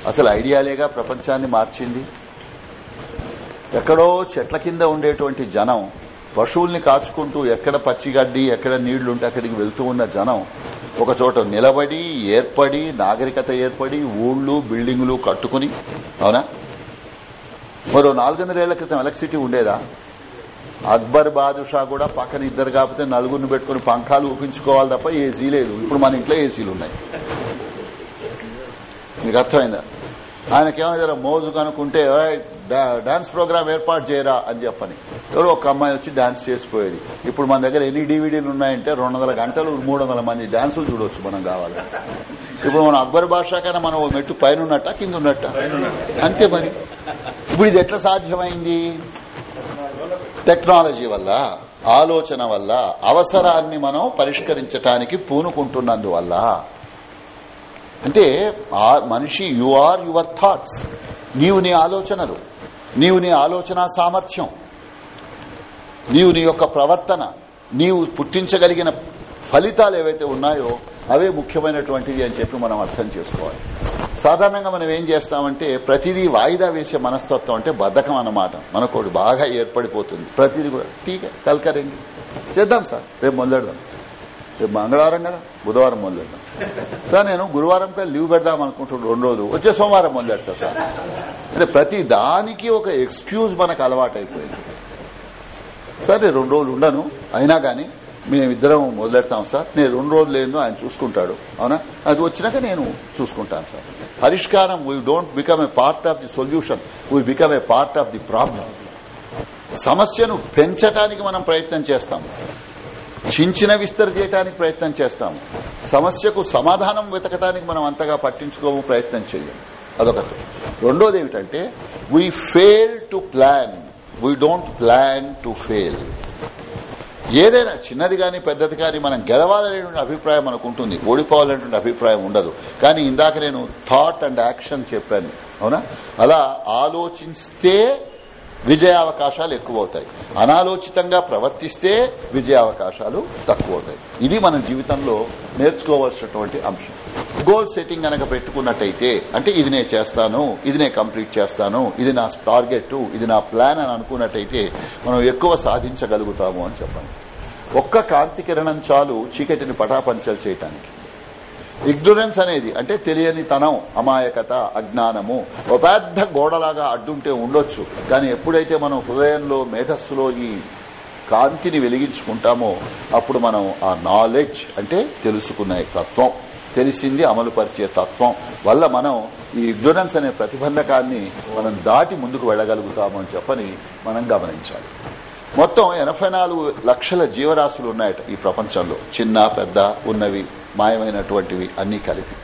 అసలు ఐడియాలేగా ప్రపంచాన్ని మార్చింది? ఎక్కడో చెట్ల కింద ఉండేటువంటి జనం పశువుల్ని కాచుకుంటూ ఎక్కడ పచ్చిగడ్డి ఎక్కడ నీళ్ళుంటే అక్కడికి వెళ్తూ ఉన్న జనం ఒక చోట నిలబడి ఏర్పడి నాగరికత ఏర్పడి ఊళ్ళు బిల్డింగులు కట్టుకుని అవునా? మరో నాలుగొందరేళ్ళ క్రితం ఎలక్ట్రిసిటీ ఉండేదా? అక్బర్ బాదుషా కూడా పక్కన ఇద్దరు కాకపోతే నలుగురిని పెట్టుకుని పంఖాలు ఊపించుకోవాలి తప్ప ఏసీ లేదు. ఇప్పుడు మన ఇంట్లో ఏసీలు ఉన్నాయి. మీకు అర్థమైందా? ఆయనకేమైనా మోజు కనుక్కుంటే "ఓయ్, డా- డాన్స్ ప్రోగ్రామ్ ఏర్పాటు చేయరా అని చెప్పని. ఎవరో ఒక అమ్మాయి వచ్చి డాన్స్ చేసిపోయేది. ఇప్పుడు మన దగ్గర ఎన్ని డీవీడీలు ఉన్నాయంటే రెండు వందల గంటలు మూడు వందల మంది డాన్సులు చూడొచ్చు మనం కావాలి. ఇప్పుడు మనం అక్బర్ బాషా కన్నా మనం ఓ మెట్టు పైన ఉన్నట్ట కింద ఉన్నట్ట అంతే మరి. ఇప్పుడు ఇది ఎట్లా సాధ్యమైంది? టెక్నాలజీ వల్ల ఆలోచన వల్ల అవసరాన్ని మనం పరిష్కరించడానికి పూనుకుంటున్నందువల్ల. అంటే ఆ మనిషి యు ఆర్ యువర్ థాట్స్ నీవు నీ ఆలోచనలు. నీవు నీ ఆలోచన సామర్థ్యం. నీవు నీ యొక్క ప్రవర్తన. నీవు పుట్టించగలిగిన ఫలితాలు ఏవైతే ఉన్నాయో అవే ముఖ్యమైనటువంటిది అని చెప్పి మనం అర్థం చేసుకోవాలి. సాధారణంగా మనం ఏం చేస్తామంటే ప్రతిదీ వాయిదా వేసే మనస్తత్వం అంటే బద్ధకం అన్నమాట. మనకోడు బాగా ఏర్పడిపోతుంది. ప్రతిదీ కూడా ఠీకే కలకరండి చేద్దాం సార్ రేపు మొదలెడదాం. రేపు మంగళవారం కదా బుధవారం మొదలెడదాం. సార్ నేను గురువారం కదా లీవ్ పెడదాం అనుకుంటున్నాను రెండు రోజులు. వచ్చే సోమవారం మొదలెడతా సార్. అంటే ప్రతి దానికి ఒక ఎక్స్క్యూజ్ మనకు అలవాటైపోయింది. సార్ రెండు రోజులు ఉండను. అయినా కానీ మేమిద్దరం మొదలెడతాం సార్. నేను రెండు రోజులు లేదు ఆయన చూసుకుంటాడు. అవునా? అది వచ్చినాక నేను చూసుకుంటాను సార్. పరిష్కారం we don't become a part of the solution we become a part of the problem సమస్యను పెంచడానికి మనం ప్రయత్నం చేస్తాం. చించిన విస్తర చేయడానికి ప్రయత్నం చేస్తాం. సమస్యకు సమాధానం వెతకడానికి మనం అంతగా పట్టించుకోము ప్రయత్నం చేయం అదొకటి. రెండోది ఏమిటంటే we fail to plan we don't plan to fail ఏదైనా చిన్నది కానీ పెద్దది కానీ మనం గెలవాలనేటువంటి అభిప్రాయం మనకు ఉంటుంది. ఓడిపోవాలనేటువంటి అభిప్రాయం ఉండదు. కానీ ఇందాక నేను థాట్ అండ్ యాక్షన్ చెప్పాను. అవునా? అలా ఆలోచిస్తే విజయావకాశాలు ఎక్కువ అవుతాయి అనాలోచితంగా ప్రవర్తిస్తే విజయావకాశాలు తక్కువ అవుతాయి ఇది మన జీవితంలో నేర్చుకోవాల్సినటువంటి అంశం. గోల్ సెట్టింగ్ కనుక పెట్టుకున్నట్టయితే అంటే ఇది నేను చేస్తాను ఇది నేను కంప్లీట్ చేస్తాను ఇది నా టార్గెట్ ఇది నా ప్లాన్ అని అనుకున్నట్టయితే మనం ఎక్కువ సాధించగలుగుతాము అని చెప్పండి ఒక్క కాంతి కిరణం చాలు చీకటిని పటాపంచలు చేయటానికి. ఇగ్నోరెన్స్ అనేది అంటే తెలియని తనం అమాయకత అజ్ఞానము. ఒక పెద్ద గోడలాగా అడ్డుంటే ఉండొచ్చు. కానీ ఎప్పుడైతే మనం హృదయంలో మేధస్సులో ఈ కాంతిని వెలిగించుకుంటామో అప్పుడు మనం ఆ నాలెడ్జ్ అంటే తెలుసుకునే తత్వం తెలిసింది అమలు పరిచే తత్వం వల్ల మనం ఈ ఇగ్నోరెన్స్ అనే ప్రతిబంధకాన్ని మనం దాటి ముందుకు వెళ్ళగలుగుతామని చెప్పని మనం గమనించాలి. మొత్తం ఎనభై నాలుగు లక్షల జీవరాశులు ఉన్నాయట ఈ ప్రపంచంలో. చిన్న పెద్ద ఉన్నవి మాయమైనటువంటివి అన్ని కలిపి.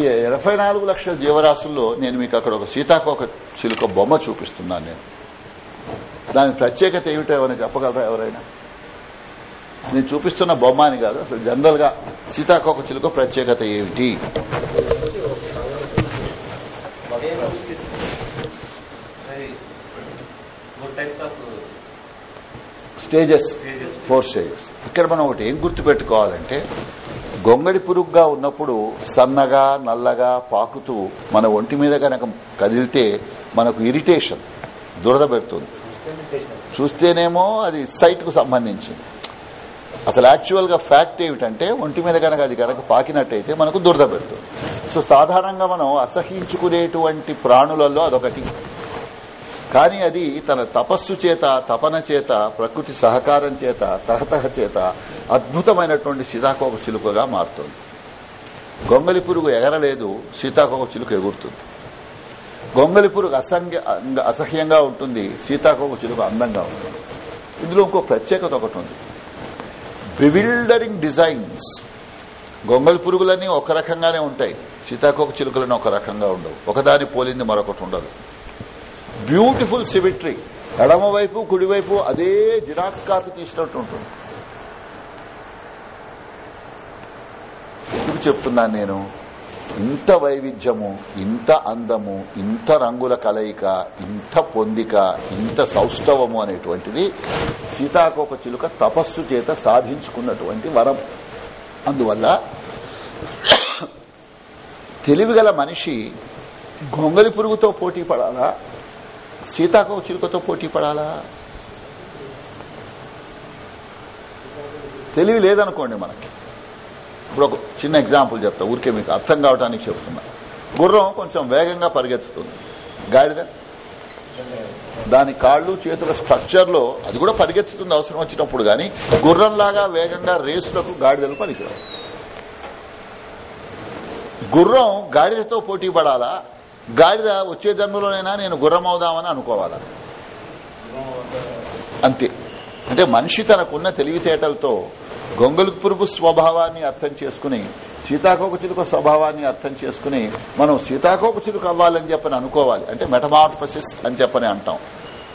ఈ ఎనభై నాలుగు లక్షల జీవరాశుల్లో నేను మీకు అక్కడ ఒక సీతాకోక చిలుక బొమ్మ చూపిస్తున్నాను నేను. దాని ప్రత్యేకత ఏమిటో ఎవరైనా చెప్పగలరా ఎవరైనా? నేను చూపిస్తున్న బొమ్మ అని కాదు అసలు జనరల్గా సీతాకోక చిలుక ప్రత్యేకత ఏమిటి? Types of stages. Four stages ఇక్కడ మనం ఒకటి ఏం గుర్తుపెట్టుకోవాలంటే గొంగడి పురుగుగా ఉన్నప్పుడు సన్నగా నల్లగా పాకుతూ మన ఒంటి మీద కనుక కదిలితే మనకు ఇరిటేషన్ దురద పెడుతుంది. చూస్తేనేమో అది సైట్కు సంబంధించింది. అసలు యాక్చువల్గా ఫ్యాక్ట్ ఏమిటంటే ఒంటి మీద కనుక అది కనుక పాకినట్టయితే మనకు దురద పెడుతుంది. సో సాధారణంగా మనం అసహించుకునేటువంటి ప్రాణులలో అదొకటి. కానీ అది తన తపస్సు చేత తపన చేత ప్రకృతి సహకారం చేత తహతహ చేత అద్భుతమైనటువంటి సీతాకోక చిలుకగా మారుతుంది. గొంగలి పురుగు ఎగరలేదు సీతాకోక చిలుక ఎగురుతుంది. గొంగలి పురుగు అసంగ్య అసహ్యంగా ఉంటుంది సీతాకోక చిలుక అందంగా ఉంటుంది. ఇందులో ఇంకో ప్రత్యేకత ఒకటి ఉంది. Bewildering designs. గొంగలి పురుగులన్నీ ఒక రకంగానే ఉంటాయి. సీతాకోక చిలుకలన్నీ ఒక రకంగా ఉండవు. ఒకదాని పోలింది మరొకటి ఉండదు. Beautiful symmetry. ఎడమవైపు కుడివైపు అదే జిరాక్స్ కాపీ తీసినట్టు ఉంటుంది. ఎందుకు చెప్తున్నాను నేను? ఇంత వైవిధ్యము ఇంత అందము ఇంత రంగుల కలయిక ఇంత పొందిక ఇంత సౌష్ఠవము అనేటువంటిది సీతాకోక చిలుక తపస్సు చేత సాధించుకున్నటువంటి వరం. అందువల్ల తెలివిగల మనిషి గొంగలి పురుగుతో పోటీ పడాలా? సీతాకో చిలుకతో పోటీ పడాలా? తెలివి లేదనుకోండి మనకి. ఇప్పుడు ఒక చిన్న ఎగ్జాంపుల్ చెప్తా ఊరికే మీకు అర్థం కావడానికి చెప్తున్నా. గుర్రం కొంచెం వేగంగా పరిగెత్తుతుంది. గాడిద? దాని కాళ్ళు చేతుల స్ట్రక్చర్లో అది కూడా పరిగెత్తుతుంది అవసరం వచ్చినప్పుడు గాని గుర్రంలాగా వేగంగా రేసులకు గాడిదలు పనికిరావు. గుర్రం గాడిదతో పోటీ పడాలా? గాడిద వచ్చే జన్మలోనైనా నేను గుర్రం అవుదామని అనుకోవాలి. అంతే. అంటే మనిషి తనకున్న తెలివితేటలతో గొంగలు పురుగు స్వభావాన్ని అర్థం చేసుకుని సీతాకోక చిలుక స్వభావాన్ని అర్థం చేసుకుని మనం సీతాకోక చిలుక అవ్వాలని చెప్పని అనుకోవాలి. అంటే మెటమార్ఫసిస్ అని చెప్పని అంటాం.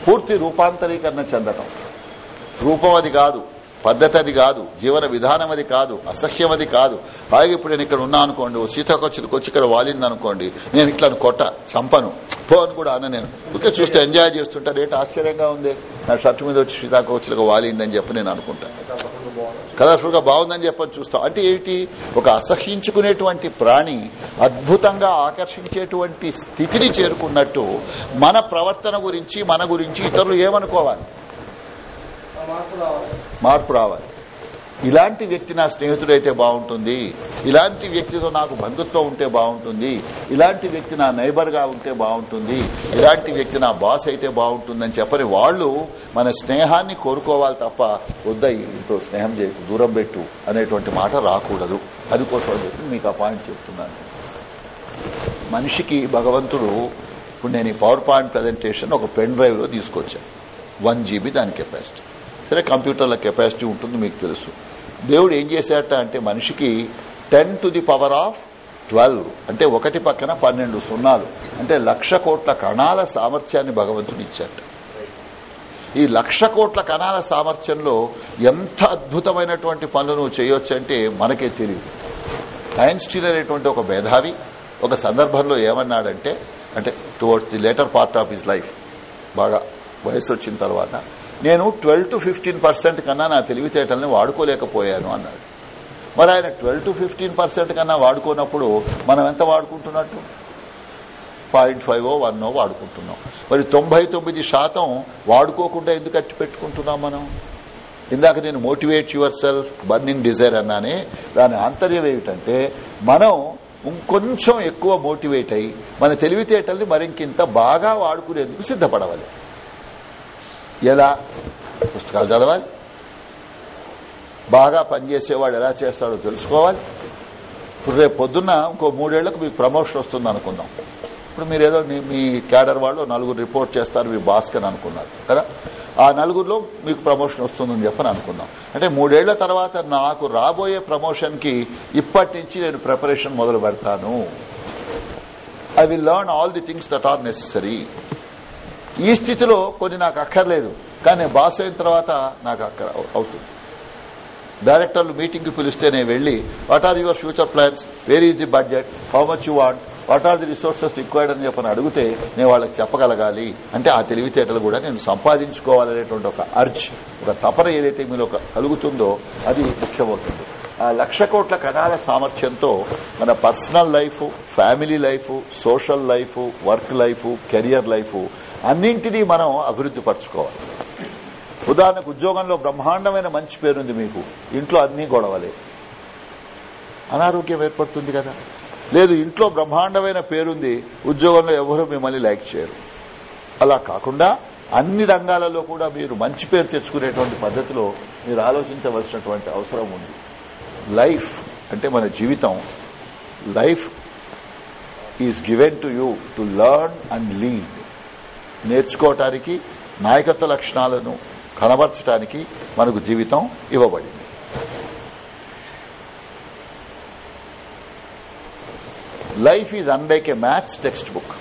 పూర్తి రూపాంతరీకరణ చెందటం. రూపం అది కాదు. పద్ధతి అది కాదు జీవన విధానం అది కాదు అసహ్యం అది కాదు. అలాగే ఇప్పుడు నేను ఇక్కడ ఉన్నా అనుకోండి ఓ వచ్చి ఇక్కడ వాలింది అనుకోండి నేను ఇట్లా కొట్ట చంపను. పో అని కూడా అన్న నేను. ఊరికే చూస్తే ఎంజాయ్ చేస్తుంటా రేటు ఆశ్చర్యంగా ఉంది. నా షర్ట్ మీద వచ్చి సీతాకోచులకు వాలిందని చెప్పి నేను అనుకుంటా. కలర్ఫుల్గా బాగుందని చెప్పని చూస్తాం. అంటే ఏంటి ఒక అసహించుకునేటువంటి ప్రాణి అద్భుతంగా ఆకర్షించేటువంటి స్థితిని చేరుకున్నట్టు మన ప్రవర్తన గురించి మన గురించి ఇతరులు ఏమనుకోవాలి? మార్పు రావాలి. ఇలాంటి వ్యక్తి నా స్నేహితుడైతే బాగుంటుంది. ఇలాంటి వ్యక్తితో నాకు బంధుత్వం ఉంటే బాగుంటుంది. ఇలాంటి వ్యక్తి నా నైబర్గా ఉంటే బాగుంటుంది. ఇలాంటి వ్యక్తి నా బాస్ అయితే బాగుంటుందని చెప్పని వాళ్ళు మన స్నేహాన్ని కోరుకోవాలి తప్ప వద్ద ఇంతో స్నేహం చేసి దూరం పెట్టు అనేటువంటి మాట రాకూడదు. అది కోసం చెప్పి మీకు ఆ పాయింట్ చెప్తున్నాను. మనిషికి భగవంతుడు ఇప్పుడు నేను ఈ పవర్ పాయింట్ ప్రజెంటేషన్ ఒక పెన్ డ్రైవ్లో తీసుకొచ్చాను వన్ జీబీ దాని కెపాసిటీ. సరే కంప్యూటర్ల కెపాసిటీ ఉంటుంది మీకు తెలుసు. దేవుడు ఏం చేశాట అంటే మనిషికి ten to the power of twelve అంటే ఒకటి పక్కన పన్నెండు సున్నాలు అంటే లక్ష కోట్ల కణాల సామర్థ్యాన్ని భగవంతుడు ఇచ్చాట ఈ లక్ష కోట్ల కణాల సామర్థ్యంలో ఎంత అద్భుతమైనటువంటి పనులు చేయొచ్చంటే మనకే తెలియదు ఐన్స్టీన్ అనేటువంటి ఒక మేధావి ఒక సందర్భంలో ఏమన్నాడంటే అంటే towards the later part of his life బాగా వయసు వచ్చిన తర్వాత నేను ట్వెల్వ్ టు ఫిఫ్టీన్ పర్సెంట్ కన్నా నా తెలివితేటల్ని వాడుకోలేకపోయాను అన్నాడు. మరి ఆయన ట్వెల్వ్ టు ఫిఫ్టీన్ పర్సెంట్ కన్నా వాడుకోనప్పుడు మనం ఎంత వాడుకుంటున్నట్టు? పాయింట్ ఫైవ్ వన్ వాడుకుంటున్నాం. మరి తొంభై తొమ్మిది శాతం వాడుకోకుండా ఎందుకు అట్టి పెట్టుకుంటున్నాం మనం? ఇందాక నేను motivate your self burning desire అన్నానే. దాని ఆంతర్యం ఏమిటంటే మనం ఇంకొంచెం ఎక్కువ మోటివేట్ అయ్యి మన తెలివితేటల్ని మరింకింత బాగా వాడుకునేందుకు సిద్ధపడవాలి. ఎలా? పుస్తకాలు చదవాలి. బాగా పనిచేసేవాడు ఎలా చేస్తాడో తెలుసుకోవాలి. ఇప్పుడు రేపు పొద్దున్న ఇంకో మూడేళ్ళకు మీకు ప్రమోషన్ వస్తుంది అనుకుందాం. ఇప్పుడు మీరు ఏదో మీ- మీ క్యాడర్ వాళ్ళు నలుగురు రిపోర్ట్ చేస్తారు మీ బాస్కర్ అని అనుకున్నారు కదా? ఆ నలుగురిలో మీకు ప్రమోషన్ వస్తుందని చెప్పని అనుకుందాం. అంటే మూడేళ్ళ తర్వాత నాకు రాబోయే ప్రమోషన్కి ఇప్పటి నుంచి నేను ప్రిపరేషన్ మొదలు పెడతాను. I will learn all the things that are necessary ఈ స్థితిలో కొన్ని నాకు అక్కర్లేదు కానీ బాస్ అయిన తర్వాత నాకు అక్కర అవుతుంది. డైరెక్టర్లు మీటింగ్కి పిలిస్తే నేను వెళ్ళి what are your future plans where is the budget how much you want what are the resources required అని చెప్పని అడిగితే నేను వాళ్ళకి చెప్పగలగాలి. అంటే ఆ తెలివితేటలు కూడా నేను సంపాదించుకోవాలనేటువంటి ఒక అర్జ్ ఒక తపన ఏదైతే మీలో కలుగుతుందో అది ముఖ్యమవుతుంది. లక్ష కోట్ల కణాల సామర్థ్యంతో మన personal life family life social life work life career life అన్నింటినీ మనం అభివృద్ది పరచుకోవాలి. ఉదాహరణకు ఉద్యోగంలో బ్రహ్మాండమైన మంచి పేరుంది మీకు. ఇంట్లో అన్ని గొడవలే. అనారోగ్యం ఏర్పడుతుంది కదా. లేదు ఇంట్లో బ్రహ్మాండమైన పేరుంది. ఉద్యోగంలో ఎవరూ మిమ్మల్ని లైక్ చేయరు. అలా కాకుండా అన్ని రంగాలలో కూడా మీరు మంచి పేరు తెచ్చుకునేటువంటి పద్ధతిలో మీరు ఆలోచించవలసినటువంటి అవసరం ఉంది. లైఫ్ అంటే మన జీవితం life is given to you to learn and lead. నేర్చుకోవటానికి నాయకత్వ లక్షణాలను కనబరచడానికి మనకు జీవితం ఇవ్వబడింది. Life is unlike a maths textbook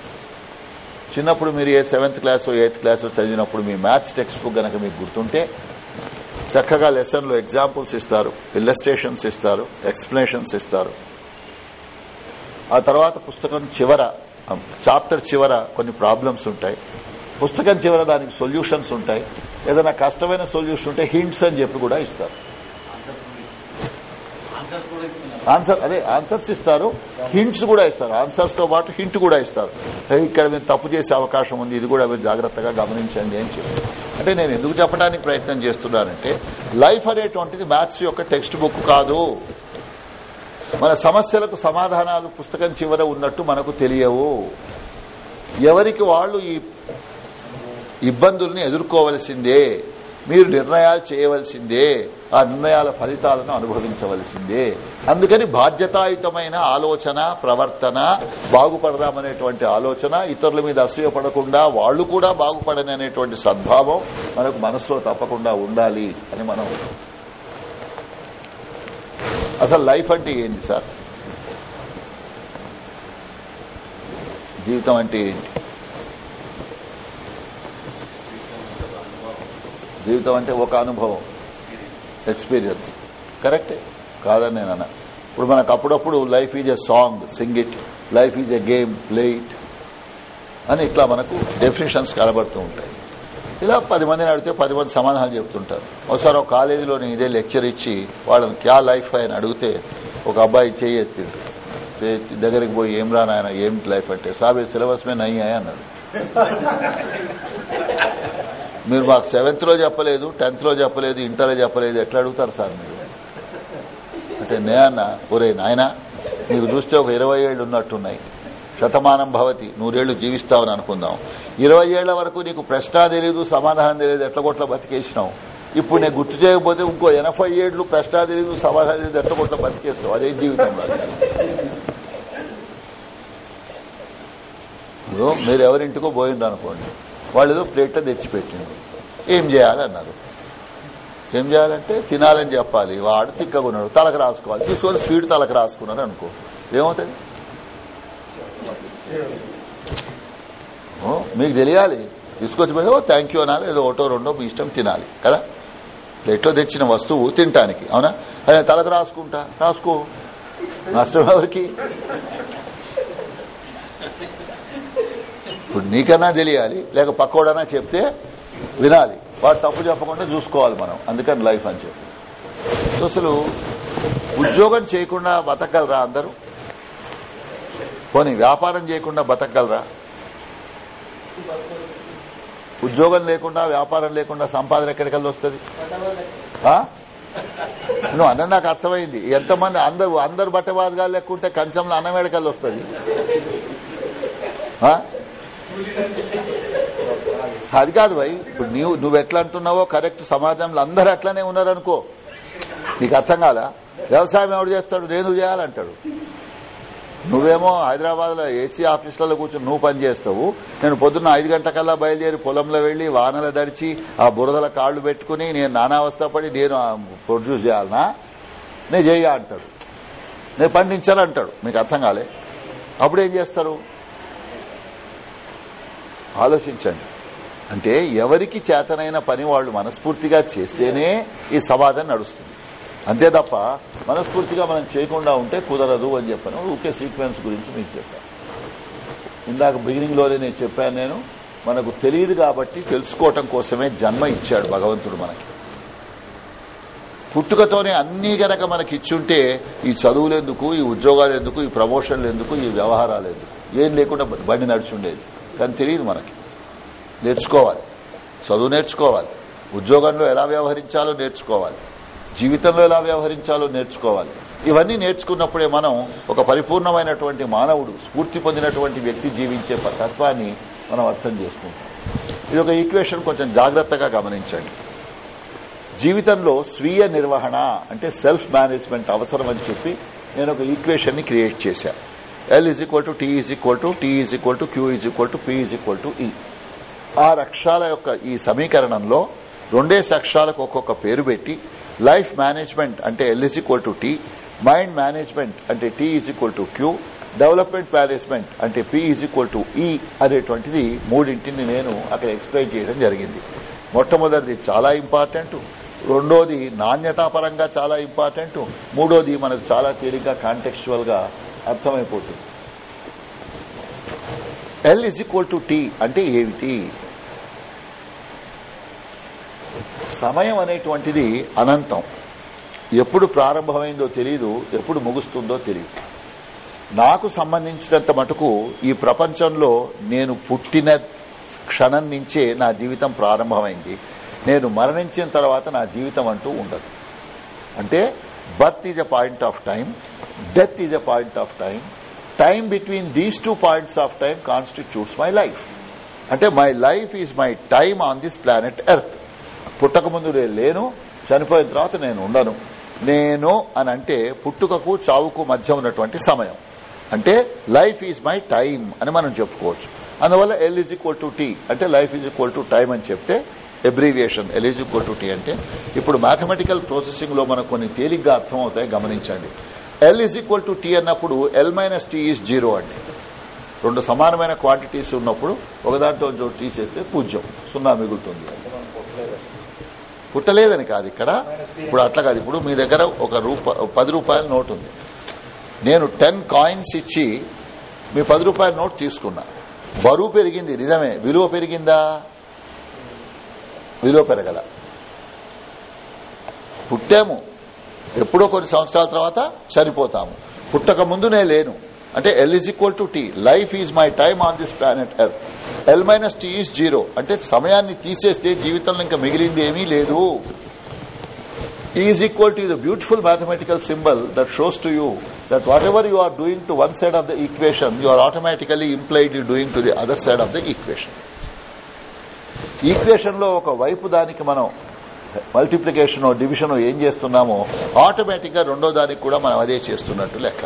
చిన్నప్పుడు మీరు ఏ సెవెంత్ క్లాస్ ఎయిత్ క్లాస్ చదివినప్పుడు మీ మ్యాథ్స్ టెక్స్ట్ బుక్ గనక మీకు గుర్తుంటే చక్కగా లెసన్లో ఎగ్జాంపుల్స్ ఇస్తారు ఇల్లస్ట్రేషన్స్ ఇస్తారు ఎక్స్ప్లెనేషన్స్ ఇస్తారు. ఆ తర్వాత పుస్తకం చివర చాప్టర్ చివర కొన్ని ప్రాబ్లమ్స్ ఉంటాయి. పుస్తకం చివర దానికి సొల్యూషన్స్ ఉంటాయి. ఏదైనా కష్టమైన సొల్యూషన్ ఉంటే హింట్స్ అని చెప్పి కూడా ఇస్తారు. ఆన్సర్ అదే ఆన్సర్స్ ఇస్తారు. హింట్స్ కూడా ఇస్తారు. ఆన్సర్స్తో పాటు హింట్ కూడా ఇస్తారు. ఇక్కడ మీరు తప్పు చేసే అవకాశం ఉంది. ఇది కూడా మీరు జాగ్రత్తగా గమనించండి అని చెప్పి. అంటే నేను ఎందుకు చెప్పడానికి ప్రయత్నం చేస్తున్నానంటే లైఫ్ అనేటువంటిది మ్యాథ్స్ యొక్క టెక్స్ట్ బుక్ కాదు. మన సమస్యలకు సమాధానాలు పుస్తకం చివర ఉన్నట్టు మనకు తెలియవు. ఎవరికి వాళ్ళు ఈ ఇబ్బందుల్ని ఎదుర్కోవలసిందే? మీరు నిర్ణయాలు చేయవలసిందే. ఆ నిర్ణయాల ఫలితాలను అనుభవించవలసిందే. అందుకని బాధ్యతాయుతమైన ఆలోచన ప్రవర్తన బాగుపడదామనేటువంటి ఆలోచన ఇతరుల మీద అసూయపడకుండా వాళ్ళు కూడా బాగుపడని అనేటువంటి సద్భావం మనకు మనసులో తప్పకుండా ఉండాలి అని మనం అసలు లైఫ్ అంటే ఏంటి సార్? జీవితం అంటే ఏంటి? జీవితం అంటే ఒక అనుభవం. ఎక్స్పీరియన్స్ కరెక్టే కాదని నేను అన్నా. ఇప్పుడు మనకు అప్పుడప్పుడు life is a song sing it life is a game play it అని ఇట్లా మనకు డెఫినేషన్స్ కనబడుతూ ఉంటాయి. ఇలా పది మందిని అడిగితే పది మంది సమాధానాలు చెప్తుంటారు. ఒకసారి ఒక కాలేజీలో నేను ఇదే లెక్చర్ ఇచ్చి వాళ్ళని క్యా లైఫ్ అని అడిగితే ఒక అబ్బాయి చేయి ఎత్తిండు. దగ్గరికి పోయి ఏం రానాయన ఏమిటి ఏం లైఫ్ అంటే? సాబే సిలబస్ మే నయ్యాయి? అన్నారు మీరు మాకు సెవెంత్లో చెప్పలేదు టెన్త్లో చెప్పలేదు ఇంటర్లో చెప్పలేదు ఎట్లా అడుగుతారు సార్ మీరు? అంటే నేనన్నా ఒరే నాయన నీకు చూస్తే ఒక ఇరవై ఏళ్ళు ఉన్నట్టున్నాయి. శతమానం భవతి నూరేళ్ళు జీవిస్తావని అనుకుందాం. ఇరవై ఏళ్ళ వరకు నీకు ప్రశ్న తెలియదు సమాధానం తెలియదు ఎట్ల కొట్ల బతికేసినావు. ఇప్పుడు నేను గుర్తు చేయకపోతే ఇంకో ఎనభై ఏళ్ళు ప్రశ్న తెలియదు సమాధానం తెలియదు ఎట్ల కొట్ల బతికేస్తావు? అదే జీవితంలో ఇప్పుడు మీరు ఎవరింటికో పోయిండ్రు అనుకోండి వాళ్ళు ఏదో ప్లేట్లో తెచ్చిపెట్టిండు ఏం చేయాలన్నారు? ఏం చేయాలంటే తినాలని చెప్పాలి. వాడు తిక్కకున్నాడు తలకు రాసుకోవాలి. తీసుకొని స్వీట్ తలకు రాసుకున్నారు అనుకో. ఏమవుతుంది? ఓ, మీకు తెలియాలి. తీసుకొచ్చి పోయి, ఓ థ్యాంక్ యూ అనాలి. ఏదో ఒకటో రెండో మీ ఇష్టం తినాలి కదా? ప్లేట్లో తెచ్చిన వస్తువు తినటానికి అవునా? అదే తలకు రాసుకుంటా. రాసుకో. నష్టం ఎవరికి? ఇప్పుడు నీకన్నా తెలియాలి లేక పక్కోడన్నా చెప్తే వినాలి. వాడు తప్పు చెప్పకుండా చూసుకోవాలి మనం. అందుకని లైఫ్ అని చెప్పి. సో అసలు ఉద్యోగం చేయకుండా బతకగలరా అందరూ? పోనీ వ్యాపారం చేయకుండా బతకగలరా? ఉద్యోగం లేకుండా వ్యాపారం లేకుండా సంపాదన ఎక్కడికెళ్ళి వస్తుంది? నువ్వు అన్న నాకు అర్థమైంది. ఎంతమంది అందరు అందరు బట్టబాదుగా లేకుంటే కంచంలో అన్నం ఎడకల్లి వస్తుంది అది కాదు భయ్. ఇప్పుడు నీవు నువ్వు ఎట్లా అంటున్నావో కరెక్ట్ సమాజంలో అందరూ అట్లానే ఉన్నారనుకో. నీకు అర్థం కాదా వ్యవసాయం ఎవడు చేస్తాడు? నేను చేయాలంటాడు. నువ్వేమో హైదరాబాద్లో ఏసీ ఆఫీసులలో కూర్చొని నువ్వు పని చేస్తావు. నేను పొద్దున్న ఐదు గంటకల్లా బయలుదేరి పొలంలో వెళ్ళి వానలు దడిచి ఆ బురదల కాళ్ళు పెట్టుకుని నేను నానావస్థ పడి నేను ప్రొడ్యూస్ చేయాలనా? నేను చేయ అంటాడు. నేను పండించాలంటాడు. మీకు అర్థం కాలే? అప్పుడు ఏం చేస్తారు ఆలోచించండి. అంటే ఎవరికి చేతనైన పని వాళ్ళు మనస్ఫూర్తిగా చేస్తేనే ఈ సమాధం నడుస్తుంది. అంతే తప్ప మనస్ఫూర్తిగా మనం చేయకుండా ఉంటే కుదరదు అని చెప్పాను. ఊకే సీక్వెన్స్ గురించి మీకు చెప్పాను. ఇందాక బిగినింగ్లోనే నేను చెప్పాను నేను. మనకు తెలియదు కాబట్టి తెలుసుకోవటం కోసమే జన్మ ఇచ్చాడు భగవంతుడు మనకి. పుట్టుకతోనే అన్ని గనక మనకి ఇచ్చుంటే ఈ చదువులు ఎందుకు ఈ ఉద్యోగాలు ఎందుకు ఈ ప్రమోషన్లు ఎందుకు ఈ వ్యవహారాలు ఎందుకు ఏం లేకుండా బండి నడిచుండేది. కానీ తెలియదు మనకి. నేర్చుకోవాలి. చదువు నేర్చుకోవాలి. ఉద్యోగంలో ఎలా వ్యవహరించాలో నేర్చుకోవాలి. జీవితంలో ఎలా వ్యవహరించాలో నేర్చుకోవాలి. ఇవన్నీ నేర్చుకున్నప్పుడే మనం ఒక పరిపూర్ణమైనటువంటి మానవుడు స్ఫూర్తి పొందినటువంటి వ్యక్తి జీవించే తత్వాన్ని మనం అర్థం చేసుకుంటాం. ఇది ఒక ఈక్వేషన్ కొంచెం జాగ్రత్తగా గమనించండి. జీవితంలో స్వీయ నిర్వహణ అంటే సెల్ఫ్ మేనేజ్మెంట్ అవసరం అని చెప్పి నేను ఒక ఈక్వేషన్ని క్రియేట్ చేశాను L is equal to T is equal to T is equal to Q is equal to P is equal to E ఆరు అక్షరాల యొక్క ఈ సమీకరణంలో రెండేసి అక్షరాలకు ఒక్కొక్క పేరు పెట్టి లైఫ్ మేనేజ్మెంట్ అంటే L is equal to T mind management అంటే T is equal to Q development management అంటే P is equal to E అనేటువంటిది మూడింటిని నేను అక్కడ ఎక్స్ప్లెయిన్ చేయడం జరిగింది. మొట్టమొదటిది చాలా ఇంపార్టెంట్. రెండోది నాణ్యతాపరంగా చాలా ఇంపార్టెంట్. మూడోది మనకు చాలా తేలిక కాంటెక్చువల్గా అర్థమైపోతుంది. L is equal to T అంటే ఏమిటి? సమయం అనేటువంటిది అనంతం. ఎప్పుడు ప్రారంభమైందో తెలియదు ఎప్పుడు ముగుస్తుందో తెలియదు నాకు సంబంధించినంత మటుకు ఈ ప్రపంచంలో నేను పుట్టిన క్షణం నుంచే నా జీవితం ప్రారంభమైంది. నేను మరణించిన తర్వాత నా జీవితం అంటూ ఉండదు. అంటే birth is a point of time death is a point of time time between these two points of time constitutes my life అంటే my life is my time on this planet Earth పుట్టక ముందు లేను చనిపోయిన తర్వాత నేను ఉండను. నేను అని అంటే పుట్టుకకు చావుకు మధ్య ఉన్నటువంటి సమయం. అంటే లైఫ్ ఈజ్ మై టైం అని మనం చెప్పుకోవచ్చు. అందువల్ల L is equal to T అంటే life is equal to time అని చెప్తే abbreviation L is equal to T అంటే ఇప్పుడు మ్యాథమెటికల్ ప్రాసెసింగ్లో మనకు కొన్ని తేలిగ్గా అర్థమవుతాయి గమనించండి. L is equal to T అన్నప్పుడు L minus T is zero అండి. రెండు సమానమైన క్వాంటిటీస్ ఉన్నప్పుడు ఒకదాంతో తీసేస్తే పూజ్యం సున్నా మిగులుతుంది. పుట్టలేదని కాదు ఇక్కడ. ఇప్పుడు అట్లా కాదు ఇప్పుడు మీ దగ్గర ఒక రూప పది రూపాయల నోట్ ఉంది. నేను టెన్ కాయిన్స్ ఇచ్చి మీ పది రూపాయల నోట్ తీసుకున్నా. బరువు పెరిగింది నిజమే. విలువ పెరిగిందా? విలువ పెరగల. పుట్టాము. ఎప్పుడో కొన్ని సంవత్సరాల తర్వాత చనిపోతాము. పుట్టక ముందునే లేను. అంటే L is equal to T life is my time on this planet Earth L minus T is zero అంటే సమయాన్ని తీసేస్తే జీవితంలో ఇంకా మిగిలింది ఏమీ లేదు. Is equal to the beautiful mathematical symbol that shows to you that whatever you are doing to one side of the equation you are automatically implied you doing to the other side of the equation ఈక్వేషన్లో ఒక వైపు దానికి మనం multiplication division ఏం చేస్తున్నామో ఆటోమేటిక్గా రెండో దానికి కూడా మనం అదే చేస్తున్నట్టు లెక్క.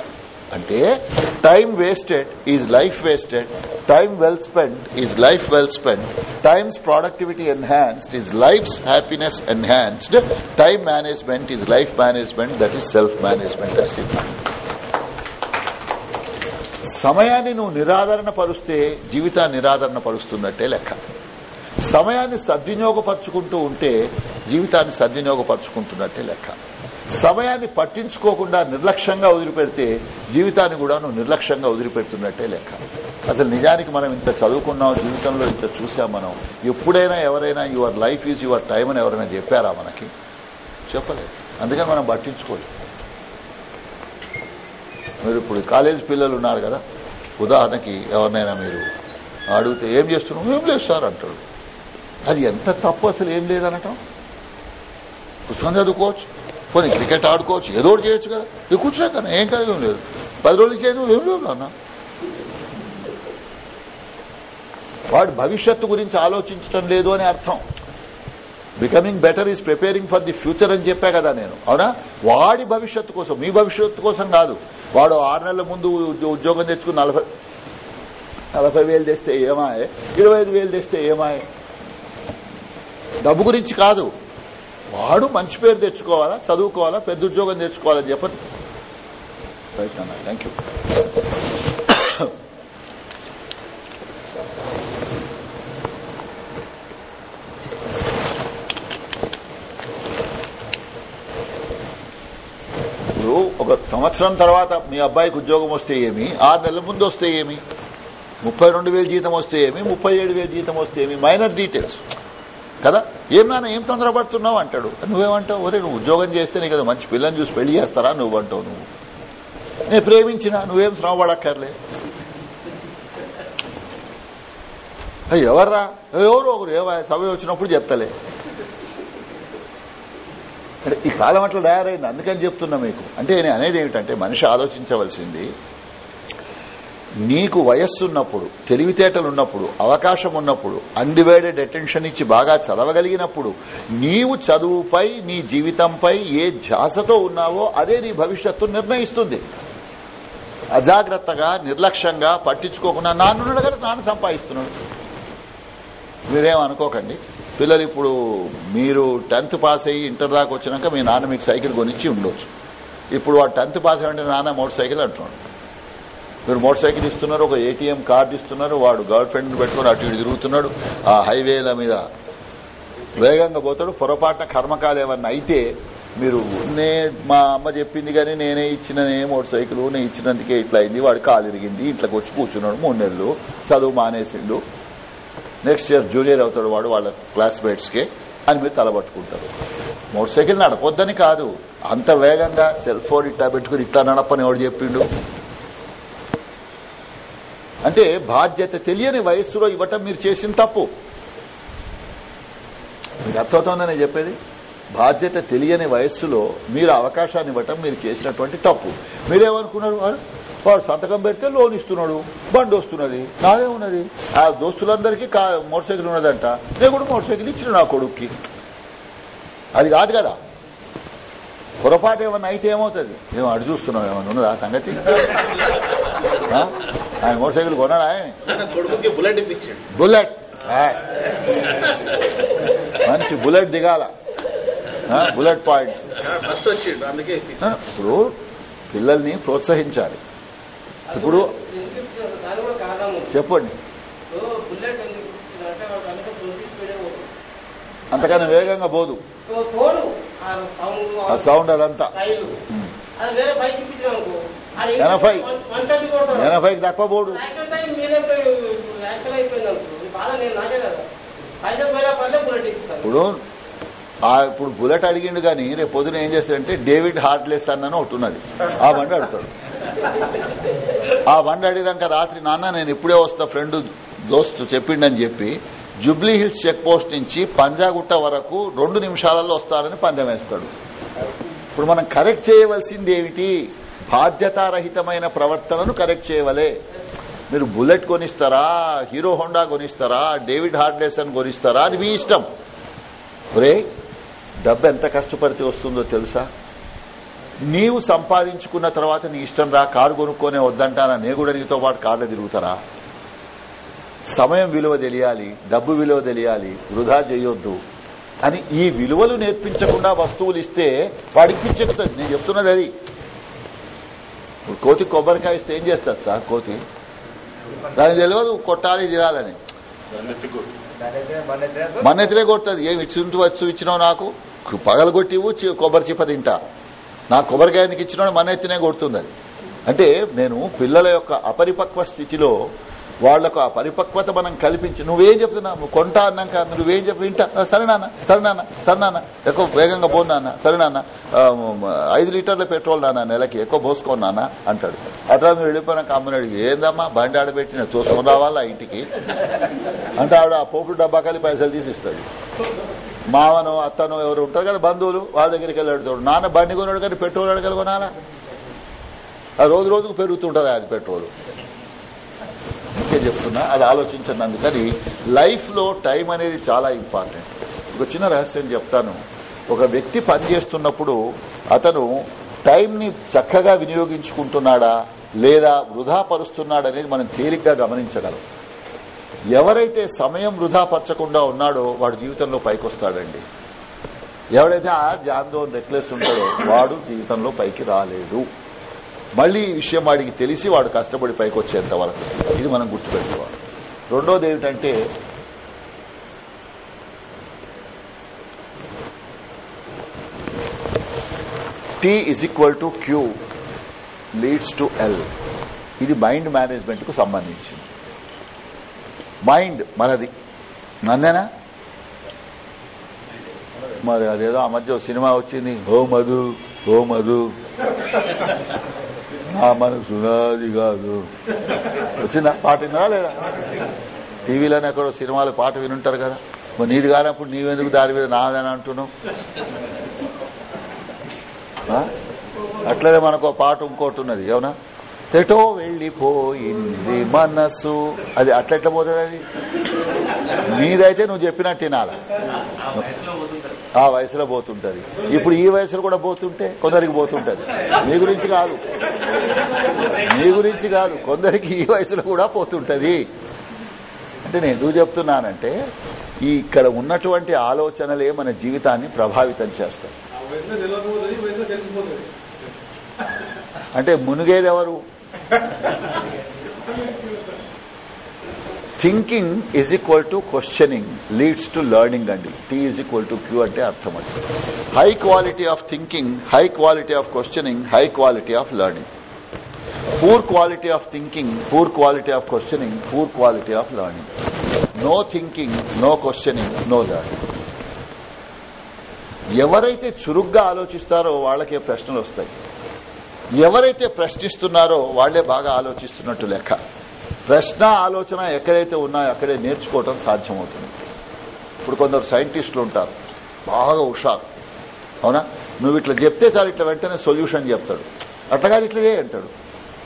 అంటే time wasted is life wasted time well spend is life well spend time's productivity enhanced is life's happiness enhanced time management is life management that is self management అని సమయాన్ని నువ్వు నిరాదరణ పరుస్తే జీవితాన్ని నిరాదరణ పరుస్తున్నట్టే లెక్క. సమయాన్ని సద్వినియోగపరుచుకుంటూ ఉంటే జీవితాన్ని సద్వినియోగపరుచుకుంటున్నట్టే లెక్క. సమయాన్ని పట్టించుకోకుండా నిర్లక్ష్యంగా వదిలిపెడితే జీవితాన్ని కూడా నువ్వు నిర్లక్ష్యంగా వదిలిపెడుతున్నట్టే లెక్క. అసలు నిజానికి మనం ఇంత చదువుకున్నాం జీవితంలో ఇంత చూసాం మనం. ఎప్పుడైనా ఎవరైనా your life is your time అని ఎవరైనా చెప్పారా మనకి? చెప్పలేదు. అందుకని మనం పట్టించుకోలేదు. మీరు ఇప్పుడు కాలేజ్ పిల్లలు ఉన్నారు కదా? ఉదాహరణకి ఎవరినైనా మీరు అడిగితే ఏం చేస్తున్నావు? ఏం లేదు సార్ అంటాడు. అది ఎంత తప్పు అసలు ఏం లేదనటం? పుస్తకం చదువుకోవచ్చు. పోనీ క్రికెట్ ఆడుకోవచ్చు ఏదో ఒకటి చేయొచ్చు కదా. ఇది కూర్చున్నా కన్నా ఏం కలిగి లేదు. పది రోజులు చేయను ఏం లేదు అన్న వాడు భవిష్యత్తు గురించి ఆలోచించడం లేదు అని అర్థం. Becoming better is preparing for the future అని చెప్పా కదా నేను. అవునా? వాడి భవిష్యత్తు కోసం మీ భవిష్యత్తు కోసం కాదు. వాడు ఆరు నెలల ముందు ఉద్యోగం తెచ్చుకుని నలభై నలభై వేలు తెస్తే ఏమాయే? ఇరవై ఐదు వేలు తెస్తే ఏమాయే? డబ్బు గురించి కాదు. వాడు మంచి పేరు తెచ్చుకోవాలా చదువుకోవాలా పెద్ద ఉద్యోగం తెచ్చుకోవాలని చెప్పండి. రైట్ థ్యాంక్ యూ ఇప్పుడు ఒక సంవత్సరం తర్వాత మీ అబ్బాయికి ఉద్యోగం వస్తే ఏమి? ఆరు నెలల ముందు వస్తే ఏమి? ముప్పై రెండు వేలు జీతం వస్తే ఏమి? ముప్పై ఏడు వేలు జీతం వస్తే ఏమి? మైనర్ డీటెయిల్స్ కదా? ఏం నాన్న ఏం తొందరపడుతున్నావు? అంటాడు. నువ్వేమంటావు? ఒరే నువ్వు ఉద్యోగం చేస్తే నీకు కదా మంచి పిల్లని చూసి పెళ్ళి చేస్తారా నువ్వు అంటావు నువ్వు? నేను ప్రేమించిన నువ్వేం శ్రమ పడక్కర్లే. ఎవర్రా? ఎవరు ఒకరు? ఏవా సమయం వచ్చినప్పుడు చెప్తలే. ఈ కాలం అట్లా తయారైంది. అందుకని చెప్తున్నా మీకు. అంటే నేను అనేది ఏమిటంటే మనిషి ఆలోచించవలసింది నీకు వయస్సున్నప్పుడు తెలివితేటలున్నప్పుడు తెలివితేటలు ఉన్నప్పుడు అవకాశం ఉన్నప్పుడు అన్డివైడెడ్ అటెన్షన్ ఇచ్చి బాగా చదవగలిగినప్పుడు నీవు చదువుపై నీ జీవితంపై ఏ ధ్యాసతో ఉన్నావో అదే నీ భవిష్యత్తు నిర్ణయిస్తుంది. అజాగ్రత్తగా నిర్లక్ష్యంగా పట్టించుకోకుండా నాన్నున్నాడు కదా నాన్న సంపాదిస్తున్నాడు. మీరేమనుకోకండి. పిల్లలు ఇప్పుడు మీరు టెన్త్ పాస్ అయ్యి ఇంటర్ దాకా వచ్చినాక మీ నాన్న మీకు సైకిల్ కొనిచ్చి ఉండొచ్చు. ఇప్పుడు వాడు టెన్త్ పాస్ అయ్యంటే నాన్న మోటార్ సైకిల్ అంటున్నాడు. మీరు మోటార్ సైకిల్ ఇస్తున్నారు ఒక ఏటీఎం కార్డు ఇస్తున్నారు వాడు గర్ల్ ఫ్రెండ్ పెట్టుకుని అటు ఇటు తిరుగుతున్నాడు ఆ హైవేల మీద వేగంగా పోతాడు పొరపాటున కర్మకాలు ఏమన్నా అయితే మీరు నే మా అమ్మ చెప్పింది కానీ నేనే ఇచ్చిన మోటార్ సైకిల్ నేను ఇచ్చినందుకే ఇట్లా అయింది వాడు కాలు ఇరిగింది ఇంట్లోకి వచ్చి కూర్చున్నాడు మూడు నెలలు చదువు మానేసిండు. నెక్స్ట్ ఇయర్ జూనియర్ అవుతాడు వాడు వాళ్ళ క్లాస్మేట్స్కి అని మీరు తలబట్టుకుంటారు మోటార్ సైకిల్ నడపొద్దని కాదు అంత వేగంగా సెల్ ఫోన్ ఇట్లా పెట్టుకుని ఇట్లా నడపని ఎవడు చెప్పిండు. అంటే బాధ్యత తెలియని వయస్సులో ఇవ్వటం మీరు చేసిన తప్పు. మీకు అర్థమవుతుందని చెప్పేది? బాధ్యత తెలియని వయస్సులో మీరు అవకాశాన్ని ఇవ్వటం మీరు చేసినటువంటి తప్పు. మీరేమనుకున్నారు వాడు సంతకం పెడితే లోన్ ఇస్తున్నాడు బండి వస్తున్నది నాదే ఉన్నది. ఆ దోస్తులందరికీ కా- మోటార్ సైకిల్ ఉన్నదంట. నేను కూడా మోటార్ సైకిల్ ఇచ్చిన నా కొడుక్కి. అది కాదు కదా. పొరపాటు ఏమన్నా అయితే ఏమవుతుంది? మేము అడు చూస్తున్నాం ఏమన్నా ఉన్నదా సంగతి? ఆ? ఆయన మోటార్ సైకిల్ కొన్నాడా బుల్లెట్ బుల్లెట్. ఆ. మంచి బుల్లెట్ దిగాల. Bullet points. ఇప్పుడు పిల్లల్ని ప్రోత్సహించాలి. ఇప్పుడు. చెప్పండి. అంతకన్నా వేగంగా పోదు. ఆ సౌండ్ అదంతా. ఎనభై. ఎనభైకి తక్కువ పోడు. ఇప్పుడు ఇప్పుడు బుల్లెట్ అడిగిండు కానీ రేపు పొద్దున ఏం చేస్తాడంటే డేవిడ్ హార్ట్లెస్ అన్న ఒకటి ఉన్నది. ఆ బండి అడుగుతాడు. ఆ బండి అడిగాక రాత్రి నాన్న నేను ఇప్పుడే వస్తా ఫ్రెండ్ దోస్తు చెప్పిండని చెప్పి జుబ్లీ హిల్స్ చెక్ పోస్ట్ నుంచి పంజాగుట్ట వరకు రెండు నిమిషాలలో వస్తారని పందెం వేస్తాడు. ఇప్పుడు మనం కరెక్ట్ చేయవలసింది ఏమిటి? బాధ్యతారహితమైన ప్రవర్తనను కరెక్ట్ చేయవలే. మీరు బుల్లెట్ కొనిస్తారా? హీరో హోండా కొనిస్తారా? డేవిడ్ హార్డ్లెస్ కొనిస్తారా? అది మీ ఇష్టం. ఒరే డబ్బు ఎంత కష్టపడితే వస్తుందో తెలుసా? నీవు సంపాదించుకున్న తర్వాత నీ ఇష్టం రా కారు కొనుక్కోనే వద్దంటానా? నేను కూడా నీతో పాటు కార్లో తిరుగుతారా? సమయం విలువ తెలియాలి డబ్బు విలువ తెలియాలి వృధా చేయొద్దు. అని ఈ విలువలు నేర్పించకుండా వస్తువులు ఇస్తే వాడికి చెప్తుంది నేను చెప్తున్నది అది. కోతి కొబ్బరికాయ ఇస్తే ఏం చేస్తారు సార్ కోతి? దానికి తెలియదు కొట్టాలి తినాలని. మన కొడుతుంది. ఏమి ఇచ్చింటూ వచ్చి ఇచ్చినావు నాకు? పగలగొట్టివు చి- కొబ్బరి చిప్ప తింటా. నాకు కొబ్బరికాయ ఎందుకు ఇచ్చినావు మన కొడుతుంది అంటే నేను పిల్లల యొక్క అపరిపక్వ స్థితిలో వాళ్ళకు ఆ పరిపక్వత మనం కల్పించి నువ్వేం చెప్తున్నావు కొంటా అన్నాక నువ్వేం చెప్పి వింటా? "ఆ, సరే నాన్న సరే నాన్న సరే నాన్న ఎక్కువ వేగంగా పో నాన్న సరే నాన్న ఐదు లీటర్ల పెట్రోల్ నాన్న నెలకి ఎక్కువ పోసుకో నాన్న అంటాడు. అట్లా నువ్వు వెళ్ళిపోయినాక అమ్మని అడిగి ఏందమ్మా బండి ఆడబెట్టిన తోసుకొని రావాలా ఇంటికి? అంటే ఆవిడ ఆ పోపులు డబ్బా కలిపి పైసలు తీసి ఇస్తాడు మావనో అత్తనో ఎవరు ఉంటారు కదా బంధువులు వాళ్ళ దగ్గరికి వెళ్ళి అడుగుతాడు నాన్న బండి కొన్నాడు కానీ పెట్రోల్ అడగలు కొనాలా? ఆ రోజు రోజుకు పెరుగుతుంటది అది పెట్రోల్. ఇంకే చెప్తున్నా అది ఆలోచించండి అందుకని లైఫ్లో టైం అనేది చాలా ఇంపార్టెంట్. ఒక చిన్న రహస్యం చెప్తాను. ఒక వ్యక్తి పనిచేస్తున్నప్పుడు అతను టైంని చక్కగా వినియోగించుకుంటున్నాడా లేదా వృధా పరుస్తున్నాడా అనేది మనం తేలిగ్గా గమనించగలం. ఎవరైతే సమయం వృధా పరచకుండా ఉన్నాడో వాడు జీవితంలో పైకొస్తాడండి. ఎవడైతే ఆ జాందో నెక్లెస్ ఉంటాడో వాడు జీవితంలో పైకి రాలేడు. మళ్ళీ ఈ విషయం వాడికి తెలిసి వాడు కష్టపడి పైకి వచ్చేంత వరకు. ఇది మనం గుర్తుపెట్టుకోవాలి. రెండోది ఏమిటంటే T is equal to Q leads to L ఇది మైండ్ మేనేజ్మెంట్కు సంబంధించింది. మైండ్ మనది. నందేనా మరి అదేదో ఆ మధ్య సినిమా వచ్చింది. ఓ మధు. ఓ మధు. ఆ మనసు నాది కాదు. వచ్చిందా? పాట విన్నారా లేదా? టీవీలోనే ఎక్కడో సినిమాలు పాట వినుంటారు కదా. మరి నీది కానప్పుడు నీవెందుకు దాని మీద నాదని అంటున్నావు? అట్లనే మనకు ఒక పాట ఇంకోటి ఉన్నది అవునా ఎటో వెళ్ళిపోయింది మనసు. అది అట్లెట్లా పోతుంది అది? నీదైతే నువ్వు చెప్పినట్టు వినాలా ఆ వయసులో పోతుంటది. ఇప్పుడు ఈ వయసులో కూడా పోతుంటే కొందరికి పోతుంటది. మీ గురించి కాదు. మీ గురించి కాదు. కొందరికి ఈ వయసులో కూడా పోతుంటది. అంటే నేను ఎందుకు చెప్తున్నానంటే ఈ ఇక్కడ ఉన్నటువంటి ఆలోచనలే మన జీవితాన్ని ప్రభావితం చేస్తాయి. అంటే మునిగేది ఎవరు thinking is equal to questioning leads to learning అండి. T is equal to Q అంటే అర్థం అండి high quality of thinking high quality of questioning high quality of learning poor quality of thinking poor quality of questioning poor quality of learning no thinking no questioning no learning ఎవరైతే చురుగ్గా ఆలోచిస్తారో వాళ్ళకే ప్రశ్నలు వస్తాయి? ఎవరైతే ప్రశ్నిస్తున్నారో వాళ్ళే బాగా ఆలోచిస్తున్నట్టు లెక్క. ప్రశ్న ఆలోచన ఎక్కడైతే ఉన్నాయో అక్కడే నేర్చుకోవటం సాధ్యమవుతుంది. ఇప్పుడు కొందరు సైంటిస్టులు ఉంటారు. బాగా హుషారు. అవునా? నువ్వు ఇట్లా చెప్తే సార్ ఇట్లా వెంటనే సొల్యూషన్ చెప్తాడు. అట్లా కాదు ఇట్లా చేయి అంటాడు.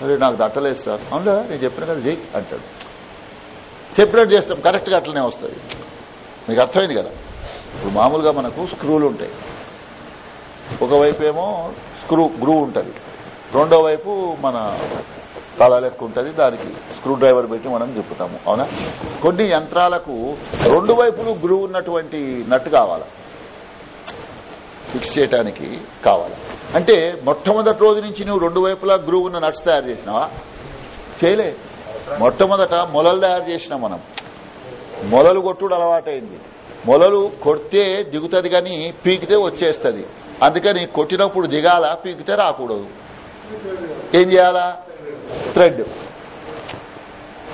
అరే నాకు దట్టలేదు సార్. అవునా నేను చెప్పిన కదా చేయి అంటాడు. సెపరేట్ చేస్తాం కరెక్ట్గా అట్లనే వస్తుంది మీకు అర్థమైంది కదా? ఇప్పుడు మామూలుగా మనకు స్క్రూలు ఉంటాయి. ఒకవైపు ఏమో స్క్రూ గ్రూ ఉంటుంది. రెండో వైపు మన తల లెక్క ఉంటుంది దానికి స్క్రూ డ్రైవర్ పెట్టి మనం తిప్పుతాము అవునా? కొన్ని యంత్రాలకు రెండు వైపులు గ్రూ ఉన్నటువంటి నట్టు కావాలి? ఫిక్స్ చేయడానికి కావాలి? అంటే మొట్టమొదటి రోజు నుంచి నువ్వు రెండు వైపులా గ్రూ ఉన్న నట్స్ తయారు చేసినావా? చేయలే. మొట్టమొదట మొలలు తయారు చేసినాం మనం. మొలలు కొట్టుడు అలవాటైంది. మొలలు కొడితే దిగుతుంది కానీ పీకితే వచ్చేస్తుంది. అందుకని కొట్టినప్పుడు దిగాల పీకితే రాకూడదు. ఏం చేయాలా? థ్రెడ్.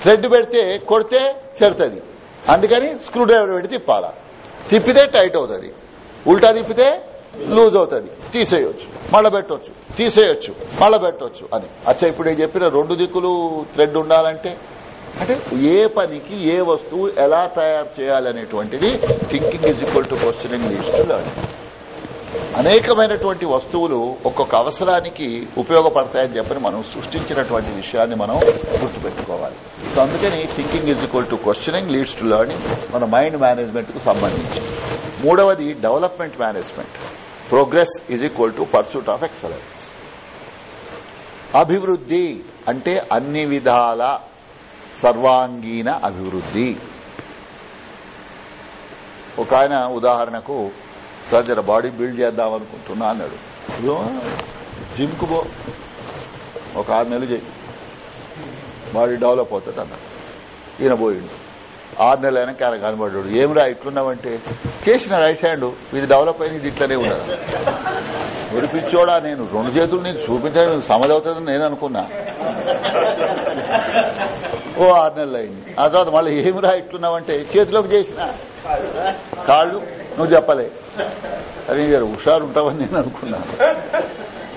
థ్రెడ్ పెడితే కొడితే చెడుతుంది అందుకని స్క్రూ డ్రైవర్ పెడితే తిప్పాలా. తిప్పితే టైట్ అవుతుంది. ఉల్టా తిప్పితే లూజ్ అవుతుంది. తీసేయొచ్చు. మళ్ళా పెట్టొచ్చు. తీసేయొచ్చు. మళ్ళా పెట్టొచ్చు అని. అచ్చా ఇప్పుడు నేను చెప్పిన రెండు దిక్కులు థ్రెడ్ ఉండాలంటే అంటే ఏ పనికి ఏ వస్తువు ఎలా తయారు చేయాలనేటువంటిది thinking is equal to questioning leads to అనేకమైనటువంటి వస్తువులు ఒక్కొక్క అవసరానికి ఉపయోగపడతాయని చెప్పని మనం సృష్టించినటువంటి విషయాన్ని మనం గుర్తుపెట్టుకోవాలి. సో అందుకని thinking is equal to questioning leads to learning మన మైండ్ మేనేజ్మెంట్కు సంబంధించి. మూడవది development management progress is equal to pursuit of excellence అభివృద్ది అంటే అన్ని విధాల సర్వాంగీణ అభివృద్ది ఒక ఆయన ఉదాహరణకు సార్ జర బాడీ బిల్డ్ చేద్దాం అనుకుంటున్నా అన్నాడు. జిమ్కు పో. ఒక ఆరు నెలలు చేయి. బాడీ డెవలప్ అవుతుంది అన్నాడు. ఈయన పోయిండు. ఆరు నెలల వెనక ఆయన కనబడ్డాడు. ఏమిరా ఇట్లున్నావంటే? చేసిన రైట్ హ్యాండ్ ఇది డెవలప్ అయింది ఇట్లనే ఉండదు విడిపించోడా నేను. రెండు చేతులు నీకు చూపించడం సమదవుతుందని నేను అనుకున్నా. ఓ ఆరు నెలలు అయింది. ఆ తర్వాత మళ్ళీ ఏమిరా ఇట్లున్నావంటే? చేతిలోకి చేసిన. కాళ్ళు నువ్వు చెప్పలే. అది హుషారు ఉంటావని నేను అనుకున్నాను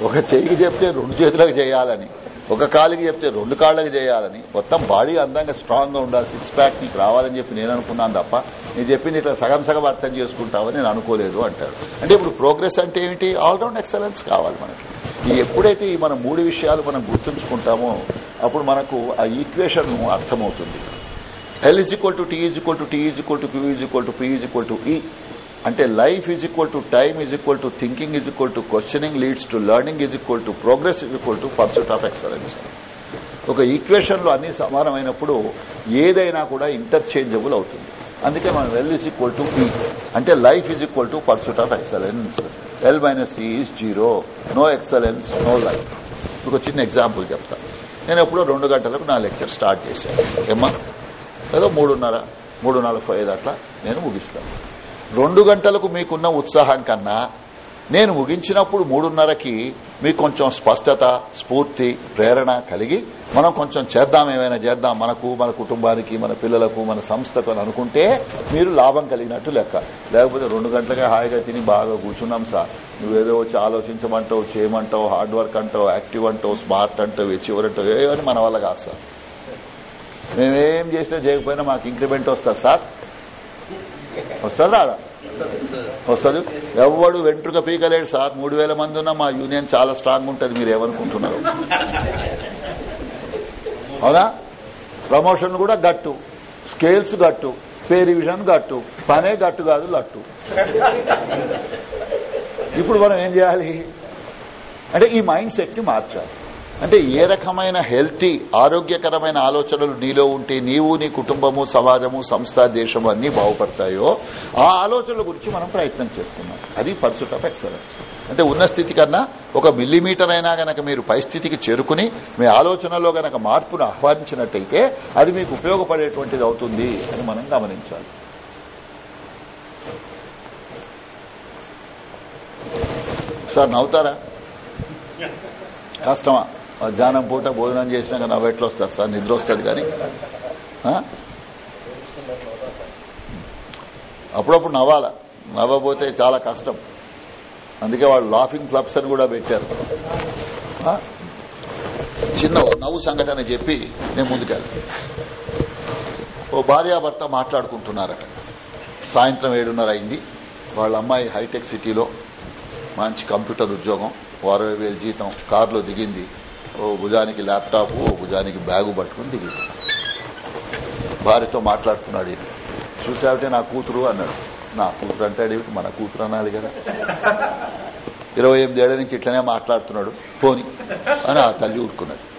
ఒక చెయ్యికి చెప్తే రెండు చేతులకు చేయాలని. ఒక కాలుకి చెప్తే రెండు కాళ్ళకి చేయాలని. మొత్తం బాడీ అందంగా స్ట్రాంగ్గా ఉండాలి. సిక్స్ ప్యాక్ నీకు రావాలని చెప్పి నేను అనుకున్నాను తప్ప నేను చెప్పింది ఇట్లా సగం సగం అర్థం చేసుకుంటావని నేను అనుకోలేదు అంటారు. అంటే ఇప్పుడు ప్రోగ్రెస్ అంటే ఏమిటి? ఆల్రౌండ్ ఎక్సలెన్స్ కావాలి మనకి. ఈ ఎప్పుడైతే ఈ మన మూడు విషయాలు మనం గుర్తుంచుకుంటామో అప్పుడు మనకు ఆ ఈక్వేషన్ అర్థమవుతుంది. L is equal to T is equal to T is equal to Q is equal to P is equal to E అంటే life is equal to time is equal to thinking is equal to questioning leads to learning is equal to progress is equal to pursuit of excellence. ఒక ఈక్వేషన్లో అన్ని సమానమైనప్పుడు ఏదైనా కూడా interchangeable అవుతుంది. అందుకే మనం L is equal to P అంటే life is equal to pursuit of excellence. L minus is zero no excellence no life ఒక చిన్న ఎగ్జాంపుల్ చెప్తా. నేను ఎప్పుడో రెండు గంటలకు నా లెక్చర్ స్టార్ట్ చేశాను. ఏమ్మా? ఏదో మూడున్నర మూడు నలభై అట్లా నేను ముగిస్తాను రెండు గంటలకు మీకున్న ఉత్సాహం కన్నా నేను ముగించినప్పుడు మూడున్నరకి మీకు కొంచెం స్పష్టత స్ఫూర్తి ప్రేరణ కలిగి మనం కొంచెం చేద్దాం ఏమైనా చేద్దాం మనకు మన కుటుంబానికి మన పిల్లలకు మన సంస్థకు అని అనుకుంటే మీరు లాభం కలిగినట్టు లెక్క. లేకపోతే రెండు గంటలకే హాయిగా తిని బాగా కూర్చున్నాం సార్. నువ్వేదో వచ్చి ఆలోచించమంటావు చేయమంటావు హార్డ్ వర్క్ అంటావు యాక్టివ్ అంటావు స్మార్ట్ అంటావు అచీవర్ అంటావు ఏమని మన వల్ల కాదు సార్. మేమేం చేసినా చేయకపోయినా మాకు ఇంక్రిమెంట్ వస్తుంది సార్. వస్తుంది? రాదా వస్తుంది. ఎవడు వెంట్రుక పీకలేడు సార్. మూడు వేల మంది ఉన్న మా యూనియన్ చాలా స్ట్రాంగ్ ఉంటుంది మీరు ఏమనుకుంటున్నారు? అవునా? ప్రమోషన్ కూడా గట్టు. స్కేల్స్ గట్టు. పే రివిజన్ గట్టు. పనే గట్టు కాదు లట్టు. ఇప్పుడు మనం ఏం చేయాలి? అంటే ఈ మైండ్ సెట్ని మార్చాలి. అంటే ఏ రకమైన హెల్తీ ఆరోగ్యకరమైన ఆలోచనలు నీలో ఉంటే నీవు నీ కుటుంబము సమాజము సంస్థ దేశము అన్ని బాగుపడతాయో ఆ ఆలోచనల గురించి మనం ప్రయత్నం చేస్తున్నాం. అది పర్సుట్ ఆఫ్ ఎక్సలెన్స్ అంటే ఉన్న స్థితి కన్నా ఒక మిల్లీమీటర్ అయినా గనక మీరు పై స్థితికి చేరుకుని మీ ఆలోచనలో గనక మార్పును ఆహ్వానించినట్టయితే అది మీకు ఉపయోగపడేటువంటిది అవుతుంది అని మనం గమనించాలి. సార్ నవ్వుతారా? కష్టమా? మధ్యాహ్నం పూట భోజనం చేసినాక నవ్వెట్లు వస్తారు సార్ నిద్ర వస్తుంది కానీ. అప్పుడప్పుడు నవ్వాల. నవ్వబోతే చాలా కష్టం. అందుకే వాళ్ళు లాఫింగ్ క్లబ్స్ అని కూడా పెట్టారు. చిన్న నవ్వు సంఘటన చెప్పి నేను ముందుకెళ్ళి ఓ భార్యాభర్త మాట్లాడుకుంటున్నారట. సాయంత్రం ఏడున్నర అయింది. వాళ్ళ అమ్మాయి హైటెక్ సిటీలో మంచి కంప్యూటర్ ఉద్యోగం. అరవై వేలు జీతం కారులో దిగింది. ఓ భుజానికి ల్యాప్టాప్ ఓ భుజానికి బ్యాగు పట్టుకుని దిగి. భార్యతో మాట్లాడుతున్నాడు ఈయన. చూసావిటే నా కూతురు? అన్నాడు. నా కూతురు అంటాడు మన కూతురు అనాలి కదా. ఇరవై ఎనిమిది ఏళ్ళ నుంచి ఇట్లనే మాట్లాడుతున్నాడు. పోని అని ఆ తల్లి ఊరుకున్నాడు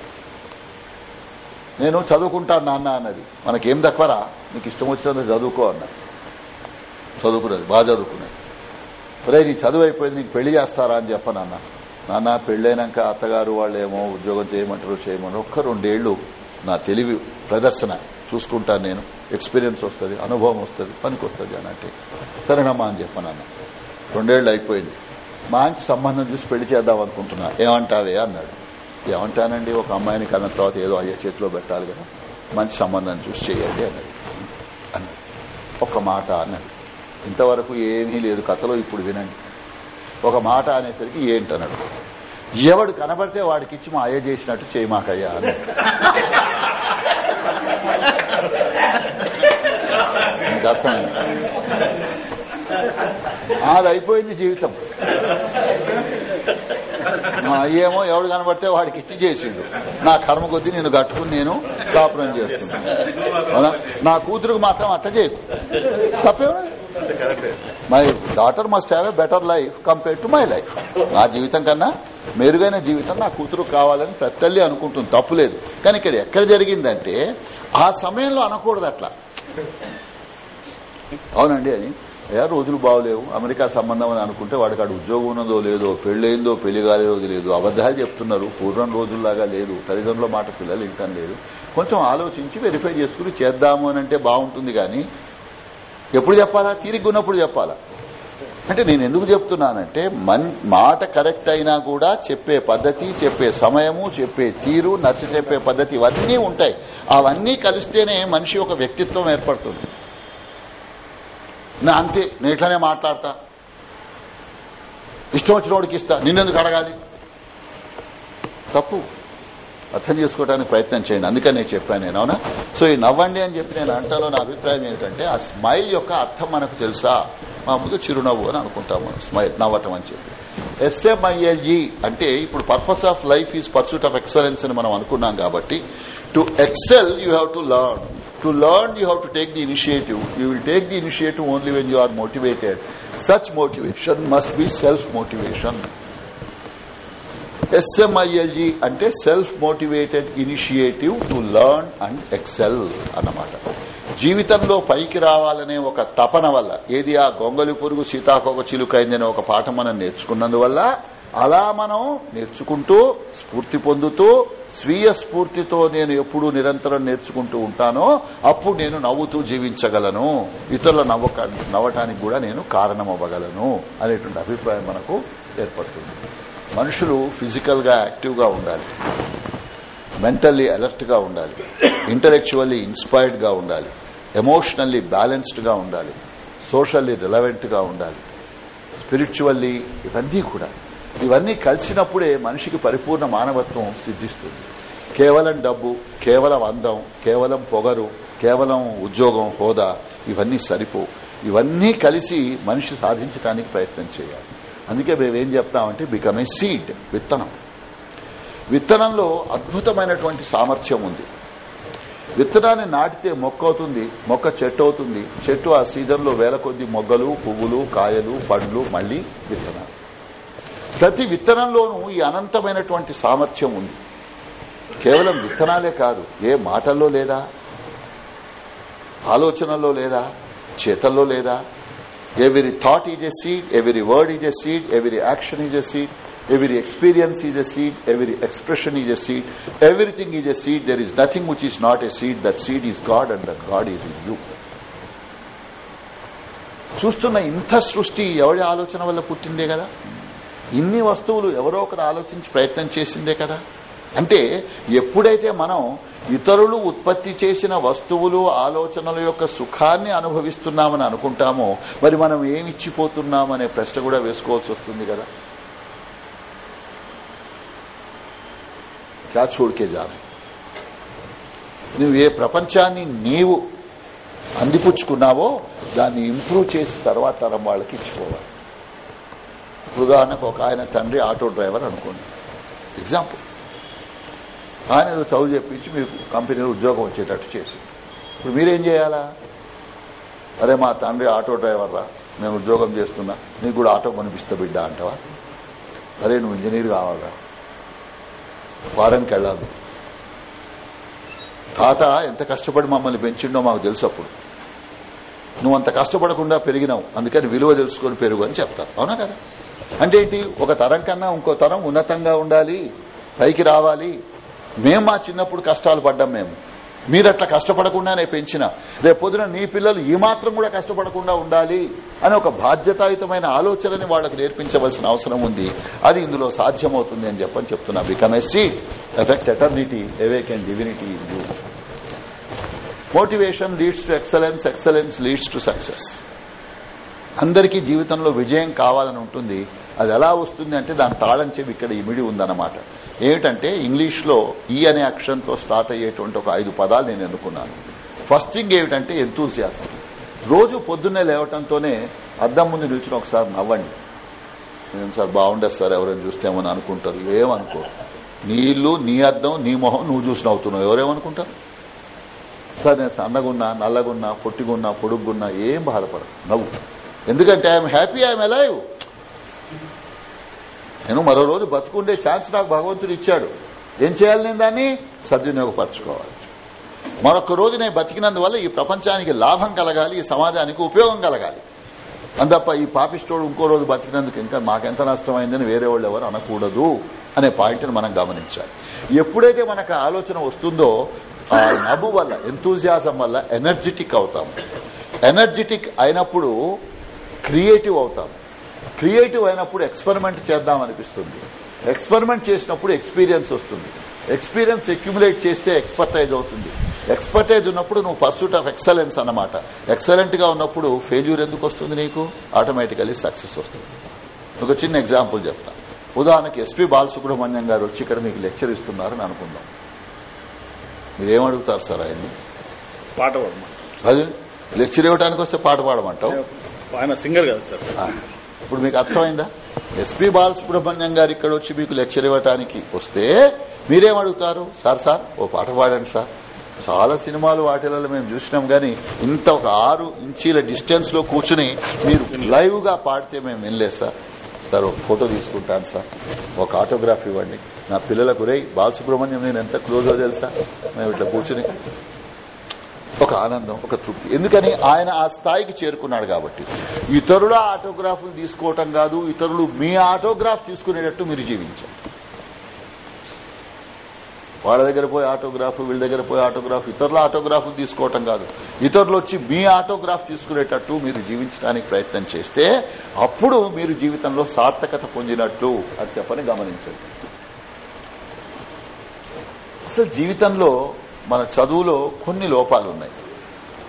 నేను చదువుకుంటాను నాన్న అన్నది. మనకేం దక్కరా నీకు ఇష్టం వచ్చినంత చదువుకో అన్నా చదువుకున్నది బాగా చదువుకున్నది. ఒరే నీ చదువు అయిపోయింది నీకు పెళ్ళి చేస్తారా? అని చెప్పనన్నా నాన్న పెళ్ళైనాక అత్తగారు వాళ్ళేమో ఉద్యోగం చేయమంటారు చేయమని ఒక్క రెండేళ్ళు నా తెలివి ప్రదర్శన చూసుకుంటాను నేను. ఎక్స్పీరియన్స్ వస్తుంది అనుభవం వస్తుంది పనికి వస్తుంది అని అంటే సరేనమ్మా అని చెప్పనన్న రెండేళ్ళు అయిపోయింది. మంచి సంబంధం చూసి పెళ్ళి చేద్దాం అనుకుంటున్నా. ఏమంటారే అన్నాడు. ఏమంటానండి ఒక అమ్మాయిని కన్న తర్వాత ఏదో అయ్యే చేతిలో పెట్టాలి కదా. మంచి సంబంధం చూసి చేయండి అన్నాడు. అన్నాడు. ఒక మాట అన్నాడు. ఇంతవరకు ఏమీ లేదు. కథలో ఇప్పుడు వినండి. ఒక మాట అనేసరికి ఏంటన్నాడు ఎవడు కనబడితే వాడికిచ్చి మా అయ్య చేసినట్టు చేయమాకయ్యా అని అన్నాడు. మీకు అర్థమైంది అది అయిపోయింది జీవితం. మా అయ్యేమో ఎవడు కనబడితే వాడికి ఇచ్చి చేసిండు. నా కర్మ కొద్దీ నేను కట్టుకుని నేను కాపురం చేస్తున్నాను అవునా? నా కూతురుకు మాత్రం అట్ట చేయదు తప్పే my daughter must have a better life compare to my life నా జీవితం కన్నా మెరుగైన జీవితం నా కూతురు కావాలని ప్రతల్లి అనుకుంటుంది. తప్పులేదు కానీ ఇక్కడ ఎక్కడ జరిగిందంటే ఆ సమయంలో అనకూడదు అట్లా. అవునండి అని అయ్యా రోజులు బాగోలేవు. అమెరికా సంబంధం అని అనుకుంటే వాడికి అక్కడ ఉద్యోగం ఉన్నదో లేదో పెళ్ళయిందో పెళ్ళి కాలేదో లేదు అబద్దాలు చెప్తున్నారు. పూర్వం రోజుల్లాగా లేదు. తల్లిదండ్రుల మాట పిల్లలు ఇంకా లేదు. కొంచెం ఆలోచించి వెరిఫై చేసుకుని చేద్దాము అని అంటే బాగుంటుంది కానీ ఎప్పుడు చెప్పాలా? తిరిగి ఉన్నప్పుడు చెప్పాలా? అంటే నేను ఎందుకు చెప్తున్నానంటే మన్ మాట కరెక్ట్ అయినా కూడా చెప్పే పద్ధతి చెప్పే సమయము చెప్పే తీరు నచ్చ చెప్పే పద్ధతి ఇవన్నీ ఉంటాయి. అవన్నీ కలిస్తేనే మనిషి ఒక వ్యక్తిత్వం ఏర్పడుతుంది. నా అంతే నేను ఇట్లానే మాట్లాడతా. ఇష్టం వచ్చినోడికి ఇస్తా నిన్నెందుకు అడగాలి? తప్పు. అర్థం చేసుకోవడానికి ప్రయత్నం చేయండి. అందుకని నేను చెప్పాను నేను అవునా? సో ఈ నవ్వండి అని చెప్పి నేను అంటాలో నా అభిప్రాయం ఏంటంటే ఆ స్మైల్ యొక్క అర్థం మనకు తెలుసా? మా ముందు చిరునవ్వు అని అనుకుంటాం స్మైల్ నవ్వటం అని చెప్పి. S M I L E అంటే ఇప్పుడు purpose of life is pursuit of excellence అని మనం అనుకున్నాం కాబట్టి to excel you have to learn to learn you have to take the initiative you will take the initiative only when you are motivated such motivation must be self motivation S M I L E అంటే self motivated initiative to learn and excel అన్నమాట. జీవితంలో పైకి రావాలనే ఒక తపన వల్ల ఏది ఆ గొంగలి పురుగు సీతాకోక చిలుకైందనే ఒక పాఠం మనం నేర్చుకున్నందువల్ల అలా మనం నేర్చుకుంటూ స్ఫూర్తి పొందుతూ స్వీయ స్ఫూర్తితో నేను ఎప్పుడు నిరంతరం నేర్చుకుంటూ ఉంటానో అప్పుడు నేను నవ్వుతూ జీవించగలను. ఇతరుల నవ్వక నవ్వటానికి కూడా నేను కారణమవ్వగలను అనేటువంటి అభిప్రాయం మనకు ఏర్పడుతుంది. మనుషులు ఫిజికల్గా యాక్టివ్గా ఉండాలి. మెంటల్లీ అలర్ట్గా ఉండాలి. ఇంటలెక్చువల్లీ ఇన్స్పైర్డ్గా ఉండాలి. ఎమోషనల్లీ బ్యాలెన్స్డ్గా ఉండాలి. సోషల్లీ రిలవెంట్గా ఉండాలి. స్పిరిచువల్లీ ఇవన్నీ కూడా. ఇవన్నీ కలిసినప్పుడే మనిషికి పరిపూర్ణ మానవత్వం సిద్ధిస్తుంది. కేవలం డబ్బు కేవలం అందం కేవలం పొగరు కేవలం ఉద్యోగం హోదా ఇవన్నీ సరిపోవు. ఇవన్నీ కలిసి మనిషి సాధించడానికి ప్రయత్నం చేయాలి. అందుకే మేమేం చెప్తామంటే బికమ్ ఏ సీడ్ విత్తనం. విత్తనంలో అద్భుతమైనటువంటి సామర్థ్యం ఉంది. విత్తనాన్ని నాటితే మొక్క అవుతుంది మొక్క చెట్టు అవుతుంది. చెట్టు ఆ సీజన్లో వేల కొద్ది మొగ్గలు పువ్వులు కాయలు పండ్లు మళ్ళీ విత్తనాలు. ప్రతి విత్తనంలోనూ ఈ అనంతమైనటువంటి సామర్థ్యం ఉంది. కేవలం విత్తనాలే కాదు ఏ మాటల్లో లేదా ఆలోచనలో లేదా చేతల్లో లేదా ఎవరి థాట్ ఈజ్ ఎ సీడ్ ఎవరి వర్డ్ ఈజ్ ఎ సీడ్ ఎవరి యాక్షన్ ఈజ్ ఎ సీడ్ ఎవరి ఎక్స్పీరియన్స్ ఈజ్ ఎ సీడ్ ఎవరి expression is a seed everything is a seed there is nothing which is not a seed that seed is God and that God is in you చూస్తున్న ఇంత సృష్టి ఎవరి ఆలోచన వల్ల పుట్టిందే కదా? ఇన్ని వస్తువులు ఎవరో ఒకరు ఆలోచించి ప్రయత్నం చేసిందే కదా? అంటే ఎప్పుడైతే మనం ఇతరులు ఉత్పత్తి చేసిన వస్తువులు ఆలోచనల యొక్క సుఖాన్ని అనుభవిస్తున్నామని అనుకుంటామో మరి మనం ఏమిచ్చిపోతున్నామనే ప్రశ్న కూడా వేసుకోవాల్సి వస్తుంది కదా. క్యా చూడికే జాను నువ్వు ఏ ప్రపంచాన్ని నీవు అందిపుచ్చుకున్నావో దాన్ని ఇంప్రూవ్ చేసి తర్వాత తరం వాళ్ళకి ఇచ్చిపోవాలి. ఉదాహరణకు ఒక ఆయన తండ్రి ఆటో డ్రైవర్ అనుకోండి. ఎగ్జాంపుల్. ఆయన చదువు చెప్పించి మీకు కంపెనీలో ఉద్యోగం వచ్చేటట్టు చేసి ఇప్పుడు మీరేం చేయాలా? అరే మా తండ్రి ఆటో డ్రైవర్ రా నేను ఉద్యోగం చేస్తున్నా నీకు కూడా ఆటో కొనిపిస్తా బిడ్డ అంటవా? అరే నువ్వు ఇంజనీర్ కావాలరా. ఫారెన్కి వెళ్ళాలి తాత ఎంత కష్టపడి మమ్మల్ని పెంచిండో మాకు తెలుసు అప్పుడు. నువ్వు అంత కష్టపడకుండా పెరిగినావు అందుకని విలువ తెలుసుకొని పెరుగు అని చెప్తారు. అవునా కదా? అంటే ఏంటి? ఒక తరం కన్నా ఇంకో తరం ఉన్నతంగా ఉండాలి పైకి రావాలి మేము మా చిన్నప్పుడు కష్టాలు పడ్డాం మేము. మీరు అట్లా కష్టపడకుండానే పెంచిన. రేపు పొద్దున నీ పిల్లలు ఈ మాత్రం కూడా కష్టపడకుండా ఉండాలి అని ఒక బాధ్యతాయుతమైన ఆలోచనని వాళ్ళకు నేర్పించవలసిన అవసరం ఉంది. అది ఇందులో సాధ్యమవుతుంది అని చెప్పని చెప్తున్నా. Become a effect eternity awake and divinity in you motivation leads to excellence excellence leads to success అందరికీ జీవితంలో విజయం కావాలని ఉంటుంది. అది ఎలా వస్తుంది అంటే దాని తాళం చెవి ఇక్కడ ఇమిడి ఉందన్నమాట. ఏమిటంటే ఇంగ్లీష్లో ఈ అనే అక్షరంతో స్టార్ట్ అయ్యేటువంటి ఒక ఐదు పదాలు నేను ఎన్నుకున్నాను. ఫస్ట్ థింగ్ ఏమిటంటే ఎంతూసియాసం రోజు పొద్దున్నే లేవటంతోనే అద్దం ముందు నిల్చుని ఒకసారి నవ్వండి. నేను సార్ బాగుండదు సార్ ఎవరైనా చూస్తేమని అనుకుంటారు? ఏమనుకో నీళ్ళు నీ అద్దం నీ మొహం నువ్వు చూసి నవ్వుతున్నావు. ఎవరేమనుకుంటారు? సార్ నేను సన్నగున్నా నల్లగున్నా పొట్టిగున్నా పొడుగున్నా ఏం బాధపడదు నవ్వు. ఎందుకంటే ఐఎమ్ హ్యాపీ ఐఎమ్ అలైవ్. నేను మరో రోజు బతుకుండే ఛాన్స్ నాకు భగవంతుడు ఇచ్చాడు. ఏం చేయాలి నేను దాన్ని? సద్వినియోగపరచుకోవాలి. మరొక రోజు నేను బతికినందువల్ల ఈ ప్రపంచానికి లాభం కలగాలి ఈ సమాజానికి ఉపయోగం కలగాలి. అందప్ప ఈ పాపిస్టోడు ఇంకో రోజు బతికినందుకు ఇంకా మాకెంత నష్టమైందని వేరే వాళ్ళు ఎవరు అనకూడదు అనే పాయింట్ని మనం గమనించాలి. ఎప్పుడైతే మనకు ఆలోచన వస్తుందో ఆ నవ్వు వల్ల ఎంతూజియాజం వల్ల ఎనర్జెటిక్ అవుతాం. ఎనర్జెటిక్ అయినప్పుడు క్రియేటివ్ అవుతాం. క్రియేటివ్ అయినప్పుడు ఎక్స్పెరిమెంట్ చేద్దాం అనిపిస్తుంది. ఎక్స్పెరిమెంట్ చేసినప్పుడు ఎక్స్పీరియన్స్ వస్తుంది. ఎక్స్పీరియన్స్ అక్యుములేట్ చేస్తే ఎక్స్పర్టైజ్ అవుతుంది. ఎక్స్పర్టైజ్ ఉన్నప్పుడు నువ్వు పర్సూట్ ఆఫ్ ఎక్సలెన్స్ అన్నమాట. ఎక్సలెంట్గా ఉన్నప్పుడు ఫెయిల్యూర్ ఎందుకు వస్తుంది నీకు? ఆటోమేటికలీ సక్సెస్ వస్తుంది. ఒక చిన్న ఎగ్జాంపుల్ చెప్తా. ఉదాహరణకి ఎస్పీ బాలసుబ్రహ్మణ్యం గారు వచ్చి ఇక్కడ మీకు లెక్చర్ ఇస్తున్నారని అనుకుందాం. మీరేమడుగుతారు సార్ ఆయన్ని? పాట పాడమా అది లెక్చర్ ఇవ్వడానికి వస్తే పాట పాడమంటావు? ఆయన సింగర్ కదా సార్. ఇప్పుడు మీకు అర్థమైందా? ఎస్పీ బాలసుబ్రహ్మణ్యం గారు ఇక్కడ వచ్చి మీకు లెక్చర్ ఇవ్వటానికి వస్తే మీరేం అడుగుతారు? సార్ సార్ ఓ పాట పాడండి సార్. చాలా సినిమాలు వాటిలలో మేము చూసినాం గాని ఇంత ఒక ఆరు ఇంచీల డిస్టెన్స్లో కూర్చుని మీరు లైవ్గా పాడితే మేము వినలేదు సార్. సార్ ఒక ఫోటో తీసుకుంటాను సార్. ఒక ఆటోగ్రాఫ్ ఇవ్వండి. నా పిల్లలకు రే బాలసుబ్రహ్మణ్యం నేను ఎంత క్లోజ్ తెలుసా? మేము ఇట్లా కూర్చుని ఒక ఆనందం ఒక తృప్తి. ఎందుకని? ఆయన ఆ స్థాయికి చేరుకున్నాడు కాబట్టి. ఇతరుల ఆటోగ్రాఫ్లు తీసుకోవటం కాదు ఇతరులు మీ ఆటోగ్రాఫ్ తీసుకునేటట్టు మీరు జీవించారు వాళ్ళ దగ్గర పోయి ఆటోగ్రాఫ్ వీళ్ళ దగ్గర పోయి ఆటోగ్రాఫ్ ఇతరుల ఆటోగ్రాఫ్లు తీసుకోవటం కాదు. ఇతరులు వచ్చి మీ ఆటోగ్రాఫ్ తీసుకునేటట్టు మీరు జీవించడానికి ప్రయత్నం చేస్తే అప్పుడు మీరు జీవితంలో సార్థకత పొందినట్లు అని చెప్పని గమనించండి. అసలు జీవితంలో మన చదువులో కొన్ని లోపాలు ఉన్నాయి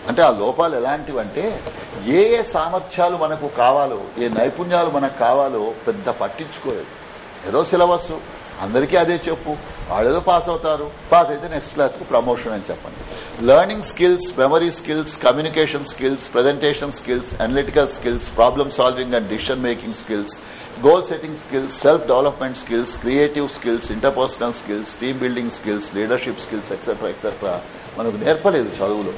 అంటే ఆ లోపాలు ఎలాంటివంటే ఏ ఏ సామర్థ్యాలు మనకు కావాలో ఏ నైపుణ్యాలు మనకు కావాలో పెద్ద పట్టించుకోలేదు. ఏదో సిలబస్ అందరికీ అదే చెప్పు. వాళ్ళేదో పాస్ అవుతారు. పాస్ అయితే నెక్స్ట్ క్లాస్కు ప్రమోషన్ అని చెప్పండి. Learning skills memory skills communication skills presentation skills analytical skills problem solving and decision making skills goal setting skills self development skills creative skills interpersonal skills team building skills leadership skills etcetera etcetera మనకు నేర్పలేదు చదువులో.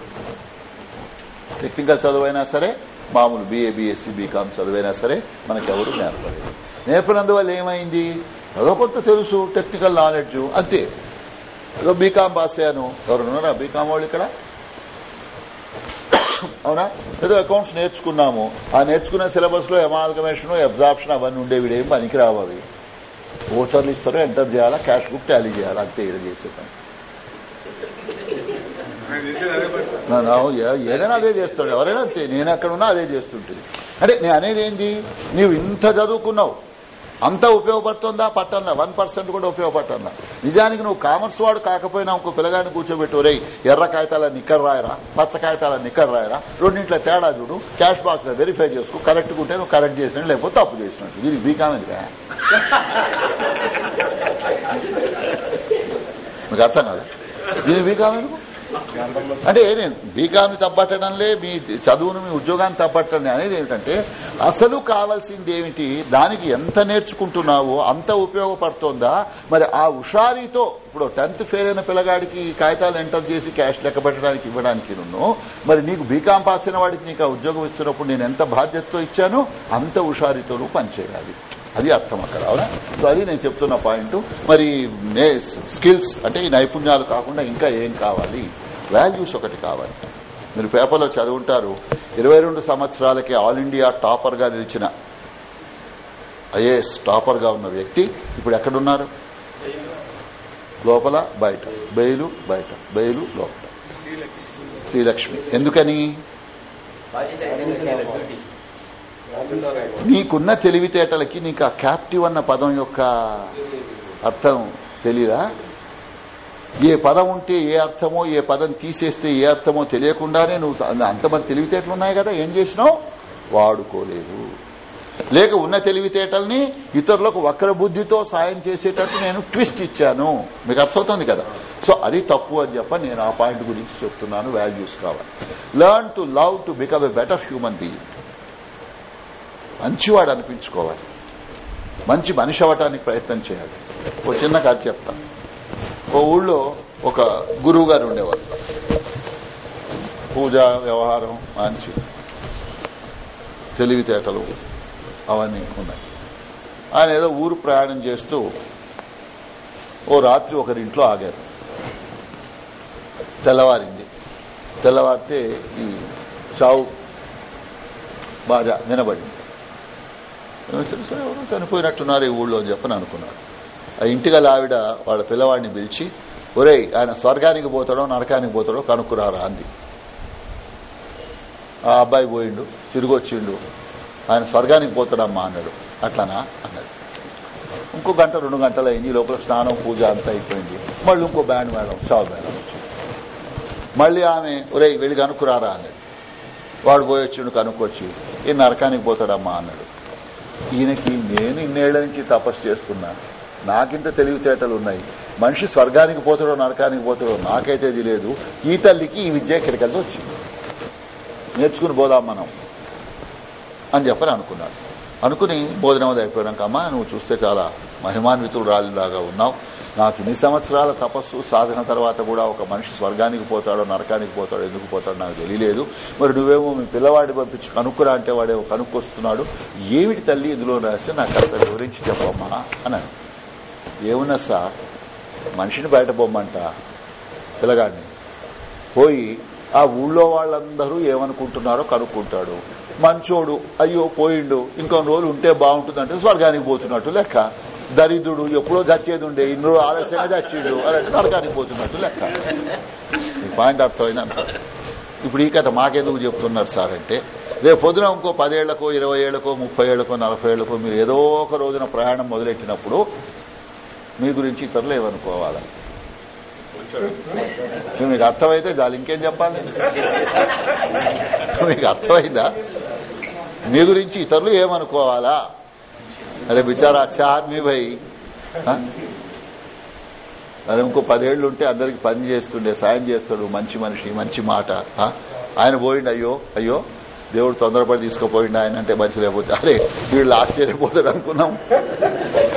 Technical చదువైనా సరే మామూలు BA BSc BCom చదువైనా సరే మనకెవరు నేర్పలేదు. నేర్పనందువల్ల ఏమైంది? అదో తెలుసు technical knowledge అంతే. ఏదో బీకామ్ పాస్ అయ్యాను. ఎవరున్నారా బీకామ్ వాళ్ళు ఇక్కడ? అవునా? ఏదో అకౌంట్స్ నేర్చుకున్నాము. ఆ నేర్చుకున్న సిలబస్లో ఎమాల్గమేషన్ అబ్జార్ప్షన్ అవన్నీ ఉండేవి ఏం పనికి రావు అవి. ఓచర్లు ఇస్తారో ఎంటర్ చేయాలా క్యాష్ బుక్ టాలీ చేయాలా అంతే ఇది చేసే పని. ఏదైనా అదే చేస్తాడు. ఎవరైనా అంతే నేను ఎక్కడ ఉన్నా అదే చేస్తుంటుంది. అంటే నేను అనేది ఏంది? నీవు ఇంత చదువుకున్నావు. అంత ఉపయోగపడుతుందా? పట్టన్నా వన్ పర్సెంట్ కూడా ఉపయోగపడుతుందా? నిజానికి నువ్వు కామర్స్ వాడు కాకపోయినా ఇంకో పిల్లగాని కూర్చోబెట్టు రే ఎర్ర కాగితాల నిక్కర్ రాయరా? పచ్చ కాగితాల నిక్కర్ రాయరా? రెండింట్ల తేడా చూడు. క్యాష్ బాక్స్లో వెరిఫై చేసుకో. కరెక్ట్ ఉంటే నువ్వు కరెక్ట్ చేసినట్టు లేకపోతే తప్పు చేసినట్టు. ఇది బీకామ్ ఎందుకా మీకు అర్థం కాదు? దీని బీకామ్ అంటే నేను బీకామి తప్పట్టడంలే మీ చదువును మీ ఉద్యోగాన్ని తప్పట్టడం అనేది ఏమిటంటే అసలు కావాల్సింది ఏమిటి? దానికి ఎంత నేర్చుకుంటున్నావో అంత ఉపయోగపడుతోందా? మరి ఆ హుషారీతో ఇప్పుడు టెన్త్ ఫెయిల్ అయిన పిల్లగాడికి కాగితాలు ఎంటర్ చేసి క్యాష్ లెక్క పెట్టడానికి ఇవ్వడానికి నున్ను మరి నీకు బీకాం పాస్ అయిన వాడికి నీకు ఆ ఉద్యోగం ఇచ్చినప్పుడు నేను ఎంత బాధ్యతతో ఇచ్చానో అంత హుషారీతో నువ్వు పనిచేయాలి. అది అర్థం అక్కడ అవునా? సో అది నేను చెప్తున్న పాయింట్. మరి స్కిల్స్ అంటే ఈ నైపుణ్యాలు కాకుండా ఇంకా ఏం కావాలి? వాల్యూస్ ఒకటి కావాలి. మీరు పేపర్లో చదువుంటారు ఇరవై రెండు సంవత్సరాలకి ఆల్ ఇండియా టాపర్గా నిలిచిన ఐఏఎస్ టాపర్గా ఉన్న వ్యక్తి ఇప్పుడు ఎక్కడున్నారు? లోపల బయట. బయలు బయట. బెయిలు లోపల. శ్రీలక్ష్మి. ఎందుకని? నీకున్న తెలివితేటలకి నీకు ఆ క్యాప్టివ్ అన్న పదం యొక్క అర్థం తెలీదా? ఏ పదం ఉంటే ఏ అర్థమో ఏ పదం తీసేస్తే ఏ అర్థమో తెలియకుండానే నువ్వు అంతమంది తెలివితేటలు ఉన్నాయి కదా ఏం చేసినావు? వాడుకోలేదు. లేక ఉన్న తెలివితేటల్ని ఇతరులకు వక్ర బుద్ధితో సాయం చేసేటట్టు నేను ట్విస్ట్ ఇచ్చాను. మీకు అర్థమవుతుంది కదా? సో అది తప్పు అని చెప్ప నేను ఆ పాయింట్ గురించి చెప్తున్నాను వాల్యూస్ కావాలి. Learn to love to become a better human being మంచివాడు అనిపించుకోవాలి. మంచి మనిషి అవ్వటానికి ప్రయత్నం చేయాలి. ఒక చిన్న కథ చెప్తాను ఓ ఊళ్ళో ఒక గురువు గారు ఉండేవారు. పూజ వ్యవహారం మంచి తెలివితేటలు అవన్నీ ఉన్నాయి. ఆయన ఏదో ఊరు ప్రయాణం చేస్తూ ఓ రాత్రి ఒకరింట్లో ఆగారు. తెల్లవారింది. తెల్లవారితే ఈ చావు బాగా వినబడింది. సరే, ఎవరో చనిపోయినట్టున్నారు ఈ ఊళ్ళో అని చెప్పని అనుకున్నాడు. ఆ ఇంటిగల ఆవిడ వాళ్ళ పిల్లవాడిని పిలిచి ఒరేయ్ ఆయన స్వర్గానికి పోతాడో నరకానికి పోతాడో కనుక్కురారా? అంది. ఆ అబ్బాయి పోయిండు తిరిగి వచ్చిండు ఆయన స్వర్గానికి పోతాడమ్మా అన్నాడు. అట్లానా? అన్నాడు. ఇంకో గంట రెండు గంటలు అయింది లోపల స్నానం పూజ అంతా అయిపోయింది. మళ్ళీ ఇంకో బ్యాండ్ మేడం చావు మేడం మళ్ళీ ఆమె ఒరేయ్ వెళ్ళి కనుక్కురారా? అన్నాడు. వాడు పోయొచ్చిండు కనుక్కొచ్చి ఈ నరకానికి పోతాడమ్మా అన్నాడు. ఈయనకి నేను ఇన్నేళ్ళ నుంచి తపస్సు చేస్తున్నాను నాకింత తెలివితేటలు ఉన్నాయి. మనిషి స్వర్గానికి పోతాడో నరకానికి పోతాడో నాకైతే తెలియదు. ఈ తల్లికి ఈ విద్య ఎక్కడికెళ్ళి వచ్చింది నేర్చుకుని పోదాం మనం అని చెప్పని అనుకున్నాడు. అనుకుని భోజనం అది అమ్మా నువ్వు చూస్తే చాలా మహిమాన్వితులు రాలిలాగా ఉన్నావు. నాకు ఇన్ని సంవత్సరాల తపస్సు సాధన తర్వాత కూడా ఒక మనిషి స్వర్గానికి పోతాడో నరకానికి పోతాడో ఎందుకు పోతాడో నాకు తెలియలేదు. మరి నువ్వేమో మీ పిల్లవాడి పంపించి కనుక్కురా అంటే వాడేమో కనుక్కొస్తున్నాడు. ఏమిటి తల్లి ఇందులో రాస్తే నాకు అంత వివరించి చెప్పమ్మా అన్నాను ఏమున్నా సార్ మనిషిని బయట పొమ్మంట? పిల్లగాడిని. పోయి ఆ ఊళ్ళో వాళ్ళందరూ ఏమనుకుంటున్నారో కనుక్కుంటాడు. మంచోడు అయ్యో పోయిండు ఇంకొన్ని రోజులు ఉంటే బాగుంటుందంటే స్వర్గానికి పోతున్నట్టు లెక్క. దరిద్రుడు ఎప్పుడో చచ్చేది ఉండే ఇన్ని రోజులు ఆలస్యంగా చచ్చిండు అలాంటి నరకానికి పోతున్నట్టు లెక్క. ఈ పాయింట్ అర్థమైందంట. ఇప్పుడు ఈ కథ మాకెందుకు చెప్తున్నారు సార్ అంటే రేపు పొద్దున ఇంకో పదేళ్ళకో ఇరవై ఏళ్ళకో ముప్పై ఏళ్ళకో నలభై ఏళ్ళకో మీరు ఏదో ఒక రోజున ప్రయాణం మొదలెట్టినప్పుడు మీ గురించి ఇతరులు ఏమనుకోవాలి? మీకు అర్థమైతే చాలు ఇంకేం చెప్పాలి? మీకు అర్థమైందా? మీ గురించి ఇతరులు ఏమనుకోవాలా? అరే బిచారా అచ్చా ఆద్మీ భయ్ అరే ఇంకో పదేళ్ళు ఉంటే అందరికి పని చేస్తుండే సాయం చేస్తాడు మంచి మనిషి మంచి మాట. ఆయన పోయిండు అయ్యో అయ్యో దేవుడు తొందరపడి తీసుకుపోయిండు ఆయన అంటే మంచి లేకపోతే. అరే వీడు లాస్ట్ ఇయర్ పోతాడు అనుకున్నాం.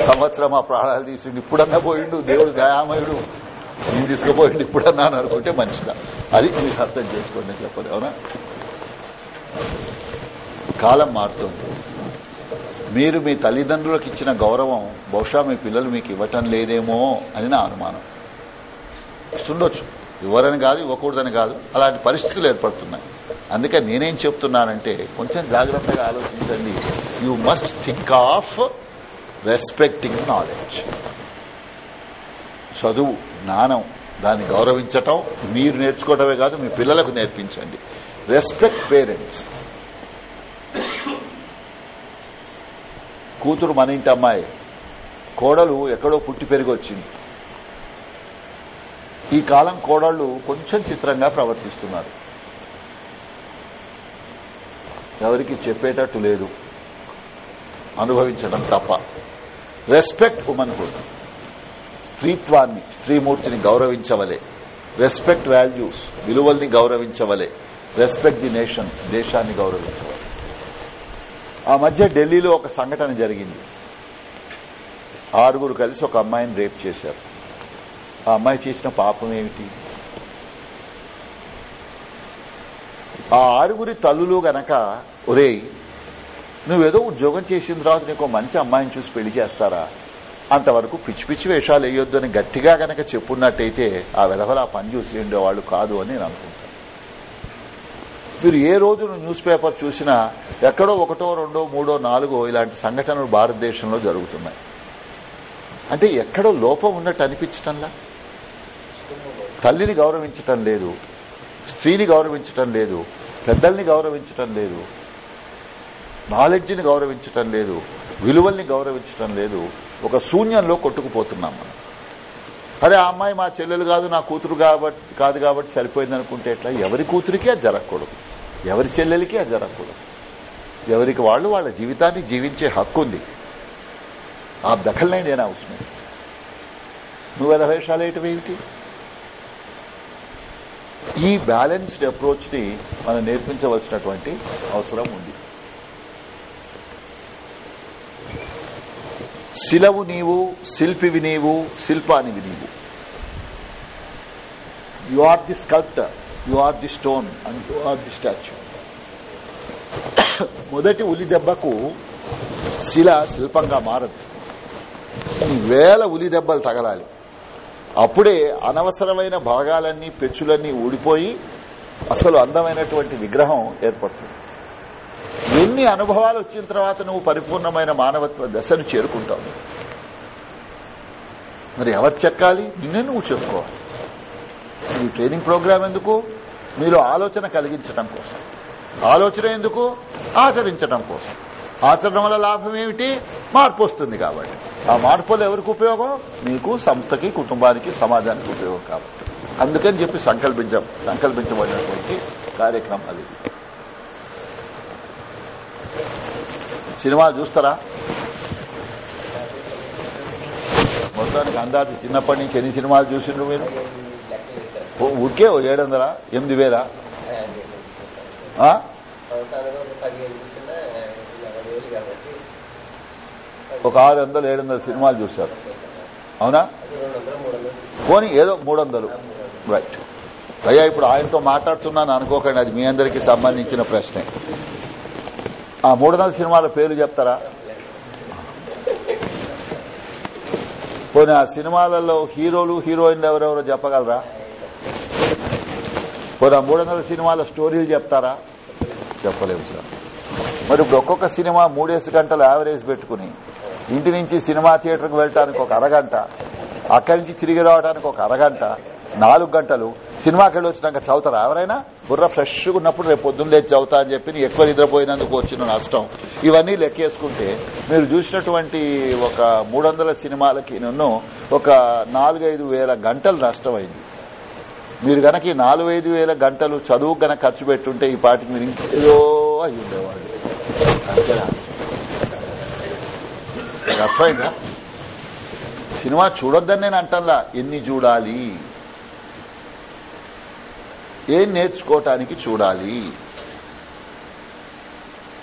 సంవత్సరం ఆ ప్రాణాలు తీసిండు ఇప్పుడన్నా పోయిండు దేవుడు దయామయుడు. నేను తీసుకుపోయిండు ఇప్పుడు అన్నాను అనుకుంటే మంచిదా. అది మీరు అర్థం చేసుకోండి చెప్పండి అవునా? కాలం మారుతుంది. మీరు మీ తల్లిదండ్రులకు ఇచ్చిన గౌరవం బహుశా మీ పిల్లలు మీకు ఇవ్వటం లేదేమో అని నా అనుమానం. ఇస్తుండొచ్చు. ఇవ్వరని కాదు ఇవ్వకూడదని కాదు అలాంటి పరిస్థితులు ఏర్పడుతున్నాయి. అందుకే నేనేం చెప్తున్నానంటే కొంచెం జాగ్రత్తగా ఆలోచించండి. You must think of respecting knowledge చదువు జ్ఞానం దాన్ని గౌరవించటం మీరు నేర్చుకోవటమే కాదు మీ పిల్లలకు నేర్పించండి. రెస్పెక్ట్ పేరెంట్స్ కూతురు మన ఇంటి అమ్మాయి. కోడలు ఎక్కడో పుట్టి పెరిగొచ్చింది. ఈ కాలం కోడళ్ళు కొంచెం చిత్రంగా ప్రవర్తిస్తున్నారు. ఎవరికి చెప్పేటట్టు లేదు. అనుభవించడం తప్ప. రెస్పెక్ట్ ఉమెన్ హుడ్ స్త్రీత్వాన్ని స్త్రీమూర్తిని గౌరవించవలే. రెస్పెక్ట్ వాల్యూస్ విలువల్ని గౌరవించవలే. రెస్పెక్ట్ ది నేషన్ దేశాన్ని గౌరవించవలే. ఆ మధ్య ఢిల్లీలో ఒక సంఘటన జరిగింది. ఆరుగురు కలిసి ఒక అమ్మాయిని రేప్ చేశారు. ఆ అమ్మాయి చేసిన పాపం ఏమిటి? ఆ ఆరుగురి తల్లులు గనక ఒరేయ్ నువ్వేదో ఉద్యోగం చేసిన తర్వాత నీకు మంచి అమ్మాయిని చూసి పెళ్ళి చేస్తారా? అంతవరకు పిచ్చి పిచ్చి వేషాలు వేయొద్దు అని గట్టిగా గనక చెప్పున్నట్టయితే ఆ విధవల ఆ పని చూసి ఉండేవాళ్ళు కాదు అని నేను అనుకుంటాను మీరు ఏ రోజు న్యూస్ పేపర్ చూసినా ఎక్కడో ఒకటో రెండో మూడో నాలుగో ఇలాంటి సంఘటనలు భారతదేశంలో జరుగుతున్నాయి. అంటే ఎక్కడో లోపం ఉన్నట్టు అనిపించటంలా? తల్లిని గౌరవించటం లేదు స్త్రీని గౌరవించటం లేదు పెద్దల్ని గౌరవించటం లేదు నాలెడ్జిని గౌరవించటం లేదు. విలువల్ని గౌరవించటం లేదు. ఒక శూన్యంలో కొట్టుకుపోతున్నాం మనం. అరే ఆ అమ్మాయి మా చెల్లెలు కాదు నా కూతురు కాబట్టి కాదు కాబట్టి సరిపోయింది అనుకుంటే ఎట్లా? ఎవరి కూతురికి అది జరగకూడదు. ఎవరి చెల్లెలకి అది జరగకూడదు. ఎవరికి వాళ్ళు వాళ్ళ జీవితాన్ని జీవించే హక్కు ఉంది. ఆ దఖల్నే నేను అవసరం నువ్వు ఎదవేషాలు ఏమిటి? ఈ బ్యాలెన్స్డ్ అప్రోచ్ని మనం నేర్పించవలసినటువంటి అవసరం ఉంది. శిలవు నీవు శిల్పివి నీవు శిల్పానివి నీవు. You are the sculptor you are the stone and you are the statue మొదటి ఉలి దెబ్బకు శిల శిల్పంగా మారదు. వేల ఉలి దెబ్బలు తగలాలి. అప్పుడే అనవసరమైన భాగాలన్నీ పెచ్చులన్నీ ఊడిపోయి అసలు అందమైనటువంటి విగ్రహం ఏర్పడుతుంది. ఎన్ని అనుభవాలు వచ్చిన తర్వాత నువ్వు పరిపూర్ణమైన మానవత్వ దశను చేరుకుంటావు? మరి ఎవరు చెక్కాలి నిన్నే నువ్వు చెప్పుకోవాలి. ఈ ట్రైనింగ్ ప్రోగ్రాం ఎందుకు? మీరు ఆలోచన కలిగించడం కోసం. ఆలోచన ఎందుకు? ఆచరించడం కోసం. ఆచరణ వల్ల లాభం ఏమిటి? మార్పు వస్తుంది కాబట్టి. ఆ మార్పులు ఎవరికి ఉపయోగం? మీకు సంస్థకి కుటుంబానికి సమాజానికి ఉపయోగం కాబట్టి. అందుకని చెప్పి సంకల్పించ. సంకల్పించబడినటువంటి కార్యక్రమం సినిమాలు సినిమా చూస్తారా? మొత్తానికి అందాజు చిన్నప్పటి నుంచి ఎన్ని సినిమాలు చూసిండ్రు మీరు? ఓ ఓ ఏడు వందల ఎనిమిది వేల? ఒక ఆరు వందలు ఏడు వందల సినిమాలు చూశారు. అవునా? పోనీ ఏదో మూడు వందలు. రైట్ అయ్యా ఇప్పుడు ఆయనతో మాట్లాడుతున్నాను అనుకోకండి. అది మీ అందరికీ సంబంధించిన ప్రశ్నే. ఆ మూడు వందల సినిమాల పేర్లు చెప్తారా? పోనీ ఆ సినిమాలలో హీరోలు హీరోయిన్లు ఎవరెవరో చెప్పగలరా? పోనీ ఆ మూడు వందల సినిమాల స్టోరీలు చెప్తారా? చెప్పలేము సార్. మరి ఇప్పుడు ఒక్కొక్క సినిమా మూడేసి గంటలు యావరేజ్ పెట్టుకుని ఇంటి నుంచి సినిమా థియేటర్కి వెళ్ళటానికి ఒక అరగంట అక్కడి నుంచి తిరిగి రావడానికి ఒక అరగంట నాలుగు గంటలు సినిమాకి వెళ్ళి వచ్చినాక చదువుతారా? ఎవరైనా? బుర్ర ఫ్రెష్గా ఉన్నప్పుడు రేపు పొద్దున్న లేచి చదువుతా అని చెప్పి ఎక్కువ నిద్రపోయినందుకు వచ్చిన నష్టం. ఇవన్నీ లెక్కేసుకుంటే మీరు చూసినటువంటి ఒక మూడు సినిమాలకి నన్ను ఒక నాలుగైదు వేల గంటలు నష్టమైంది. మీరు గనక ఈ నాలుగైదు వేల గంటలు చదువు గనక ఖర్చు పెట్టుంటే ఈ పాటికి మీరు ఇంకేదో అయి ఉండేవాళ్ళు. అర్థమైందా? సినిమా చూడొద్దని నేను అంటల్లా ఎన్ని చూడాలి? ఏం నేర్చుకోవటానికి చూడాలి?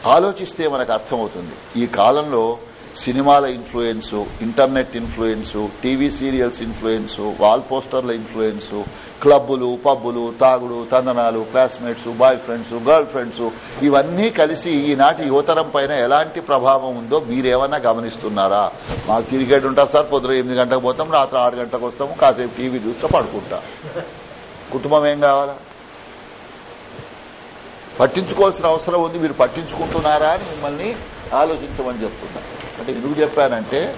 ఆలోచిస్తే మనకు అర్థమవుతుంది. ఈ కాలంలో సినిమాల influence internet influence TV serials influence wall పోస్టర్ల influence క్లబ్బులు పబ్బులు తాగుడు తందనాలు classmates boy friends girl friends ఇవన్నీ కలిసి ఈనాటి యువతరం పైన ఎలాంటి ప్రభావం ఉందో మీరేమన్నా గమనిస్తున్నారా? మాకు క్రికెట్ ఉంటుంది సార్ పొద్దున ఎనిమిది గంటలకు పోతాం రాత్రి ఆరు గంటలకు వస్తాము కాసేపు టీవీ చూస్తే పడుకుంటా. కుటుంబం ఏం కావాలా? పట్టించుకోవాల్సిన అవసరం ఉంది మీరు పట్టించుకుంటున్నారా అని మిమ్మల్ని ఆలోచించమని చెప్తున్నా. అంటే ఎందుకు చెప్పానంటే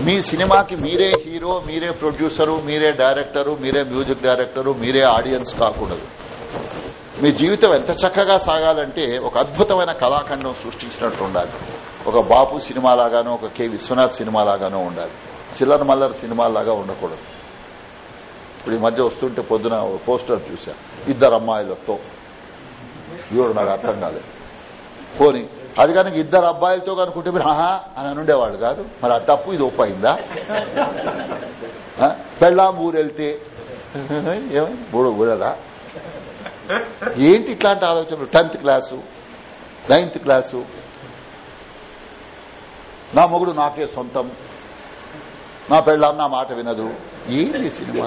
మీ సినిమాకి మీరే హీరో మీరే ప్రొడ్యూసరు మీరే డైరెక్టరు మీరే మ్యూజిక్ డైరెక్టరు మీరే ఆడియన్స్ కాకూడదు. మీ జీవితం ఎంత చక్కగా సాగాలంటే ఒక అద్భుతమైన కళాఖండం సృష్టించినట్టు ఉండాలి. ఒక బాపు సినిమా లాగానో ఒక కె. విశ్వనాథ్ సినిమా లాగానో ఉండాలి. చిల్లర మల్లర్ సినిమా లాగా ఉండకూడదు. ఇప్పుడు ఈ మధ్య వస్తుంటే పొద్దున పోస్టర్ చూశా. ఇద్దరు అమ్మాయిలతో. చూడు నాకు అర్థం కాలేదు పోని అది కనుక ఇద్దరు అబ్బాయిలతో కనుకుంటే మీరు ఆహా అని అని ఉండేవాళ్ళు కాదు. మరి ఆ తప్పు ఇది ఒప్పైందా పెళ్ళాం ఊరెళ్తే. ఏమైంది మూడు ఊరదా ఏంటి ఇట్లాంటి ఆలోచనలు? Tenth class ninth class. నా మొగుడు నాకే సొంతం. నా పెళ్ళాం నా మాట వినదు. ఏంది సినిమా?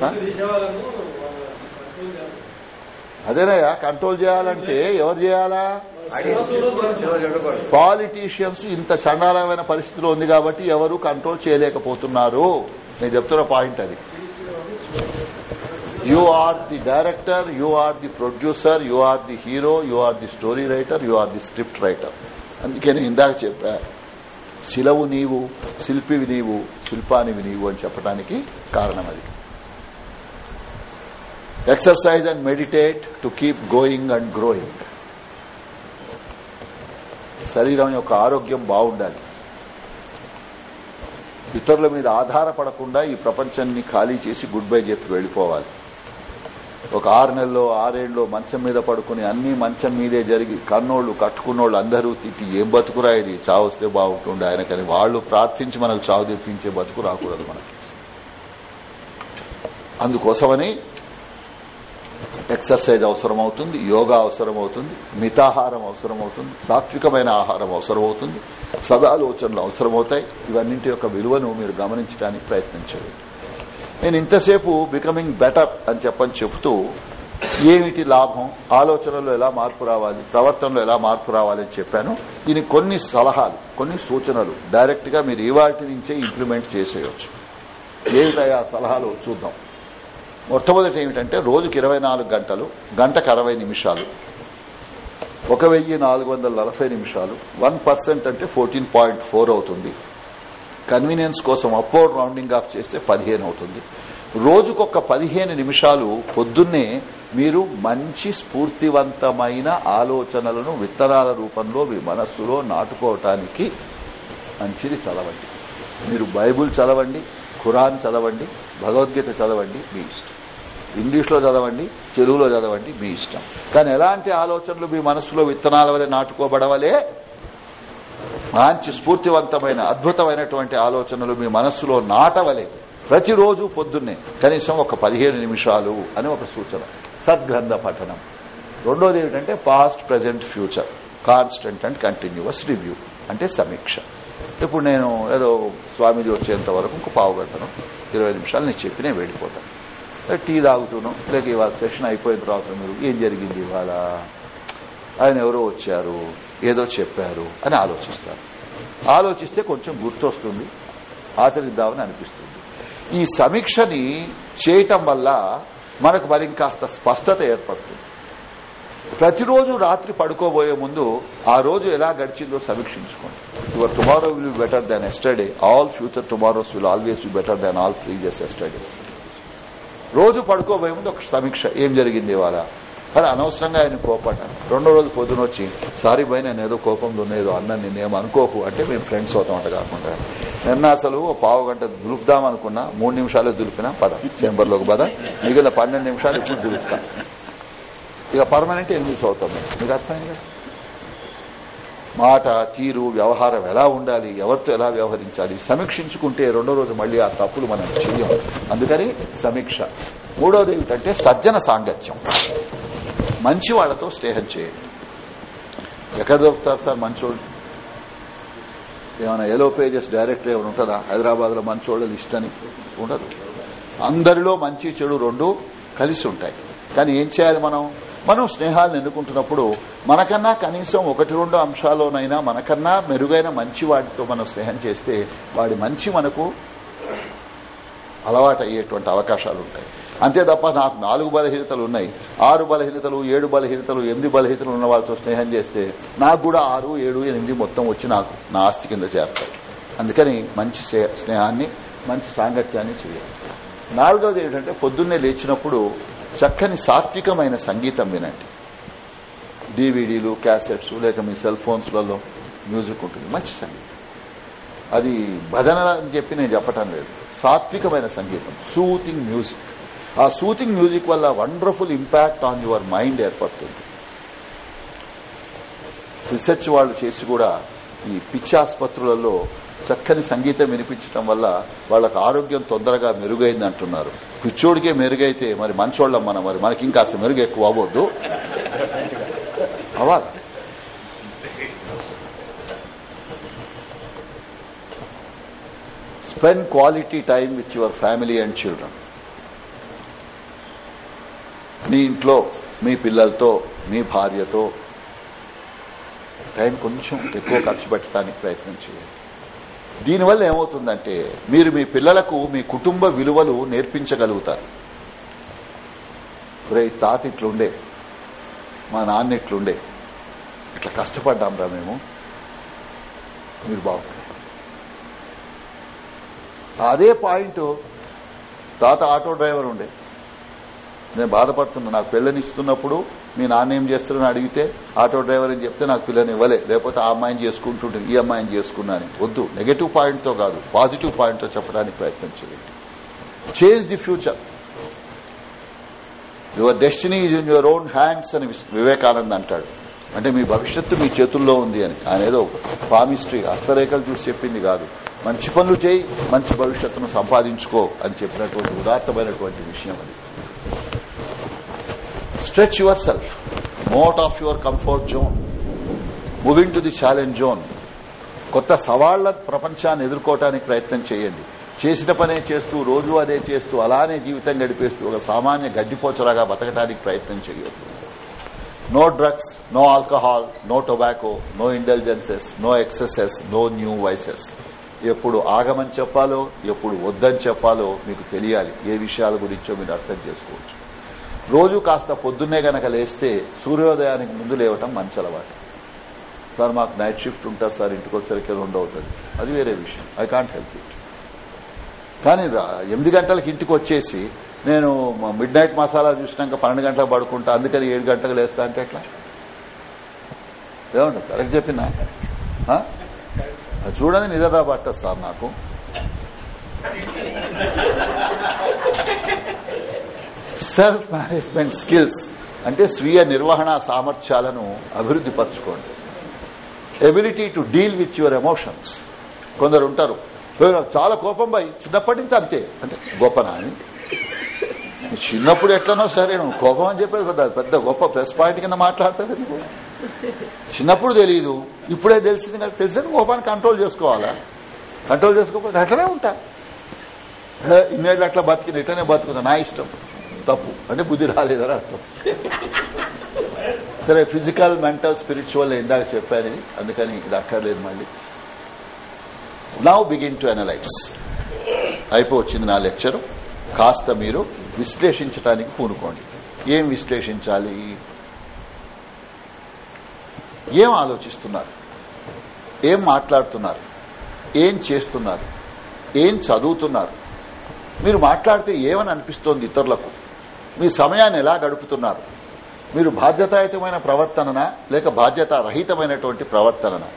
కంట్రోల్ అదేనయ్యా కంట్రోల్ చేయాలంటే ఎవరు చేయాలా? పాలిటీషియన్స్ ఇంత చండాలమైన పరిస్థితిలో ఉంది కాబట్టి ఎవరు కంట్రోల్ చేయలేకపోతున్నారు. నేను చెప్తున్న పాయింట్ అది. You are the director you are the producer you are the hero you are the story writer you are the script writer అందుకే నేను ఇందాక చెప్పా శిలవు నీవు శిల్పివి నీవు శిల్పానివి నీవు అని చెప్పడానికి కారణం అది. Exercise and meditate to keep going and growing శరీరం యొక్క ఆరోగ్యం బాగుండాలి. ఇతరుల మీద ఆధారపడకుండా ఈ ప్రపంచాన్ని ఖాళీ చేసి గుడ్ బై చెప్పి వెళ్ళిపోవాలి ఒక ఆరు నెలలో ఆరేళ్ళలో మంచం మీద పడుకుని అన్ని మంచం మీదే జరిగి కన్నోళ్ళు కట్టుకున్నోళ్ళు అందరూ తిట్టి ఏం బతుకురా ఇది? చావు వస్తే బాగుంటుండే ఆయనకని. వాళ్ళు ప్రార్థించి మనకు చావు తెప్పించే బతుకు రాకూడదు మనకి. అందుకోసమని ఎక్సర్సైజ్ అవసరం అవుతుంది యోగా అవసరం అవుతుంది మితాహారం అవసరం అవుతుంది సాత్వికమైన ఆహారం అవసరం అవుతుంది సదాలోచనలు అవసరమవుతాయి. ఇవన్నింటి యొక్క విలువను మీరు గమనించడానికి ప్రయత్నించండి. నేను ఇంతసేపు బికమింగ్ బెటర్ అని చెప్పని చెబుతూ ఏమిటి లాభం? ఆలోచనలో ఎలా మార్పు రావాలి? ప్రవర్తనలో ఎలా మార్పు రావాలి అని చెప్పాను. దీనికి కొన్ని సలహాలు కొన్ని సూచనలు డైరెక్ట్గా మీరు ఇవాటి నుంచే ఇంప్లిమెంట్ చేసేయచ్చు. ఏమిటయా ఆ సలహాలు? చూద్దాం. మొట్టమొదటి ఏమిటంటే రోజుకి ఇరవై నాలుగు గంటలు గంటకు అరవై నిమిషాలు. ఒక వెయ్యి నాలుగు వందల నలభై నిమిషాలు. వన్ పర్సెంట్ అంటే ఫోర్టీన్ పాయింట్ ఫోర్ అవుతుంది. కన్వీనియన్స్ కోసం అప్వర్డ్ రౌండింగ్ ఆఫ్ చేస్తే పదిహేను అవుతుంది. రోజుకొక పదిహేను నిమిషాలు పొద్దున్నే మీరు మంచి స్ఫూర్తివంతమైన ఆలోచనలను విత్తనాల రూపంలో మీ మనస్సులో నాటుకోవటానికి మంచిది చదవండి. మీరు బైబుల్ చదవండి ఖురాన్ చదవండి భగవద్గీత చదవండి మీ ఇష్టం. ఇంగ్లీష్లో చదవండి తెలుగులో చదవండి మీ ఇష్టం. కానీ ఎలాంటి ఆలోచనలు మీ మనస్సులో విత్తనాల వలె నాటుకోబడవలే? మంచి స్ఫూర్తివంతమైన అద్భుతమైనటువంటి ఆలోచనలు మీ మనస్సులో నాటవలే. ప్రతిరోజు పొద్దున్నే కనీసం ఒక పదిహేను నిమిషాలు అని ఒక సూచన. సద్గ్రంథ పఠనం. రెండోది ఏమిటంటే past present future constant and continuous review అంటే సమీక్ష. ఇప్పుడు నేను ఏదో స్వామిజీ వచ్చేంత వరకు ఇంకో పావు గంటను ఇరవై నిమిషాలు నేను చెప్పి నేను వెళ్ళిపోతాను టీ తాగుతున్నాం లేక ఇవాళ సెషన్ అయిపోయిన తర్వాత మీరు ఏం జరిగింది ఇవాళ? ఆయన ఎవరో వచ్చారు ఏదో చెప్పారు అని ఆలోచిస్తారు. ఆలోచిస్తే కొంచెం గుర్తొస్తుంది ఆచరిద్దామని అనిపిస్తుంది. ఈ సమీక్షని చేయటం వల్ల మనకు మరి కాస్త స్పష్టత ఏర్పడుతుంది. ప్రతిరోజు రాత్రి పడుకోబోయే ముందు ఆ రోజు ఎలా గడిచిందో సమీక్షించుకోండి. Your tomorrow will be better than yesterday all future tomorrows will always be better than all previous yesterdays రోజు పడుకోబోయే ముందు ఒక సమీక్ష. ఏం జరిగింది ఇవాళ? మరి అనవసరంగా ఆయన కోపడ్డాను రెండో రోజు పొద్దున వచ్చి సారీ భయ్ నేను ఏదో కోపంలో ఏదో అన్న నేనేం అనుకోకు. అంటే మేము ఫ్రెండ్స్ అవుతాం అంట కాకుండా. నిన్న అసలు ఓ పావు గంట దులుపుదాం అనుకున్నా మూడు నిమిషాలు దులిపినా పద చేంబర్లోకి పద. మిగిలిన పన్నెండు నిమిషాలు ఇప్పుడు దులుపుతా. ఇక పర్మనెంట్ ఎనిమిది అవుతాం మీకు అర్థమైంది? కదా మాట తీరు వ్యవహారం ఎలా ఉండాలి ఎవరితో ఎలా వ్యవహరించాలి సమీక్షించుకుంటే రెండో రోజు మళ్ళీ ఆ తప్పులు మనం చెయ్యం. అందుకని సమీక్ష. మూడోది ఏమిటంటే సజ్జన సాంగత్యం. మంచి వాళ్ళతో స్నేహం చేయండి. ఎక్కడ దొరుకుతారు సార్ మంచోళ్ళు? ఏమైనా ఎలో పేజెస్ డైరెక్ట్ ఏమైనా ఉంటుందా హైదరాబాద్లో మంచోళ్ళ లిస్ట్ అని ఉండదు. అందరిలో మంచి చెడు రెండు కలిసి ఉంటాయి. కానీ ఏం చేయాలి మనం? మనం స్నేహాలను ఎన్నుకుంటున్నప్పుడు మనకన్నా కనీసం ఒకటి రెండు అంశాల్లోనైనా మనకన్నా మెరుగైన మంచి వాటితో మనం స్నేహం చేస్తే వాడి మంచి మనకు అలవాటు అయ్యేటువంటి అవకాశాలు ఉంటాయి అంతే తప్ప నాకు నాలుగు బలహీనతలు ఉన్నాయి. ఆరు బలహీనతలు ఏడు బలహీనతలు ఎనిమిది బలహీనతలు ఉన్న వాళ్ళతో స్నేహం చేస్తే నాకు కూడా ఆరు ఏడు ఎనిమిది మొత్తం వచ్చి నాకు నా ఆస్తి కింద చేరతాయి. అందుకని మంచి స్నేహాన్ని మంచి సాంగత్యాన్ని చేయాలి. నాలుగవది ఏంటంటే పొద్దున్నే లేచినప్పుడు చక్కని సాత్వికమైన సంగీతం వినండి. డీవీడీలు క్యాసెట్స్ లేక మీ సెల్ ఫోన్స్లలో మ్యూజిక్ ఉంటుంది. మంచి సంగీతం. అది భజన అని చెప్పి నేను చెప్పటం లేదు. సాత్వికమైన సంగీతం. సూతింగ్ మ్యూజిక్ ఆ సూతింగ్ మ్యూజిక్ వల్ల wonderful impact on your mind ఏర్పడుతుంది. రీసెర్చ్ వాళ్ళు చేసి కూడా ఈ పిచ్చి ఆసుపత్రులలో చక్కని సంగీతం వినిపించడం వల్ల వాళ్ళకు ఆరోగ్యం తొందరగా మెరుగైంది అంటున్నారు. పిచ్చోడికే మెరుగైతే మరి మంచోళ్ళం మనం మరి మనకి ఇంకాస్త మెరుగు ఎక్కువ అవ్వద్దు. అవ్వాలి. Spend quality time with your family and children. మీ ఇంట్లో మీ పిల్లలతో మీ భార్యతో టైం కొంచెం ఎక్కువ ఖర్చు పెట్టడానికి ప్రయత్నం చేయండి. దీనివల్ల ఏమవుతుందంటే మీరు మీ పిల్లలకు మీ కుటుంబ విలువలు నేర్పించగలుగుతారు. రే తాత ఇట్లుండే. మా నాన్న ఇట్లుండే. ఇట్లా కష్టపడ్డాం రా మేము. మీరు బాగుంటారు. అదే పాయింట్ తాత ఆటో డ్రైవర్ ఉండే. నేను బాధపడుతున్నా. నాకు పిల్లని ఇస్తున్నప్పుడు మీ నాన్న ఏం చేస్తారని అడిగితే ఆటో డ్రైవర్ అని చెప్తే నాకు పిల్లని ఇవ్వలే. లేకపోతే ఆ అమ్మాయిని చేసుకుంటుంటే ఈ అమ్మాయిని చేసుకున్నాను వద్దు. నెగటివ్ పాయింట్తో కాదు. పాజిటివ్ పాయింట్తో చెప్పడానికి ప్రయత్నం చేయండి. Change the future your destiny is in your own hands అని వివేకానంద్ అంటాడు. అంటే మీ భవిష్యత్తు మీ చేతుల్లో ఉంది అని. ఆయన ఏదో పామిస్ట్రీ హస్తరేఖలు చూసి చెప్పింది కాదు. మంచి పనులు చేయి మంచి భవిష్యత్తును సంపాదించుకో అని చెప్పినటువంటి ఉదాత్తమైనటువంటి విషయం అది. Stretch yourself moat of your comfort zone moving to the challenge zone కొత్త సవాళ్ళ ప్రపంచాన్ని ఎదుర్కోవటానికి ప్రయత్నం చేయండి. చేసిన పనే చేస్తూ రోజు అదే చేస్తూ అలానే జీవితం గడిపేస్తూ ఒక సామాన్య గడ్డిపోచలాగా బతకడానికి ప్రయత్నం చేయొద్దు. No drugs no alcohol no tobacco no intelligences no excesses no new vices ఎప్పుడు ఆగమని చెప్పాలో ఎప్పుడు వద్దని చెప్పాలో మీకు తెలియాలి. ఏ విషయాల గురించో మీరు అర్థం చేసుకోవచ్చు. రోజు కాస్త పొద్దున్నే గనక లేస్తే సూర్యోదయానికి ముందు లేవటం మంచి అలవాటు. సార్ మాకు నైట్ షిఫ్ట్ ఉంటుంది సార్ ఇంటికి వచ్చరికి రెండు అవుతుంది. అది వేరే విషయం. ఐ కాంట్ హెల్ప్ ఇట్ కానీ ఎనిమిది గంటలకు ఇంటికి వచ్చేసి నేను మిడ్ నైట్ మసాలా చూసినాక పన్నెండు గంటలకు పడుకుంటా అందుకని ఏడు గంటలకు లేస్తా అంటే ఎట్లా? ఏమంటారు? కరెక్ట్ చెప్పినా? చూడని నిద్ర పట్టదు సార్ నాకు. సెల్ఫ్ మేనేజ్మెంట్ స్కిల్స్ అంటే స్వీయ నిర్వహణ సామర్థ్యాలను అభివృద్ధి పరచుకోండి ability to deal with your emotions కొందరు ఉంటారు చాలా కోపం పోయి చిన్నప్పటి నుంచి అంతే. అంటే గొప్పనా అని చిన్నప్పుడు ఎట్లనో సరే నువ్వు కోపం అని చెప్పేది పెద్ద పెద్ద గొప్ప ప్లస్ పాయింట్ కింద మాట్లాడతాడు ఎందుకు? చిన్నప్పుడు తెలియదు ఇప్పుడే తెలిసింది కదా తెలిసింది కోపాన్ని కంట్రోల్ చేసుకోవాలా? కంట్రోల్ చేసుకోకపోతే అట్లనే ఉంటా. ఇన్నేళ్ళు అట్లా బతికింది ఇట్లనే బతుకుతా నా ఇష్టం. తప్పు. అంటే బుద్ధి రాలేదని అర్థం. సరే ఫిజికల్ మెంటల్ స్పిరిచువల్ ఇందాక చెప్పాను. ఇది అందుకని ఇది అక్కర్లేదు మళ్ళీ. నౌ బిగిన్ టు అనలైజ్ అయిపోవచ్చింది నా లెక్చర్. కాస్త మీరు విశ్లేషించడానికి పూనుకోండి. ఏం విశ్లేషించాలి? ఏం ఆలోచిస్తున్నారు? ఏం మాట్లాడుతున్నారు? ఏం చేస్తున్నారు? ఏం చదువుతున్నారు? మీరు మాట్లాడితే ఏమని అనిపిస్తోంది ఇతరులకు? మీ సమయాన్ని ఎలా గడుపుతున్నారు? మీరు బాధ్యతాయుతమైన ప్రవర్తననా? లేక బాధ్యత రహితమైనటువంటి ప్రవర్తననా?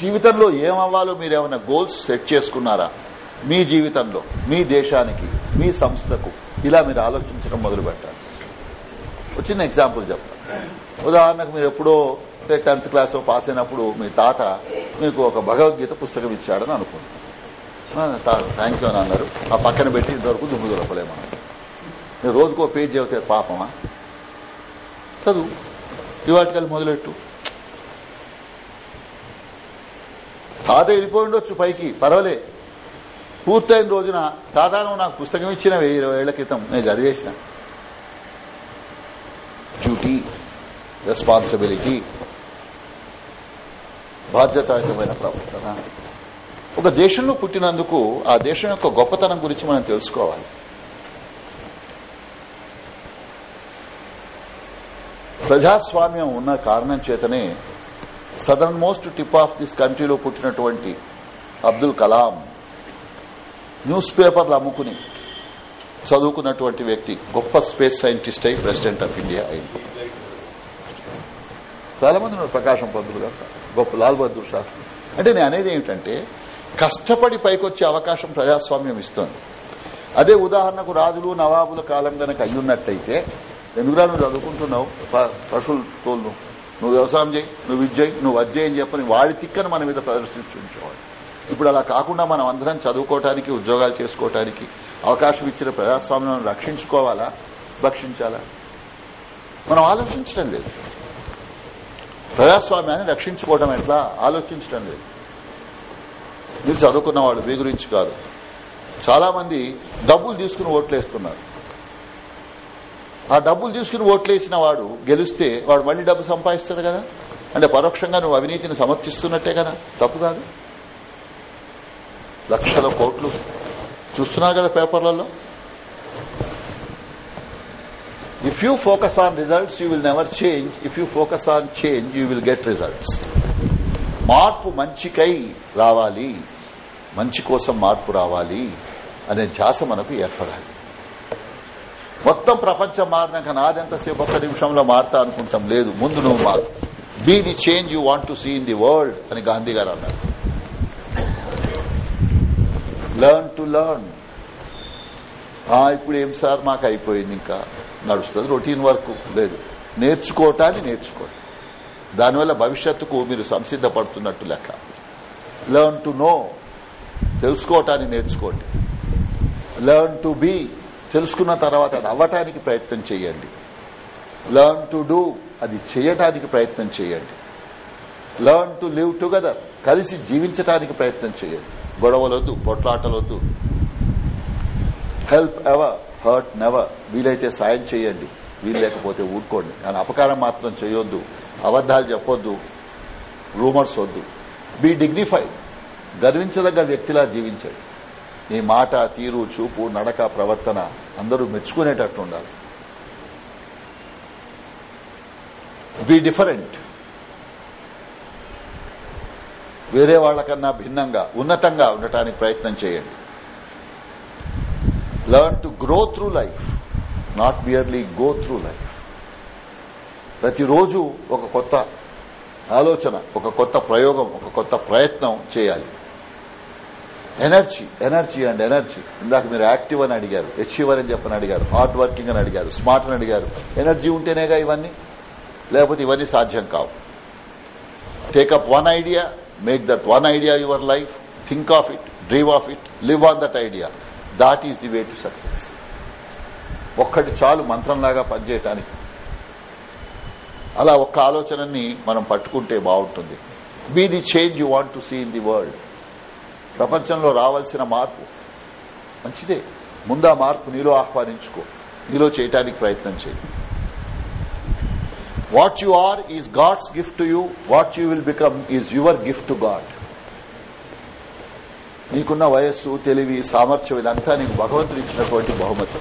జీవితంలో ఏమవ్వాలో మీరు ఏమైనా గోల్స్ సెట్ చేసుకున్నారా? మీ జీవితంలో మీ దేశానికి మీ సంస్థకు ఇలా మీరు ఆలోచించడం మొదలు పెట్టాలి చిన్న ఎగ్జాంపుల్ చెప్తాను ఉదాహరణకు మీరు ఎప్పుడో టెన్త్ క్లాస్ పాస్ అయినప్పుడు మీ తాత మీకు ఒక భగవద్గీత పుస్తకం ఇచ్చాడని అనుకున్నాను థ్యాంక్ యూ అని అన్నారు. ఆ పక్కన పెట్టి ఇంతవరకు దుమ్ము దొరకలేమన్నారు మీరు రోజుకో పేజ్ చదివితే పాపమా? చదువు. ఇవాటికల్ మొదలెట్టు. తాత వెళ్ళిపోయి ఉండొచ్చు పైకి పర్వాలే. పూర్తయిన రోజున తాత నువ్వు నాకు పుస్తకం ఇచ్చిన వెయ్యి ఇరవై ఏళ్ళ క్రితం నేను చదివేసిన. డ్యూటీ రెస్పాన్సిబిలిటీ బాధ్యతాయుతమైన ప్రవర్తన. ఒక దేశంలో పుట్టినందుకు ఆ దేశం యొక్క గొప్పతనం గురించి మనం తెలుసుకోవాలి. ప్రజాస్వామ్యం ఉన్న కారణం చేతనే southernmost tip of this కంట్రీలో పుట్టినటువంటి అబ్దుల్ కలాం న్యూస్ పేపర్లు అమ్ముకుని చదువుకున్నటువంటి వ్యక్తి గొప్ప స్పేస్ సైంటిస్ట్ అయి ప్రెసిడెంట్ ఆఫ్ ఇండియా అయింది. చాలా మంది ఉన్నారు ప్రకాశం పంతులు గారు గొప్ప లాల్ బహదూర్ శాస్త్రి. అంటే నేను అనేది ఏమిటంటే కష్టపడి పైకొచ్చే అవకాశం ప్రజాస్వామ్యం ఇస్తోంది. అదే ఉదాహరణకు రాజులు నవాబుల కాలం గనక అయ్యున్నట్టయితే ఎందుకురా నువ్వు చదువుకుంటున్నావు? పశువులు తోలు నువ్వు వ్యవసాయం చేయి నువ్వు ఇది చేయి నువ్వు అది అని చెప్పని వాడి తిక్కను మన మీద ప్రదర్శించుకోవాలి ఇప్పుడు అలా కాకుండా మనం అందరం చదువుకోవటానికి ఉద్యోగాలు చేసుకోవటానికి అవకాశం ఇచ్చిన ప్రజాస్వామ్యం రక్షించుకోవాలా? భక్షించాలా మనం ఆలోచించడం లేదు. ప్రజాస్వామ్యాన్ని రక్షించుకోవడం ఎట్లా? ఆలోచించడం లేదు. మీరు చదువుకున్న వాళ్ళు మీ గురించి కాదు. చాలా మంది డబ్బులు తీసుకుని ఓట్లేస్తున్నారు. ఆ డబ్బులు తీసుకుని ఓట్లేసిన వాడు గెలిస్తే వాడు మళ్ళీ డబ్బు సంపాదిస్తాడు కదా? అంటే పరోక్షంగా నువ్వు అవినీతిని సమర్థిస్తున్నట్టే కదా? తప్పు కాదు. లక్షల కోట్లు. చూస్తున్నావు కదా పేపర్లలో? If you focus on results you will never change if you focus on change you will get results మార్పు మంచికై రావాలి. మంచి కోసం మార్పు రావాలి అనే ధ్యాస మనకు ఏర్పడాలి. మొత్తం ప్రపంచం మారినాక నాదెంతసేపు ఒక్క నిమిషంలో మారుతా అనుకుంటాం? లేదు ముందు నువ్వు మారు. Be the change you want to see in the world అని గాంధీ గారు అన్నారు. లర్న్ టు లర్న్ ఇప్పుడు ఏం సార్? మాకు అయిపోయింది ఇంకా. నడుస్తుంది. రొటీన్ వర్క్ లేదు. నేర్చుకోవటాన్ని నేర్చుకోండి. దానివల్ల భవిష్యత్తుకు మీరు సంసిద్ధపడుతున్నట్టు లెక్క. లర్న్ టు నో తెలుసుకోవటాన్ని నేర్చుకోండి. లర్న్ టు బీ తెలుసుకున్న తర్వాత అది అవ్వటానికి ప్రయత్నం చేయండి. లర్న్ టు డూ అది చేయటానికి ప్రయత్నం చేయండి. లర్న్ టు లివ్ టుగెదర్ కలిసి జీవించడానికి ప్రయత్నం చేయండి. గొడవలొద్దు పొట్లాటలొద్దు. హెల్ప్ ఎవర్ హర్ట్ నెవర్ వీలైతే సాయం చేయండి. వీలు లేకపోతే ఊరుకోండి. కానీ అపకారం మాత్రం చేయొద్దు. అబద్దాలు చెప్పొద్దు. రూమర్స్ వద్దు. బీ డిగ్నిఫైడ్ గర్వించదగ్గ వ్యక్తిలా జీవించండి. నీ మాట తీరు చూపు నడక ప్రవర్తన అందరూ మెచ్చుకునేటట్టు ఉండాలి బి డిఫరెంట్ వేరే వాళ్ళకన్నా భిన్నంగా ఉన్నతంగా ఉండటానికి ప్రయత్నం చేయండి. Learn to grow through life not barely go through life ప్రతిరోజు ఒక కొత్త ఆలోచన ఒక కొత్త ప్రయోగం ఒక కొత్త ప్రయత్నం చేయాలి. ఎనర్జీ ఎనర్జీ అండ్ ఎనర్జీ ఇందాక మీరు యాక్టివ్ అని అడిగారు అచీవర్ అని చెప్పని అడిగారు హార్డ్ వర్కింగ్ అని అడిగారు స్మార్ట్ అని అడిగారు. ఎనర్జీ ఉంటేనేగా ఇవన్నీ? లేకపోతే ఇవన్నీ సాధ్యం కావు. Take up one idea make that one idea your life think of it dream of it live on that idea that is the way to success ఒక్కటి చాలు మంత్రంలాగా పనిచేయటానికి. అలా ఒక్క ఆలోచనని మనం పట్టుకుంటే బాగుంటుంది. Be the change you want to see in the world ప్రపంచంలో రావాల్సిన మార్పు. మంచిదే. ముందా మార్పు నీలో ఆహ్వానించుకో. నీలో చేయటానికి ప్రయత్నం చేయి. What you are is God's gift to you what you will become is your gift to God నీకున్న వయస్సు తెలివి సామర్థ్యం ఇదంతా నీకు భగవంతుడు ఇచ్చినటువంటి బహుమతి.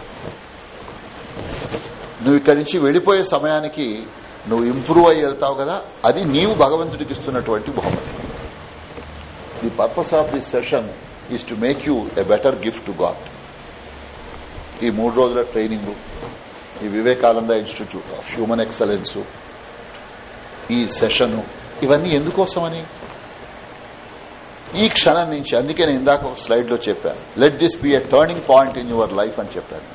నువ్వు ఇక్కడి నుంచి వెళ్ళిపోయే సమయానికి నువ్వు ఇంప్రూవ్ అయ్యి వెళ్తావు కదా? అది నీవు భగవంతుడికి ఇస్తున్నటువంటి బహుమతి. The purpose of this session is to make you a better gift to God ఈ మూడు రోజుల ట్రైనింగ్ ఈ Vivekananda institute of human excellence ఈ సెషన్ ఇవన్నీ ఎందుకోసమని? ఈ క్షణం నుంచి అందుకే నేను ఇందాక ఒక స్లైడ్లో చెప్పాను. Let this be a turning point in your life అని చెప్పాను.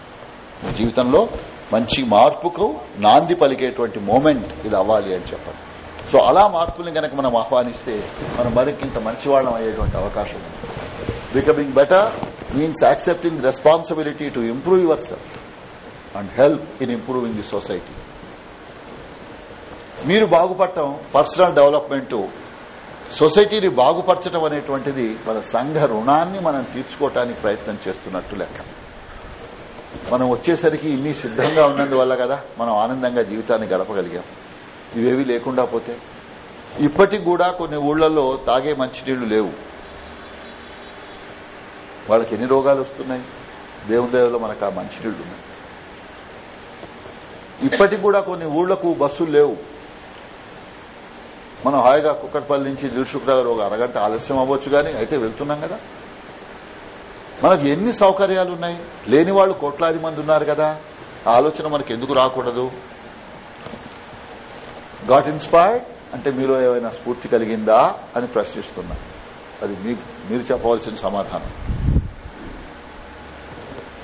మీ జీవితంలో మంచి మార్పుకు నాంది పలికేటువంటి మూమెంట్ ఇది అవ్వాలి అని చెప్పాను. సో అలా మార్పుల్ని గనక మనం ఆహ్వానిస్తే మనం మరికింత మంచివాళ్ళం అయ్యేటువంటి అవకాశం ఉంది. Becoming better means accepting responsibility to improve yourself and help in improving the society. మీరు బాగుపడటం పర్సనల్ డెవలప్మెంట్ సొసైటీని బాగుపరచడం అనేటువంటిది మన సంఘ రుణాన్ని మనం తీర్చుకోవటానికి ప్రయత్నం చేస్తున్నట్టు లెక్క. మనం వచ్చేసరికి ఇన్ని సిద్దంగా ఉన్నందువల్ల కదా మనం ఆనందంగా జీవితాన్ని గడపగలిగాం. ఇవేవి లేకుండా పోతే. ఇప్పటికి కూడా కొన్ని ఊళ్ళలో తాగే మంచినీళ్ళు లేవు. వాళ్ళకి ఎన్ని రోగాలు వస్తున్నాయి? దేవుని దేవులో మనకు ఆ మంచినీళ్ళు ఉన్నాయి. ఇప్పటికి కూడా కొన్ని ఊళ్ళకు బస్సులు లేవు. మనం హాయిగా కుక్కట్పల్లి నుంచి దిల్సుఖ్నగర్ ఒక అరగంట ఆలస్యం అవ్వచ్చు కానీ అయితే వెళ్తున్నాం కదా. మనకు ఎన్ని సౌకర్యాలు ఉన్నాయి? లేని వాళ్ళు కోట్లాది మంది ఉన్నారు కదా. ఆ ఆలోచన మనకి ఎందుకు రాకూడదు? Got inspired? అంటే మీలో ఏమైనా స్ఫూర్తి కలిగిందా అని ప్రశ్నిస్తున్నా. అది మీకు మీరు చెప్పవలసిన సమాధానం.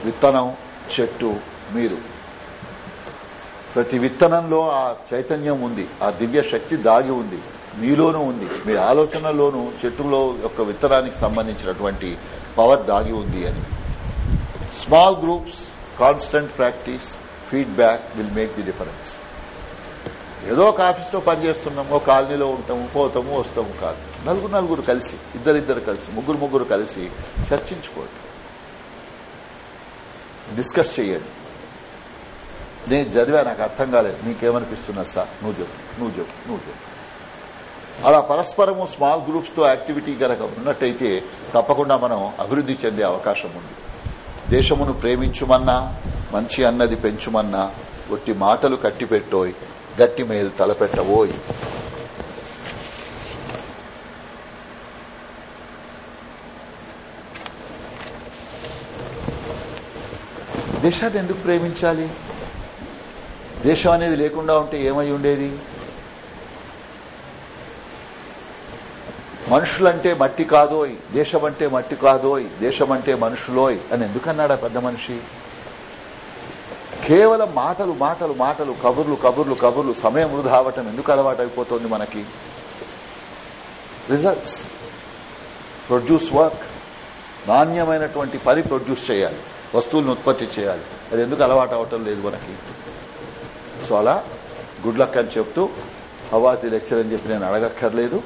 విత్తనం చెట్టు మీరు. ప్రతి విత్తనంలో ఆ చైతన్యం ఉంది. ఆ దివ్య శక్తి దాగి ఉంది. మీలోనూ ఉంది. మీ ఆలోచనలోనూ చెట్టులో యొక్క విత్తనానికి సంబంధించినటువంటి పవర్ దాగి ఉంది అని. Small groups constant practice feedback will make the difference. ఏదో ఒక ఆఫీస్లో పనిచేస్తున్నాము ఒక కాలనీలో ఉంటాము పోతాము వస్తాము కాదు. నలుగురు నలుగురు కలిసి ఇద్దరిద్దరు కలిసి ముగ్గురు ముగ్గురు కలిసి చర్చించుకోండి. డిస్కస్ చేయండి. నేను చదివా నాకు అర్థం కాలేదు. నీకేమనిపిస్తున్నా సార్? నువ్వు చెప్పు నువ్వు చెప్పు నువ్వు చెప్పు. అలా పరస్పరము స్మాల్ గ్రూప్స్తో యాక్టివిటీ గనక ఉన్నట్టయితే తప్పకుండా మనం అభివృద్ది చెందే అవకాశం ఉంది. దేశమును ప్రేమించుమన్నా మంచి అన్నది పెంచుమన్నా ఒట్టి మాటలు కట్టిపెట్టోయ్ గట్టి మేలు తలపెట్టబోయి. దేశాన్ని ఎందుకు ప్రేమించాలి? దేశం అనేది లేకుండా ఉంటే ఏమై ఉండేది? మనుషులంటే మట్టి కాదోయ్ దేశం అంటే మట్టి కాదోయ్ దేశం అంటే మనుషులోయ్ అని ఎందుకన్నాడా పెద్ద మనిషి? కేవలం మాటలు మాటలు మాటలు కబుర్లు కబుర్లు కబుర్లు సమయం వృధా అవటం ఎందుకు అలవాటు అయిపోతుంది మనకి? రిజల్ట్స్ ప్రొడ్యూస్ వర్క్ నాణ్యమైనటువంటి పని ప్రొడ్యూస్ చేయాలి. వస్తువులను ఉత్పత్తి చేయాలి. అది ఎందుకు అలవాటు అవటం లేదు మనకి? సో అలా గుడ్ లక్ అని చెప్తూ అవాతి లెక్చర్ అని చెప్పి నేను అడగక్కర్లేదు.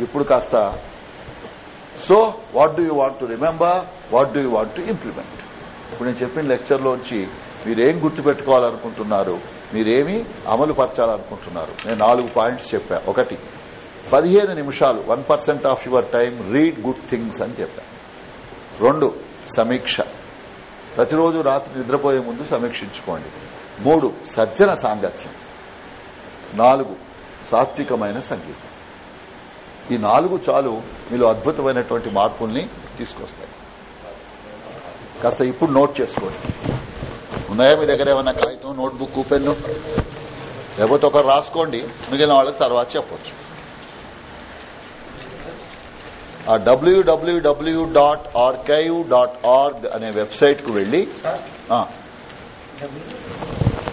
ఇప్పుడు కాస్త so what do you want to remember what do you want to implement ఇప్పుడు నేను చెప్పిన లెక్చర్లోంచి మీరేం గుర్తుపెట్టుకోవాలనుకుంటున్నారు? మీరేమి అమలు పరచాలనుకుంటున్నారు? నేను నాలుగు పాయింట్స్ చెప్పా. ఒకటి పదిహేను నిమిషాలు one percent of your time read good things అని చెప్పా. రెండు సమీక్ష. ప్రతిరోజు రాత్రి నిద్రపోయే ముందు సమీక్షించుకోండి. మూడు సజ్జన సాంగత్యం. నాలుగు సాత్వికమైన సంగీతం. ఈ నాలుగు చాలు మీలో అద్భుతమైనటువంటి మార్పుల్ని తీసుకొస్తాయి. కాస్త ఇప్పుడు నోట్ చేసుకోండి. ఉన్నాయా మీ దగ్గర ఏమైనా కాగితం నోట్బుక్ పెన్ను? లేకపోతే ఒకరు రాసుకోండి మిగిలిన వాళ్ళకి తర్వాత చెప్పొచ్చు. ఆ WWW dot archive dot org అనే వెబ్సైట్కు వెళ్ళి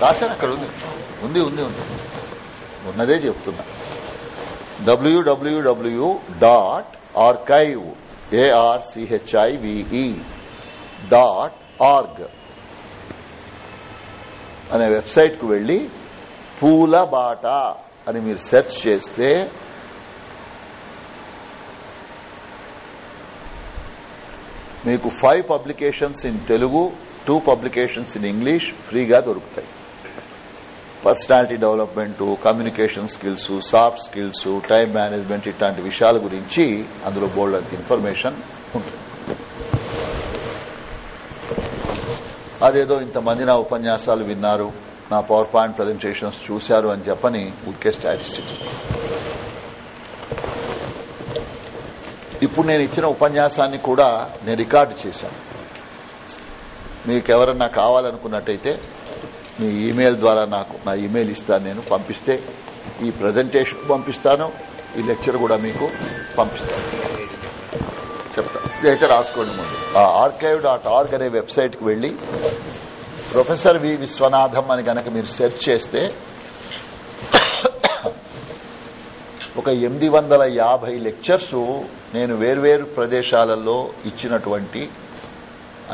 రాశాను అక్కడ ఉంది. ఉంది ఉంది ఉంది. ఉన్నదే చెప్తున్నా. WWW dot archive ARCHIVE dot org అనే వెబ్సైట్కు వెళ్ళి పూల బాట అని మీరు సెర్చ్ చేస్తే మీకు five publications in Telugu two publications in English ఫ్రీగా దొరుకుతాయి. Personality development communication skills soft skills time management ఇట్లాంటి విషయాల గురించి అందులో బోల్డ్ ఇన్ఫర్మేషన్ ఉంటుంది. అదేదో ఇంతమంది నా ఉపన్యాసాలు విన్నారు నా పవర్ పాయింట్ ప్రజెంటేషన్స్ చూశారు అని చెప్పని ఉడికే స్టాటిస్టిక్స్ ఇప్పుడు నేను ఇచ్చిన ఉపన్యాసాన్ని కూడా నేను రికార్డు చేశాను. మీకు ఎవరన్నా కావాలనుకున్నట్టయితే మీ ఇమెయిల్ ద్వారా నాకు నా ఇమెయిల్ ఇస్తాను నేను పంపిస్తే ఈ ప్రజెంటేషన్ పంపిస్తాను ఈ లెక్చర్ కూడా మీకు పంపిస్తాను. చెప్తా ఇదైతే రాసుకోండి ముందు. ఆ ఆర్కైవ్ డాట్ ఆర్గ్ అనే వెబ్సైట్కి వెళ్ళి ప్రొఫెసర్ వి విశ్వనాథం అని గనక మీరు సెర్చ్ చేస్తే ఒక ఎనిమిది వందల యాభై లెక్చర్స్ నేను వేర్వేరు ప్రదేశాలలో ఇచ్చినటువంటి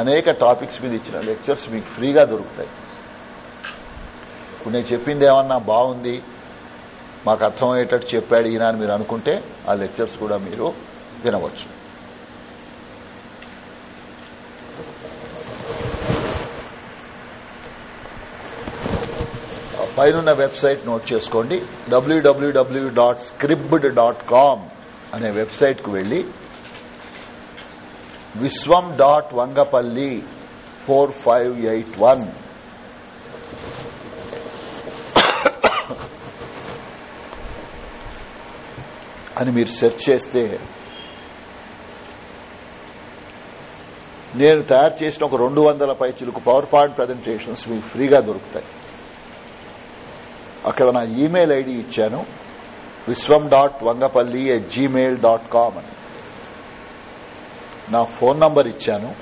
అనేక టాపిక్స్ మీద ఇచ్చిన లెక్చర్స్ మీకు ఫ్రీగా దొరుకుతాయి. ఇప్పుడు నేను చెప్పింది ఏమన్నా బాగుంది? మాకు అర్థమయ్యేటట్టు చెప్పాడు ఈయన అని మీరు అనుకుంటే ఆ లెక్చర్స్ కూడా మీరు వినవచ్చు. పైన వెబ్సైట్ నోట్ చేసుకోండి. WWW dot Scribd dot com అనే వెబ్సైట్కు వెళ్ళి Vishwam dot Vangapalli four five eight one అని మీరు సెర్చ్ చేస్తే నేను తయారు చేసిన ఒక రెండు వందల పైచులకు పవర్ పాయింట్ ప్రజెంటేషన్స్ మీకు ఫ్రీగా దొరుకుతాయి. అక్కడ నా ఈమెయిల్ ఐడి ఇచ్చాను. Vishwam dot Vangapalli at Gmail dot com అని. నా ఫోన్ నంబర్ ఇచ్చాను.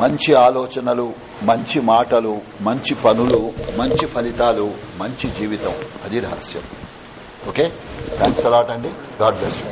మంచి ఆలోచనలు మంచి మాటలు మంచి పనులు మంచి ఫలితాలు మంచి జీవితం. అది రహస్యం. ఓకే? థ్యాంక్స్ అలాట్ అండి. God bless